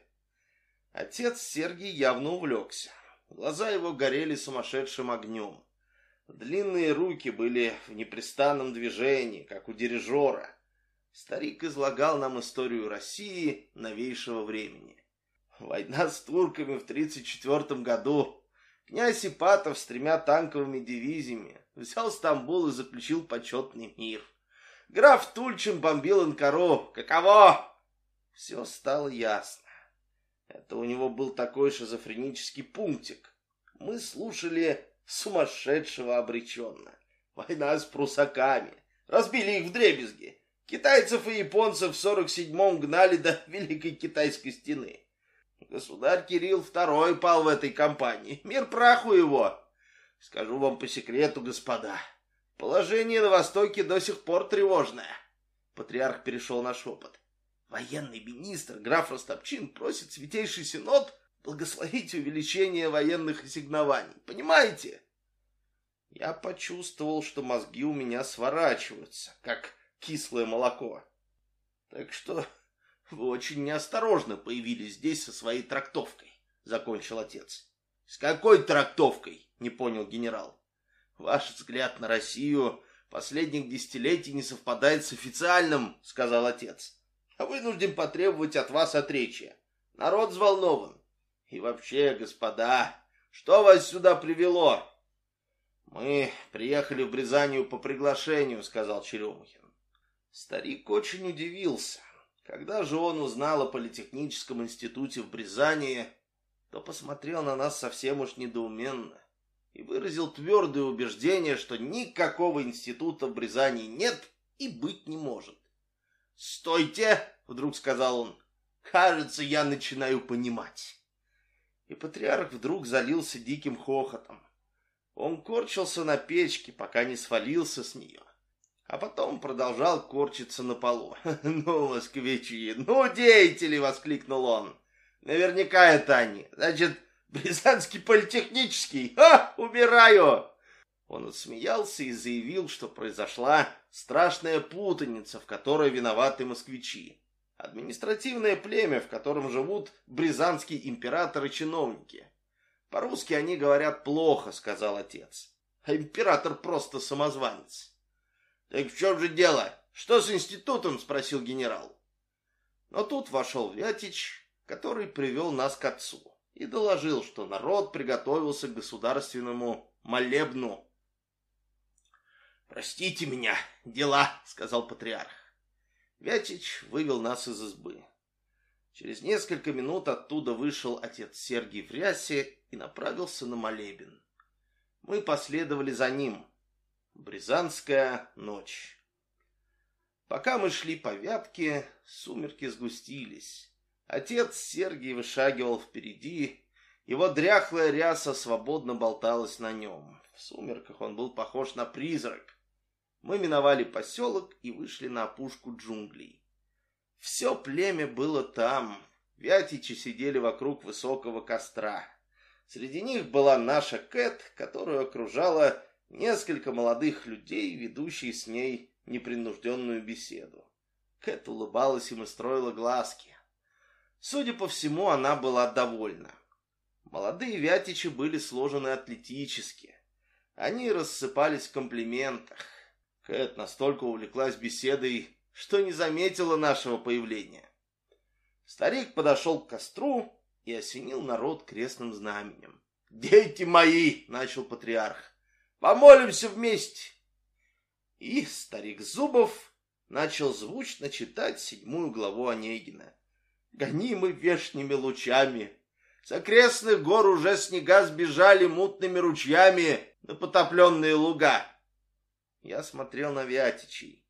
Отец Сергий явно увлекся. Глаза его горели сумасшедшим огнем. Длинные руки были в непрестанном движении, как у дирижера. Старик излагал нам историю России новейшего времени. Война с турками в 1934 году. Князь Ипатов с тремя танковыми дивизиями взял Стамбул и заключил почетный мир. Граф Тульчин бомбил Анкару. Каково? Все стало ясно. Это у него был такой шизофренический пунктик. Мы слушали сумасшедшего обреченно. Война с прусаками. Разбили их в дребезги. Китайцев и японцев в 47-м гнали до Великой Китайской стены. Государь Кирилл II пал в этой кампании. Мир праху его. Скажу вам по секрету, господа. Положение на Востоке до сих пор тревожное. Патриарх перешел на шепот. Военный министр, граф Ростопчин, просит Святейший Синод благословить увеличение военных ассигнований. Понимаете? Я почувствовал, что мозги у меня сворачиваются, как кислое молоко. Так что вы очень неосторожно появились здесь со своей трактовкой, закончил отец. С какой трактовкой? Не понял генерал. Ваш взгляд на Россию последних десятилетий не совпадает с официальным, сказал отец. А вынужден потребовать от вас отречья. Народ взволнован. И вообще, господа, что вас сюда привело? Мы приехали в Брязанию по приглашению, сказал Черемухин. Старик очень удивился. Когда же он узнал о Политехническом институте в Брязани, то посмотрел на нас совсем уж недоуменно и выразил твердое убеждение, что никакого института в Брязани нет и быть не может. «Стойте!» — вдруг сказал он. «Кажется, я начинаю понимать». И патриарх вдруг залился диким хохотом. Он корчился на печке, пока не свалился с нее а потом продолжал корчиться на полу. «Ну, москвичи, ну, деятели!» — воскликнул он. «Наверняка это они. Значит, Брязанский политехнический. А, убираю!» Он отсмеялся и заявил, что произошла страшная путаница, в которой виноваты москвичи. Административное племя, в котором живут брязанский император и чиновники. По-русски они говорят плохо, сказал отец. А император просто самозванец. «Так в чем же дело? Что с институтом?» — спросил генерал. Но тут вошел Вятич, который привел нас к отцу и доложил, что народ приготовился к государственному молебну. «Простите меня, дела», — сказал патриарх. Вятич вывел нас из избы. Через несколько минут оттуда вышел отец Сергий в рясе и направился на молебен. Мы последовали за ним, Бризанская ночь. Пока мы шли по вятке, сумерки сгустились. Отец Сергий вышагивал впереди, его дряхлая ряса свободно болталась на нем. В сумерках он был похож на призрак. Мы миновали поселок и вышли на опушку джунглей. Все племя было там. Вятичи сидели вокруг высокого костра. Среди них была наша Кэт, которую окружала Несколько молодых людей, ведущие с ней непринужденную беседу. Кэт улыбалась им и строила глазки. Судя по всему, она была довольна. Молодые вятичи были сложены атлетически. Они рассыпались в комплиментах. Кэт настолько увлеклась беседой, что не заметила нашего появления. Старик подошел к костру и осенил народ крестным знаменем. «Дети мои!» — начал патриарх. Помолимся вместе. И старик Зубов начал звучно читать седьмую главу Онегина. гонимы вешними лучами. С окрестных гор уже снега сбежали мутными ручьями на потопленные луга. Я смотрел на Вятичей.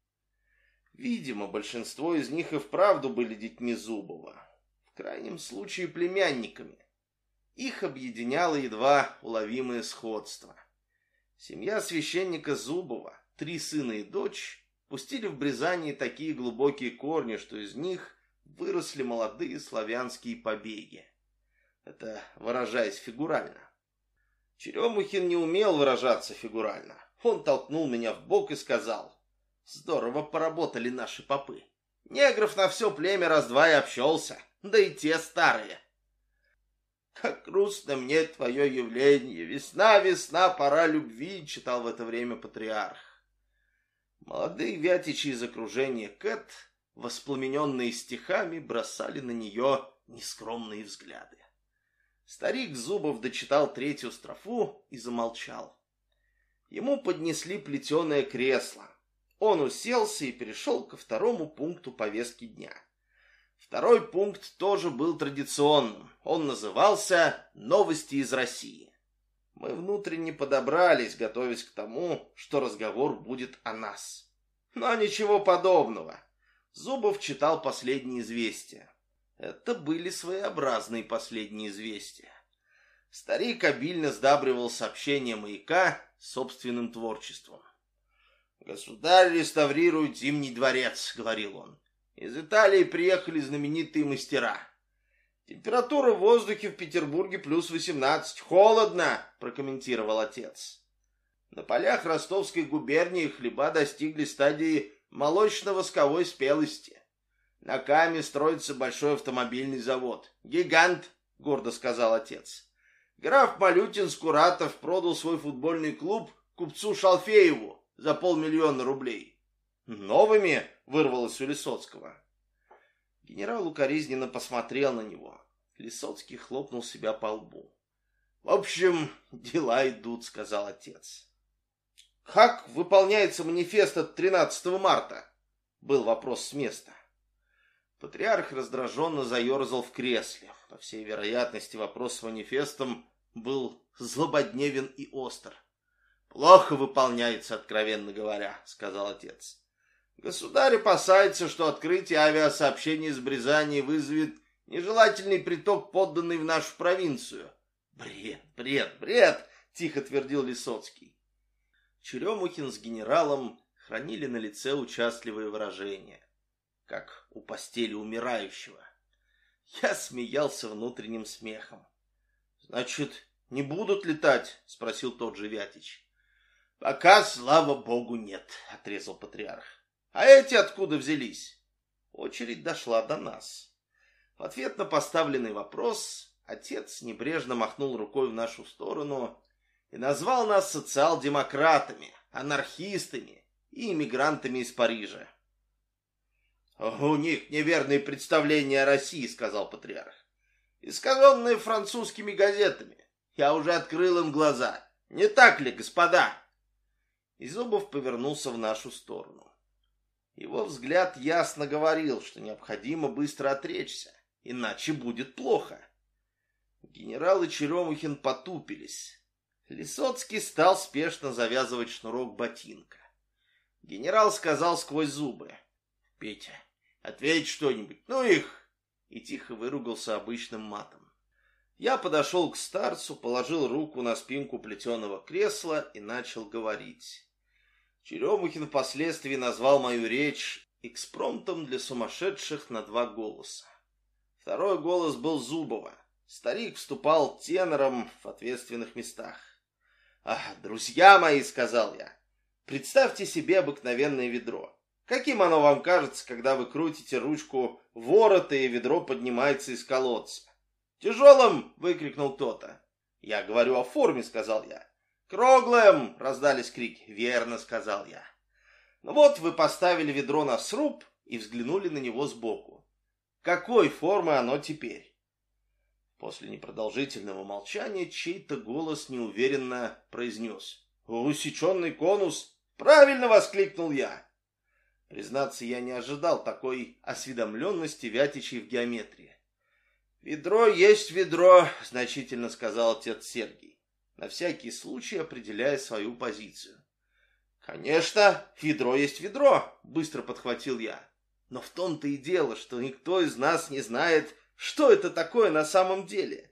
Видимо, большинство из них и вправду были детьми Зубова. В крайнем случае племянниками. Их объединяло едва уловимое сходство. Семья священника Зубова, три сына и дочь, пустили в Брязании такие глубокие корни, что из них выросли молодые славянские побеги. Это выражаясь фигурально. Черемухин не умел выражаться фигурально. Он толкнул меня в бок и сказал, «Здорово поработали наши попы. Негров на все племя раз-два и общался, да и те старые». «Как грустно мне твое явление! Весна, весна, пора любви!» — читал в это время патриарх. Молодые вятичи из окружения Кэт, воспламененные стихами, бросали на нее нескромные взгляды. Старик Зубов дочитал третью строфу и замолчал. Ему поднесли плетеное кресло. Он уселся и перешел ко второму пункту повестки дня. Второй пункт тоже был традиционным. Он назывался «Новости из России». Мы внутренне подобрались, готовясь к тому, что разговор будет о нас. Но ничего подобного. Зубов читал последние известия. Это были своеобразные последние известия. Старик обильно сдабривал сообщения маяка собственным творчеством. «Государь реставрирует Зимний дворец», — говорил он. «Из Италии приехали знаменитые мастера. Температура в воздухе в Петербурге плюс 18. Холодно», — прокомментировал отец. На полях Ростовской губернии хлеба достигли стадии молочно-восковой спелости. На Каме строится большой автомобильный завод. Гигант, гордо сказал отец. Граф Малютин Скуратов продал свой футбольный клуб купцу Шалфееву за полмиллиона рублей. Новыми вырвалось у Лисоцкого. Генерал укоризненно посмотрел на него. Лисоцкий хлопнул себя по лбу. В общем, дела идут, сказал отец. Как выполняется манифест от 13 марта? Был вопрос с места. Патриарх раздраженно заерзал в кресле. По всей вероятности, вопрос с манифестом был злободневен и остр. «Плохо выполняется, откровенно говоря», — сказал отец. «Государь опасается, что открытие авиасообщения из Брязани вызовет нежелательный приток подданный в нашу провинцию». «Бред, бред, бред!» — тихо твердил Лисоцкий. Черемухин с генералом хранили на лице участливые выражения как у постели умирающего. Я смеялся внутренним смехом. «Значит, не будут летать?» — спросил тот же Вятич. «Пока, слава богу, нет», — отрезал патриарх. «А эти откуда взялись?» Очередь дошла до нас. В ответ на поставленный вопрос отец небрежно махнул рукой в нашу сторону и назвал нас социал-демократами, анархистами и иммигрантами из Парижа. «У них неверные представления о России», — сказал патриарх. «Искаженные французскими газетами. Я уже открыл им глаза. Не так ли, господа?» И Зубов повернулся в нашу сторону. Его взгляд ясно говорил, что необходимо быстро отречься, иначе будет плохо. Генерал и Черемухин потупились. Лисоцкий стал спешно завязывать шнурок ботинка. Генерал сказал сквозь зубы. «Петя, Ответь что-нибудь. Ну их!» И тихо выругался обычным матом. Я подошел к старцу, положил руку на спинку плетеного кресла и начал говорить. Черемухин впоследствии назвал мою речь экспромтом для сумасшедших на два голоса. Второй голос был Зубова. Старик вступал тенором в ответственных местах. «Ах, друзья мои!» — сказал я. «Представьте себе обыкновенное ведро. Каким оно вам кажется, когда вы крутите ручку ворота и ведро поднимается из колодца? «Тяжелым!» — выкрикнул кто-то. «Я говорю о форме», — сказал я. «Круглым!» — раздались крики. «Верно», — сказал я. Ну вот вы поставили ведро на сруб и взглянули на него сбоку. Какой формы оно теперь? После непродолжительного молчания чей-то голос неуверенно произнес. «Усеченный конус!» «Правильно!» — воскликнул я. Признаться, я не ожидал такой осведомленности Вятичей в геометрии. «Ведро есть ведро», — значительно сказал отец Сергий, на всякий случай определяя свою позицию. «Конечно, ведро есть ведро», — быстро подхватил я. «Но в том-то и дело, что никто из нас не знает, что это такое на самом деле».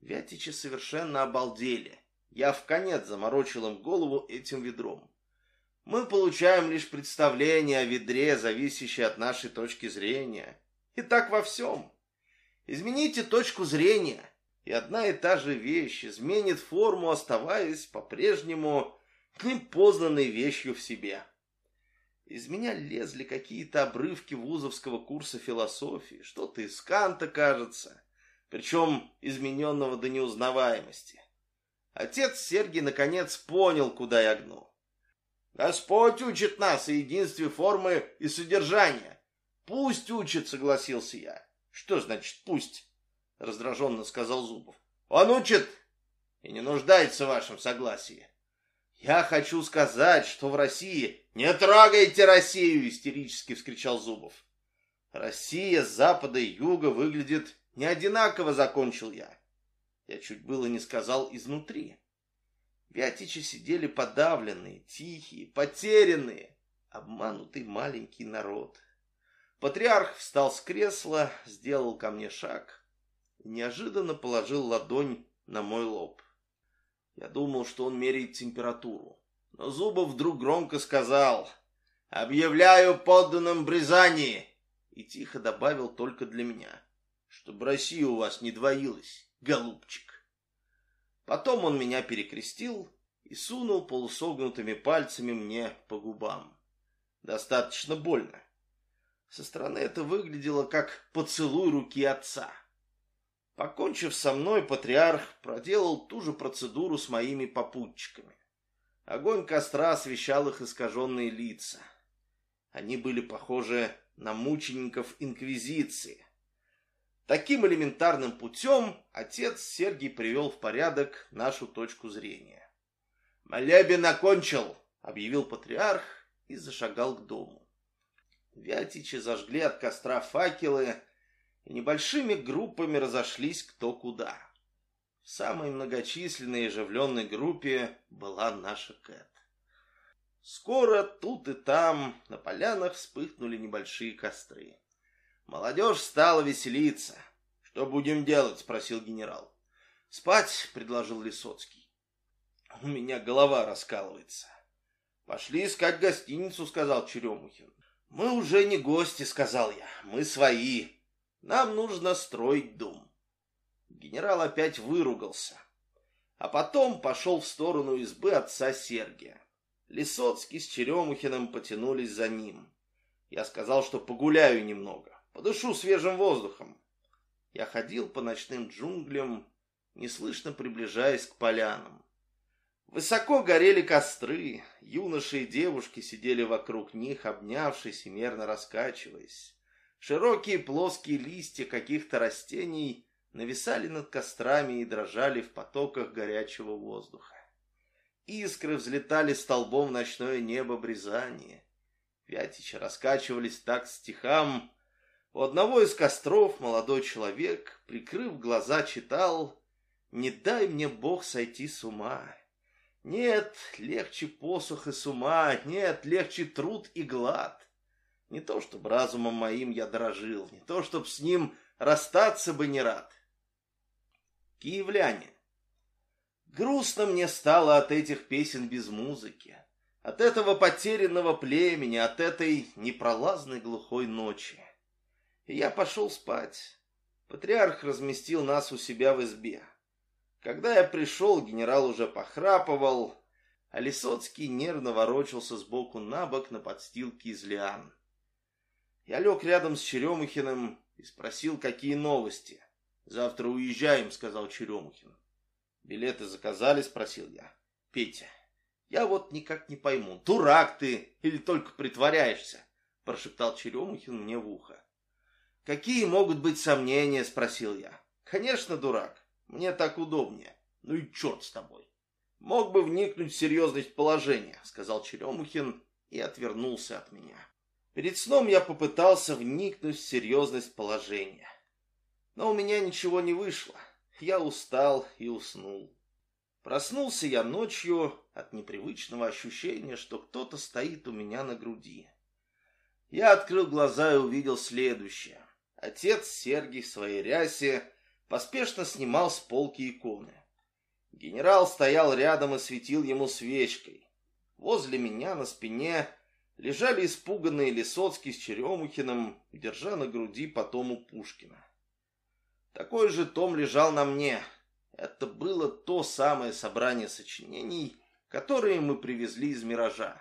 Вятичи совершенно обалдели. Я в конец заморочил им голову этим ведром. Мы получаем лишь представление о ведре, зависящее от нашей точки зрения. И так во всем. Измените точку зрения, и одна и та же вещь изменит форму, оставаясь по-прежнему непознанной вещью в себе. Из меня лезли какие-то обрывки вузовского курса философии, что-то из Канта, кажется, причем измененного до неузнаваемости. Отец Сергий наконец понял, куда я гну. Господь учит нас о единстве формы и содержания. Пусть учит, согласился я. Что значит пусть? Раздраженно сказал Зубов. Он учит и не нуждается в вашем согласии. Я хочу сказать, что в России... Не трогайте Россию! Истерически вскричал Зубов. Россия с запада и юга выглядит не одинаково, закончил я. Я чуть было не сказал изнутри. Вятичи сидели подавленные, тихие, потерянные, обманутый маленький народ. Патриарх встал с кресла, сделал ко мне шаг и неожиданно положил ладонь на мой лоб. Я думал, что он меряет температуру, но Зубов вдруг громко сказал «Объявляю подданным Бризани!» и тихо добавил только для меня, чтобы Россия у вас не двоилась, голубчик. Потом он меня перекрестил и сунул полусогнутыми пальцами мне по губам. Достаточно больно. Со стороны это выглядело как поцелуй руки отца. Покончив со мной, патриарх проделал ту же процедуру с моими попутчиками. Огонь костра освещал их искаженные лица. Они были похожи на мучеников Инквизиции, Таким элементарным путем отец Сергий привел в порядок нашу точку зрения. «Молебен окончил!» — объявил патриарх и зашагал к дому. Вятичи зажгли от костра факелы и небольшими группами разошлись кто куда. В самой многочисленной и оживленной группе была наша Кэт. Скоро тут и там на полянах вспыхнули небольшие костры. Молодежь стала веселиться. «Что будем делать?» — спросил генерал. «Спать», — предложил Лисоцкий. «У меня голова раскалывается». «Пошли искать гостиницу», — сказал Черемухин. «Мы уже не гости», — сказал я. «Мы свои. Нам нужно строить дом». Генерал опять выругался. А потом пошел в сторону избы отца Сергия. Лисоцкий с Черемухиным потянулись за ним. Я сказал, что погуляю немного. Подышу свежим воздухом. Я ходил по ночным джунглям, неслышно приближаясь к полянам. Высоко горели костры, юноши и девушки сидели вокруг них, обнявшись и мерно раскачиваясь. Широкие плоские листья каких-то растений нависали над кострами и дрожали в потоках горячего воздуха. Искры взлетали столбом в ночное небо брезания. Вятичи раскачивались так стихам, у одного из костров молодой человек, прикрыв глаза, читал «Не дай мне Бог сойти с ума». Нет, легче посух и с ума, нет, легче труд и глад. Не то, чтобы разумом моим я дорожил, не то, чтоб с ним расстаться бы не рад. Киевляне. Грустно мне стало от этих песен без музыки, от этого потерянного племени, от этой непролазной глухой ночи и я пошел спать. Патриарх разместил нас у себя в избе. Когда я пришел, генерал уже похрапывал, а Лисоцкий нервно ворочался сбоку на бок на подстилке из лиан. Я лег рядом с Черемухиным и спросил, какие новости. «Завтра уезжаем», — сказал Черемухин. «Билеты заказали?» — спросил я. «Петя, я вот никак не пойму, дурак ты или только притворяешься?» — прошептал Черемухин мне в ухо. «Какие могут быть сомнения?» – спросил я. «Конечно, дурак. Мне так удобнее. Ну и черт с тобой». «Мог бы вникнуть в серьезность положения», – сказал Черемухин и отвернулся от меня. Перед сном я попытался вникнуть в серьезность положения. Но у меня ничего не вышло. Я устал и уснул. Проснулся я ночью от непривычного ощущения, что кто-то стоит у меня на груди. Я открыл глаза и увидел следующее. Отец Сергий в своей рясе поспешно снимал с полки иконы. Генерал стоял рядом и светил ему свечкой. Возле меня на спине лежали испуганные Лисоцкий с Черемухиным, держа на груди по тому Пушкина. Такой же том лежал на мне. Это было то самое собрание сочинений, которые мы привезли из «Миража».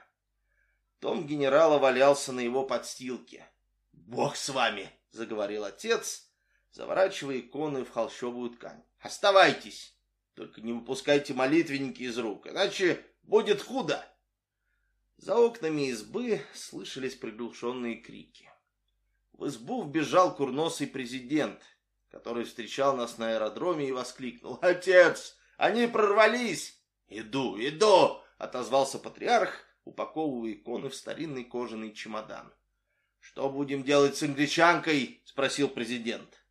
Том генерала валялся на его подстилке. «Бог с вами!» — заговорил отец, заворачивая иконы в холщовую ткань. «Оставайтесь! Только не выпускайте молитвенники из рук, иначе будет худо!» За окнами избы слышались приглушенные крики. В избу вбежал курносый президент, который встречал нас на аэродроме и воскликнул. «Отец, они прорвались!» «Иду, иду!» — отозвался патриарх, упаковывая иконы в старинный кожаный чемодан. «Что будем делать с англичанкой?» — спросил президент.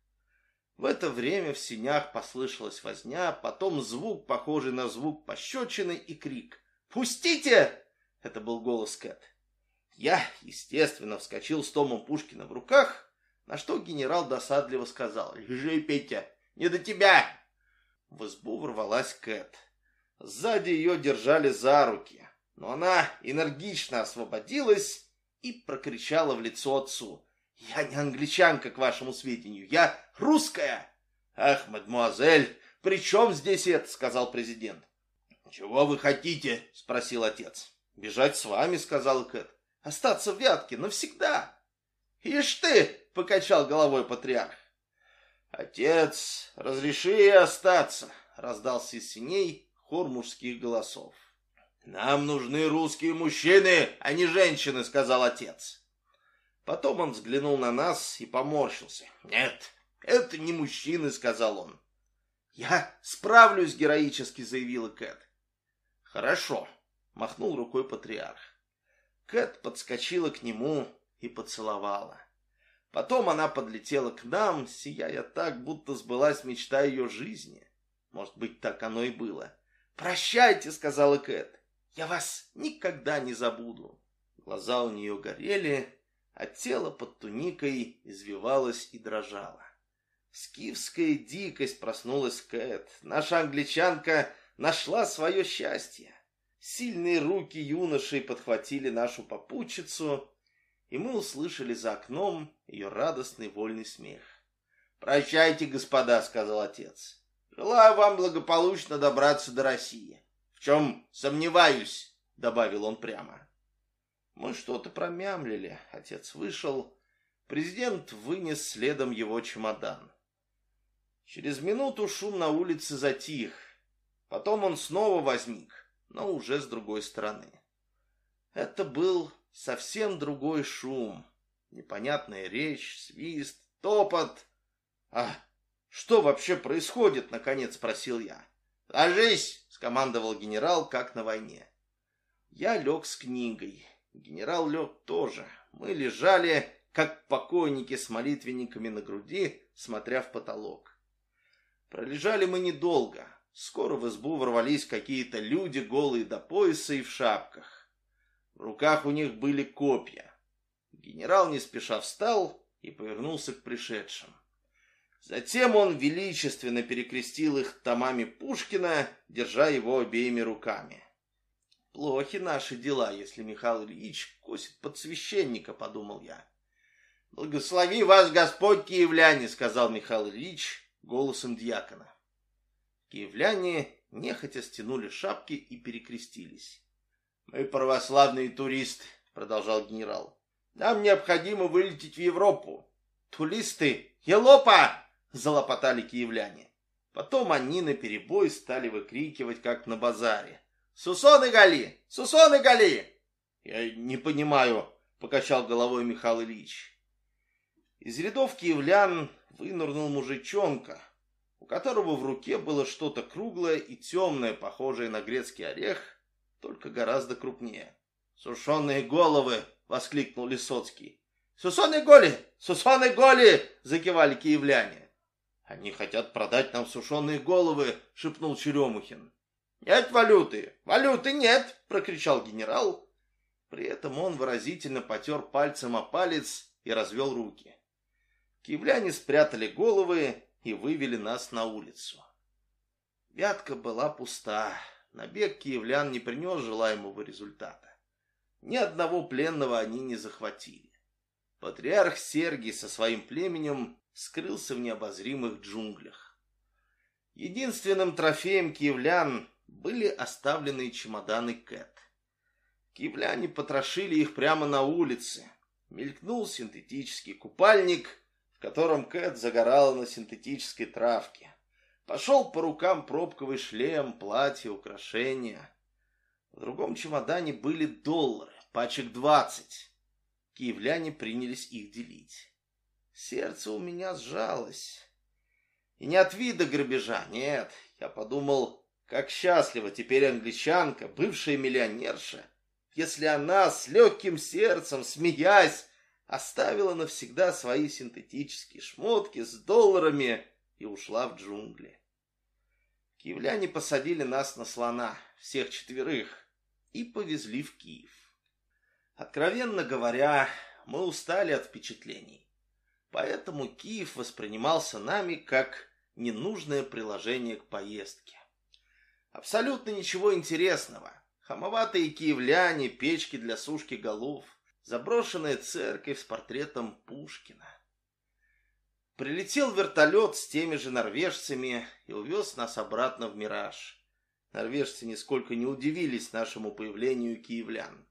В это время в синях послышалась возня, потом звук, похожий на звук пощечины, и крик. «Пустите!» — это был голос Кэт. Я, естественно, вскочил с Томом Пушкина в руках, на что генерал досадливо сказал. «Лежи, Петя, не до тебя!» В избу ворвалась Кэт. Сзади ее держали за руки, но она энергично освободилась и прокричала в лицо отцу. «Я не англичанка, к вашему сведению, я русская!» «Ах, мадемуазель, при чем здесь это?» — сказал президент. «Чего вы хотите?» — спросил отец. «Бежать с вами», — сказал Кэт. «Остаться в Вятке навсегда». «Ишь ты!» — покачал головой патриарх. «Отец, разреши остаться!» — раздался из синей хор мужских голосов. «Нам нужны русские мужчины, а не женщины», — сказал отец. Потом он взглянул на нас и поморщился. «Нет, это не мужчины», — сказал он. «Я справлюсь», — героически заявила Кэт. «Хорошо», — махнул рукой патриарх. Кэт подскочила к нему и поцеловала. Потом она подлетела к нам, сияя так, будто сбылась мечта ее жизни. Может быть, так оно и было. «Прощайте», — сказала Кэт. «Я вас никогда не забуду». Глаза у нее горели, а тело под туникой извивалось и дрожало. Скифская дикость проснулась Кэт. Наша англичанка нашла свое счастье. Сильные руки юношей подхватили нашу попутчицу, и мы услышали за окном ее радостный вольный смех. «Прощайте, господа», — сказал отец. «Желаю вам благополучно добраться до России. В чем сомневаюсь», — добавил он прямо. Мы что-то промямлили. Отец вышел. Президент вынес следом его чемодан. Через минуту шум на улице затих. Потом он снова возник, но уже с другой стороны. Это был совсем другой шум. Непонятная речь, свист, топот. А что вообще происходит, наконец спросил я. «Ложись!» — скомандовал генерал, как на войне. Я лег с книгой. Генерал лег тоже. Мы лежали, как покойники с молитвенниками на груди, смотря в потолок. Пролежали мы недолго. Скоро в избу ворвались какие-то люди, голые до пояса и в шапках. В руках у них были копья. Генерал не спеша встал и повернулся к пришедшим. Затем он величественно перекрестил их томами Пушкина, держа его обеими руками. Плохи наши дела, если Михаил Ильич косит под священника, подумал я. Благослови вас Господь, киевляне, сказал Михаил Ильич голосом дьякона. Киевляне нехотя стянули шапки и перекрестились. Мы православные туристы, продолжал генерал. Нам необходимо вылететь в Европу. Туристы, елопа! залопотали киевляне. Потом они наперебой стали выкрикивать, как на базаре. Сусоны гали! Сусоны гали!» «Я не понимаю», — покачал головой Михаил Ильич. Из рядов киевлян вынырнул мужичонка, у которого в руке было что-то круглое и темное, похожее на грецкий орех, только гораздо крупнее. «Сушеные головы!» — воскликнул Лисоцкий. «Сусоны голи! Сусоны голи!» — закивали киевляне. «Они хотят продать нам сушеные головы», — шепнул Черемухин. «Нет валюты! Валюты нет!» — прокричал генерал. При этом он выразительно потер пальцем о палец и развел руки. Киевляне спрятали головы и вывели нас на улицу. Вятка была пуста. Набег киевлян не принес желаемого результата. Ни одного пленного они не захватили. Патриарх Сергий со своим племенем скрылся в необозримых джунглях. Единственным трофеем киевлян были оставленные чемоданы Кэт. Киевляне потрошили их прямо на улице. Мелькнул синтетический купальник, котором Кэт загорала на синтетической травке. Пошел по рукам пробковый шлем, платье, украшения. В другом чемодане были доллары, пачек двадцать. Киевляне принялись их делить. Сердце у меня сжалось. И не от вида грабежа, нет. Я подумал, как счастлива теперь англичанка, бывшая миллионерша, если она с легким сердцем, смеясь, оставила навсегда свои синтетические шмотки с долларами и ушла в джунгли. Киевляне посадили нас на слона, всех четверых, и повезли в Киев. Откровенно говоря, мы устали от впечатлений. Поэтому Киев воспринимался нами как ненужное приложение к поездке. Абсолютно ничего интересного. Хамоватые киевляне, печки для сушки голов, заброшенная церковь с портретом Пушкина. Прилетел вертолет с теми же норвежцами и увез нас обратно в Мираж. Норвежцы нисколько не удивились нашему появлению киевлян.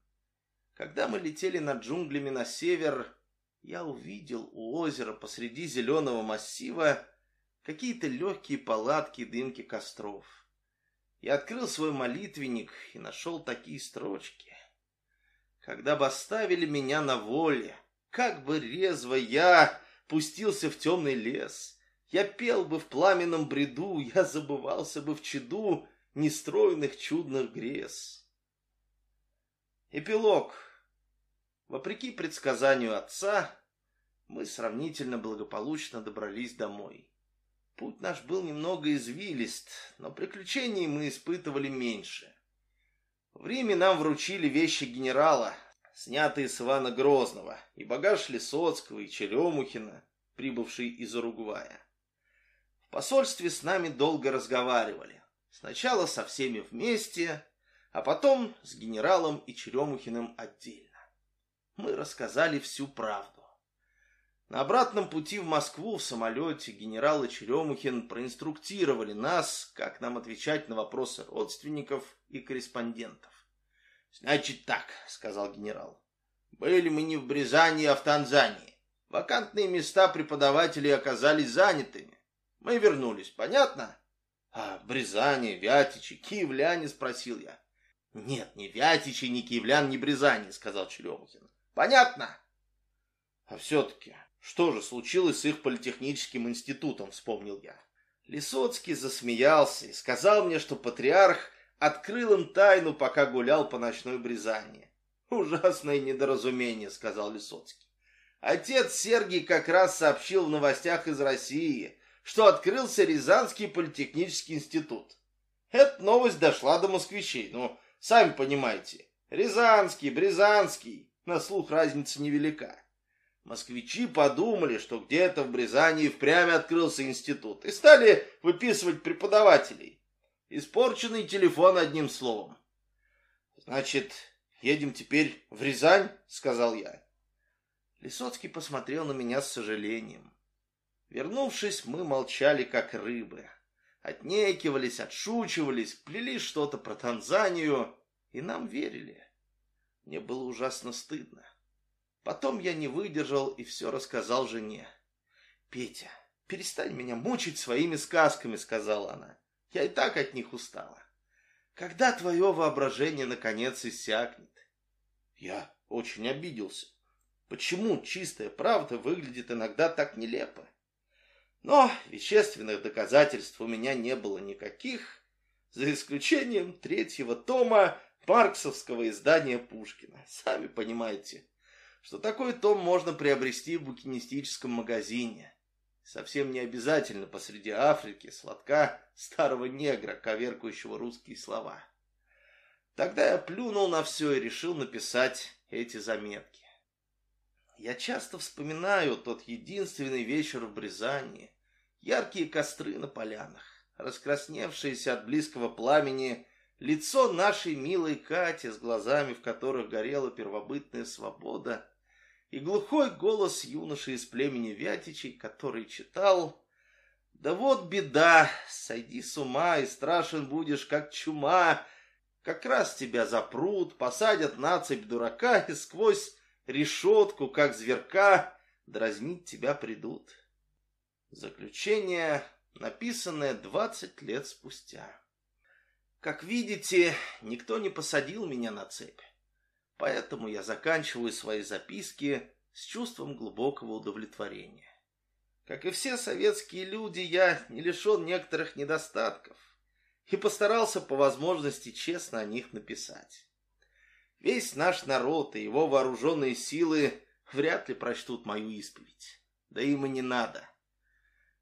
Когда мы летели над джунглями на север, я увидел у озера посреди зеленого массива какие-то легкие палатки и дымки костров. Я открыл свой молитвенник и нашел такие строчки. Когда бы оставили меня на воле, как бы резво я пустился в темный лес, я пел бы в пламенном бреду, я забывался бы в чаду нестроенных чудных грез. Эпилог. Вопреки предсказанию отца, мы сравнительно благополучно добрались домой. Путь наш был немного извилист, но приключений мы испытывали меньше. В Риме нам вручили вещи генерала, снятые с Ивана Грозного, и багаж Лисоцкого и Черемухина, прибывший из Уругвая. В посольстве с нами долго разговаривали. Сначала со всеми вместе, а потом с генералом и Черемухиным отдельно мы рассказали всю правду. На обратном пути в Москву в самолете генерал и Черемухин проинструктировали нас, как нам отвечать на вопросы родственников и корреспондентов. «Значит так», — сказал генерал, — «были мы не в Бризани, а в Танзании. Вакантные места преподавателей оказались занятыми. Мы вернулись, понятно?» «А Бризани, Вятичи, Киевляне?» — спросил я. «Нет, ни Вятичи, ни Киевлян, ни Бризани», — сказал Черемухин. Понятно? А все-таки, что же случилось с их политехническим институтом, вспомнил я. Лисоцкий засмеялся и сказал мне, что патриарх открыл им тайну, пока гулял по ночной Бризании. Ужасное недоразумение, сказал Лисоцкий. Отец Сергий как раз сообщил в новостях из России, что открылся Рязанский политехнический институт. Эта новость дошла до москвичей, ну, сами понимаете. Рязанский, Бризанский, на слух разница невелика. Москвичи подумали, что где-то в Брязани впрямь открылся институт, и стали выписывать преподавателей. Испорченный телефон одним словом. «Значит, едем теперь в Рязань?» — сказал я. Лисоцкий посмотрел на меня с сожалением. Вернувшись, мы молчали, как рыбы. Отнекивались, отшучивались, плели что-то про Танзанию, и нам верили. Мне было ужасно стыдно. Потом я не выдержал и все рассказал жене. «Петя, перестань меня мучить своими сказками», — сказала она. «Я и так от них устала. Когда твое воображение наконец иссякнет?» Я очень обиделся. Почему чистая правда выглядит иногда так нелепо? Но вещественных доказательств у меня не было никаких, за исключением третьего тома марксовского издания Пушкина. Сами понимаете, что такой том можно приобрести в букинистическом магазине. Совсем не обязательно посреди Африки сладка старого негра, коверкающего русские слова. Тогда я плюнул на все и решил написать эти заметки. Я часто вспоминаю тот единственный вечер в Бризании, яркие костры на полянах, раскрасневшееся от близкого пламени лицо нашей милой Кати с глазами, в которых горела первобытная свобода, и глухой голос юноши из племени Вятичей, который читал «Да вот беда, сойди с ума, и страшен будешь, как чума, как раз тебя запрут, посадят на цепь дурака, и сквозь решетку, как зверка, дразнить тебя придут». Заключение, написанное двадцать лет спустя. Как видите, никто не посадил меня на цепь. Поэтому я заканчиваю свои записки с чувством глубокого удовлетворения. Как и все советские люди, я не лишен некоторых недостатков и постарался по возможности честно о них написать. Весь наш народ и его вооруженные силы вряд ли прочтут мою исповедь. Да им и не надо.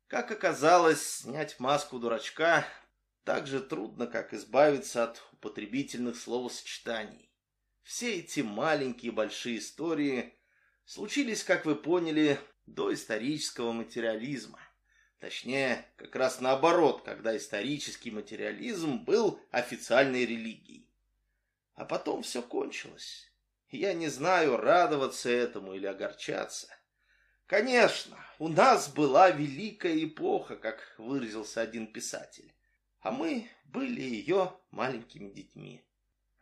Как оказалось, снять маску дурачка так же трудно, как избавиться от употребительных словосочетаний. Все эти маленькие и большие истории случились, как вы поняли, до исторического материализма. Точнее, как раз наоборот, когда исторический материализм был официальной религией. А потом все кончилось. Я не знаю, радоваться этому или огорчаться. Конечно, у нас была великая эпоха, как выразился один писатель. А мы были ее маленькими детьми.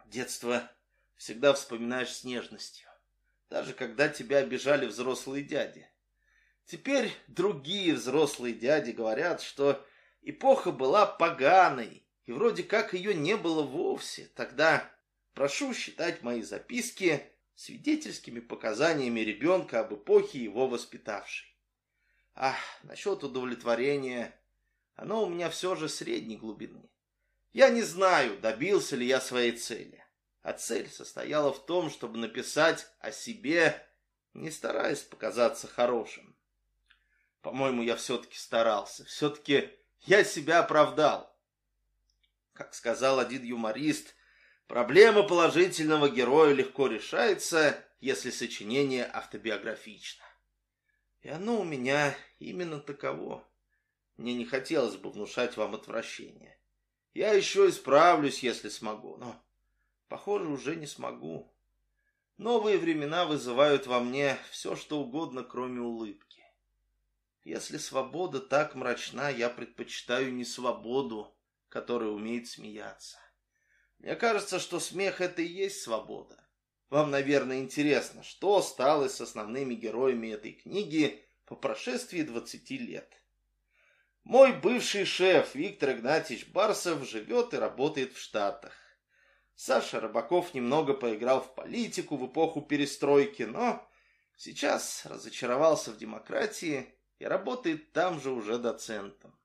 Детство всегда вспоминаешь с нежностью, даже когда тебя обижали взрослые дяди. Теперь другие взрослые дяди говорят, что эпоха была поганой, и вроде как ее не было вовсе. Тогда прошу считать мои записки свидетельскими показаниями ребенка об эпохе его воспитавшей. Ах, насчет удовлетворения, оно у меня все же средней глубины. Я не знаю, добился ли я своей цели. А цель состояла в том, чтобы написать о себе, не стараясь показаться хорошим. По-моему, я все-таки старался. Все-таки я себя оправдал. Как сказал один юморист, проблема положительного героя легко решается, если сочинение автобиографично. И оно у меня именно таково. Мне не хотелось бы внушать вам отвращение. Я еще исправлюсь, если смогу, но Похоже, уже не смогу. Новые времена вызывают во мне все, что угодно, кроме улыбки. Если свобода так мрачна, я предпочитаю не свободу, которая умеет смеяться. Мне кажется, что смех — это и есть свобода. Вам, наверное, интересно, что стало с основными героями этой книги по прошествии 20 лет. Мой бывший шеф Виктор Игнатьевич Барсов живет и работает в Штатах. Саша Рыбаков немного поиграл в политику в эпоху перестройки, но сейчас разочаровался в демократии и работает там же уже доцентом.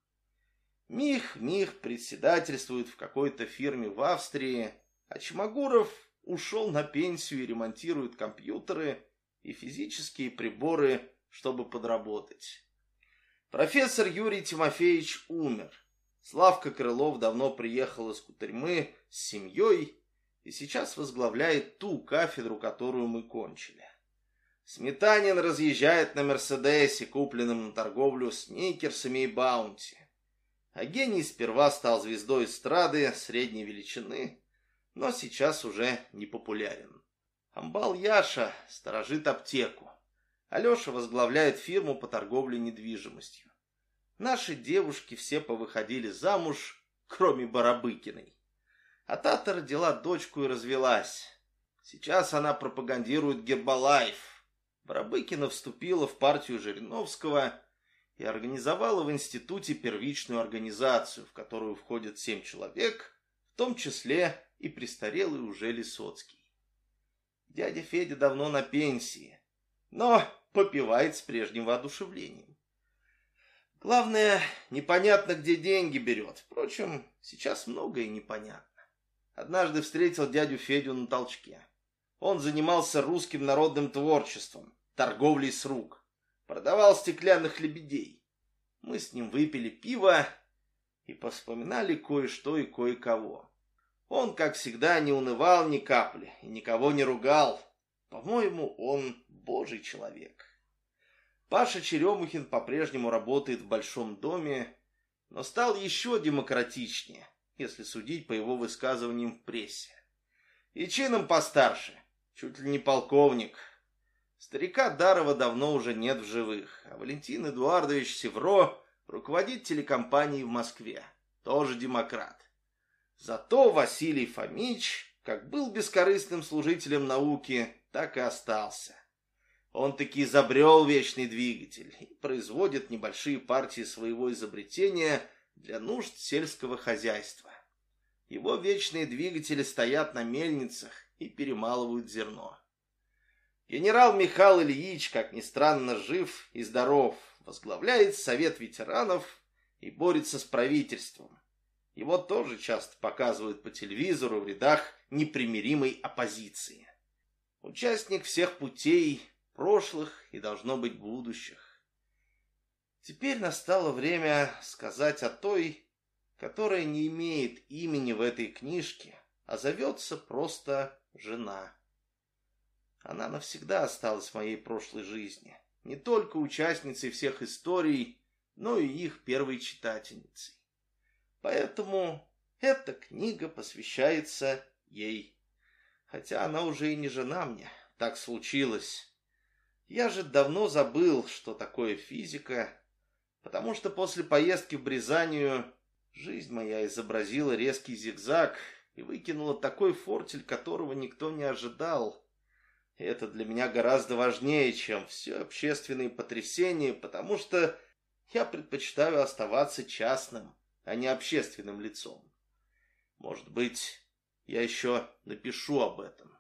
Мих Мих председательствует в какой-то фирме в Австрии, а Чмогуров ушел на пенсию и ремонтирует компьютеры и физические приборы, чтобы подработать. Профессор Юрий Тимофеевич умер. Славка Крылов давно приехал из Кутерьмы с семьей и сейчас возглавляет ту кафедру, которую мы кончили. Сметанин разъезжает на Мерседесе, купленном на торговлю сникерсами и баунти. А гений сперва стал звездой эстрады средней величины, но сейчас уже не популярен. Амбал Яша сторожит аптеку. Алеша возглавляет фирму по торговле недвижимостью. Наши девушки все повыходили замуж, кроме Барабыкиной. А та родила дочку и развелась. Сейчас она пропагандирует Гербалайф. Барабыкина вступила в партию Жириновского и организовала в институте первичную организацию, в которую входят семь человек, в том числе и престарелый уже Лисоцкий. Дядя Федя давно на пенсии, но попивает с прежним воодушевлением. Главное, непонятно, где деньги берет. Впрочем, сейчас многое непонятно. Однажды встретил дядю Федю на толчке. Он занимался русским народным творчеством, торговлей с рук. Продавал стеклянных лебедей. Мы с ним выпили пиво и поспоминали кое-что и кое-кого. Он, как всегда, не унывал ни капли и никого не ругал. По-моему, он божий человек. Паша Черемухин по-прежнему работает в большом доме, но стал еще демократичнее, если судить по его высказываниям в прессе. И чином постарше, чуть ли не полковник. Старика Дарова давно уже нет в живых, а Валентин Эдуардович Севро руководит телекомпанией в Москве, тоже демократ. Зато Василий Фомич, как был бескорыстным служителем науки, так и остался. Он таки изобрел вечный двигатель и производит небольшие партии своего изобретения для нужд сельского хозяйства. Его вечные двигатели стоят на мельницах и перемалывают зерно. Генерал Михаил Ильич, как ни странно, жив и здоров, возглавляет Совет ветеранов и борется с правительством. Его тоже часто показывают по телевизору в рядах непримиримой оппозиции. Участник всех путей прошлых и, должно быть, будущих. Теперь настало время сказать о той, которая не имеет имени в этой книжке, а зовется просто «Жена». Она навсегда осталась в моей прошлой жизни, не только участницей всех историй, но и их первой читательницей. Поэтому эта книга посвящается ей, хотя она уже и не жена мне, так случилось. Я же давно забыл, что такое физика, потому что после поездки в Бризанию жизнь моя изобразила резкий зигзаг и выкинула такой фортель, которого никто не ожидал. И это для меня гораздо важнее, чем все общественные потрясения, потому что я предпочитаю оставаться частным, а не общественным лицом. Может быть, я еще напишу об этом.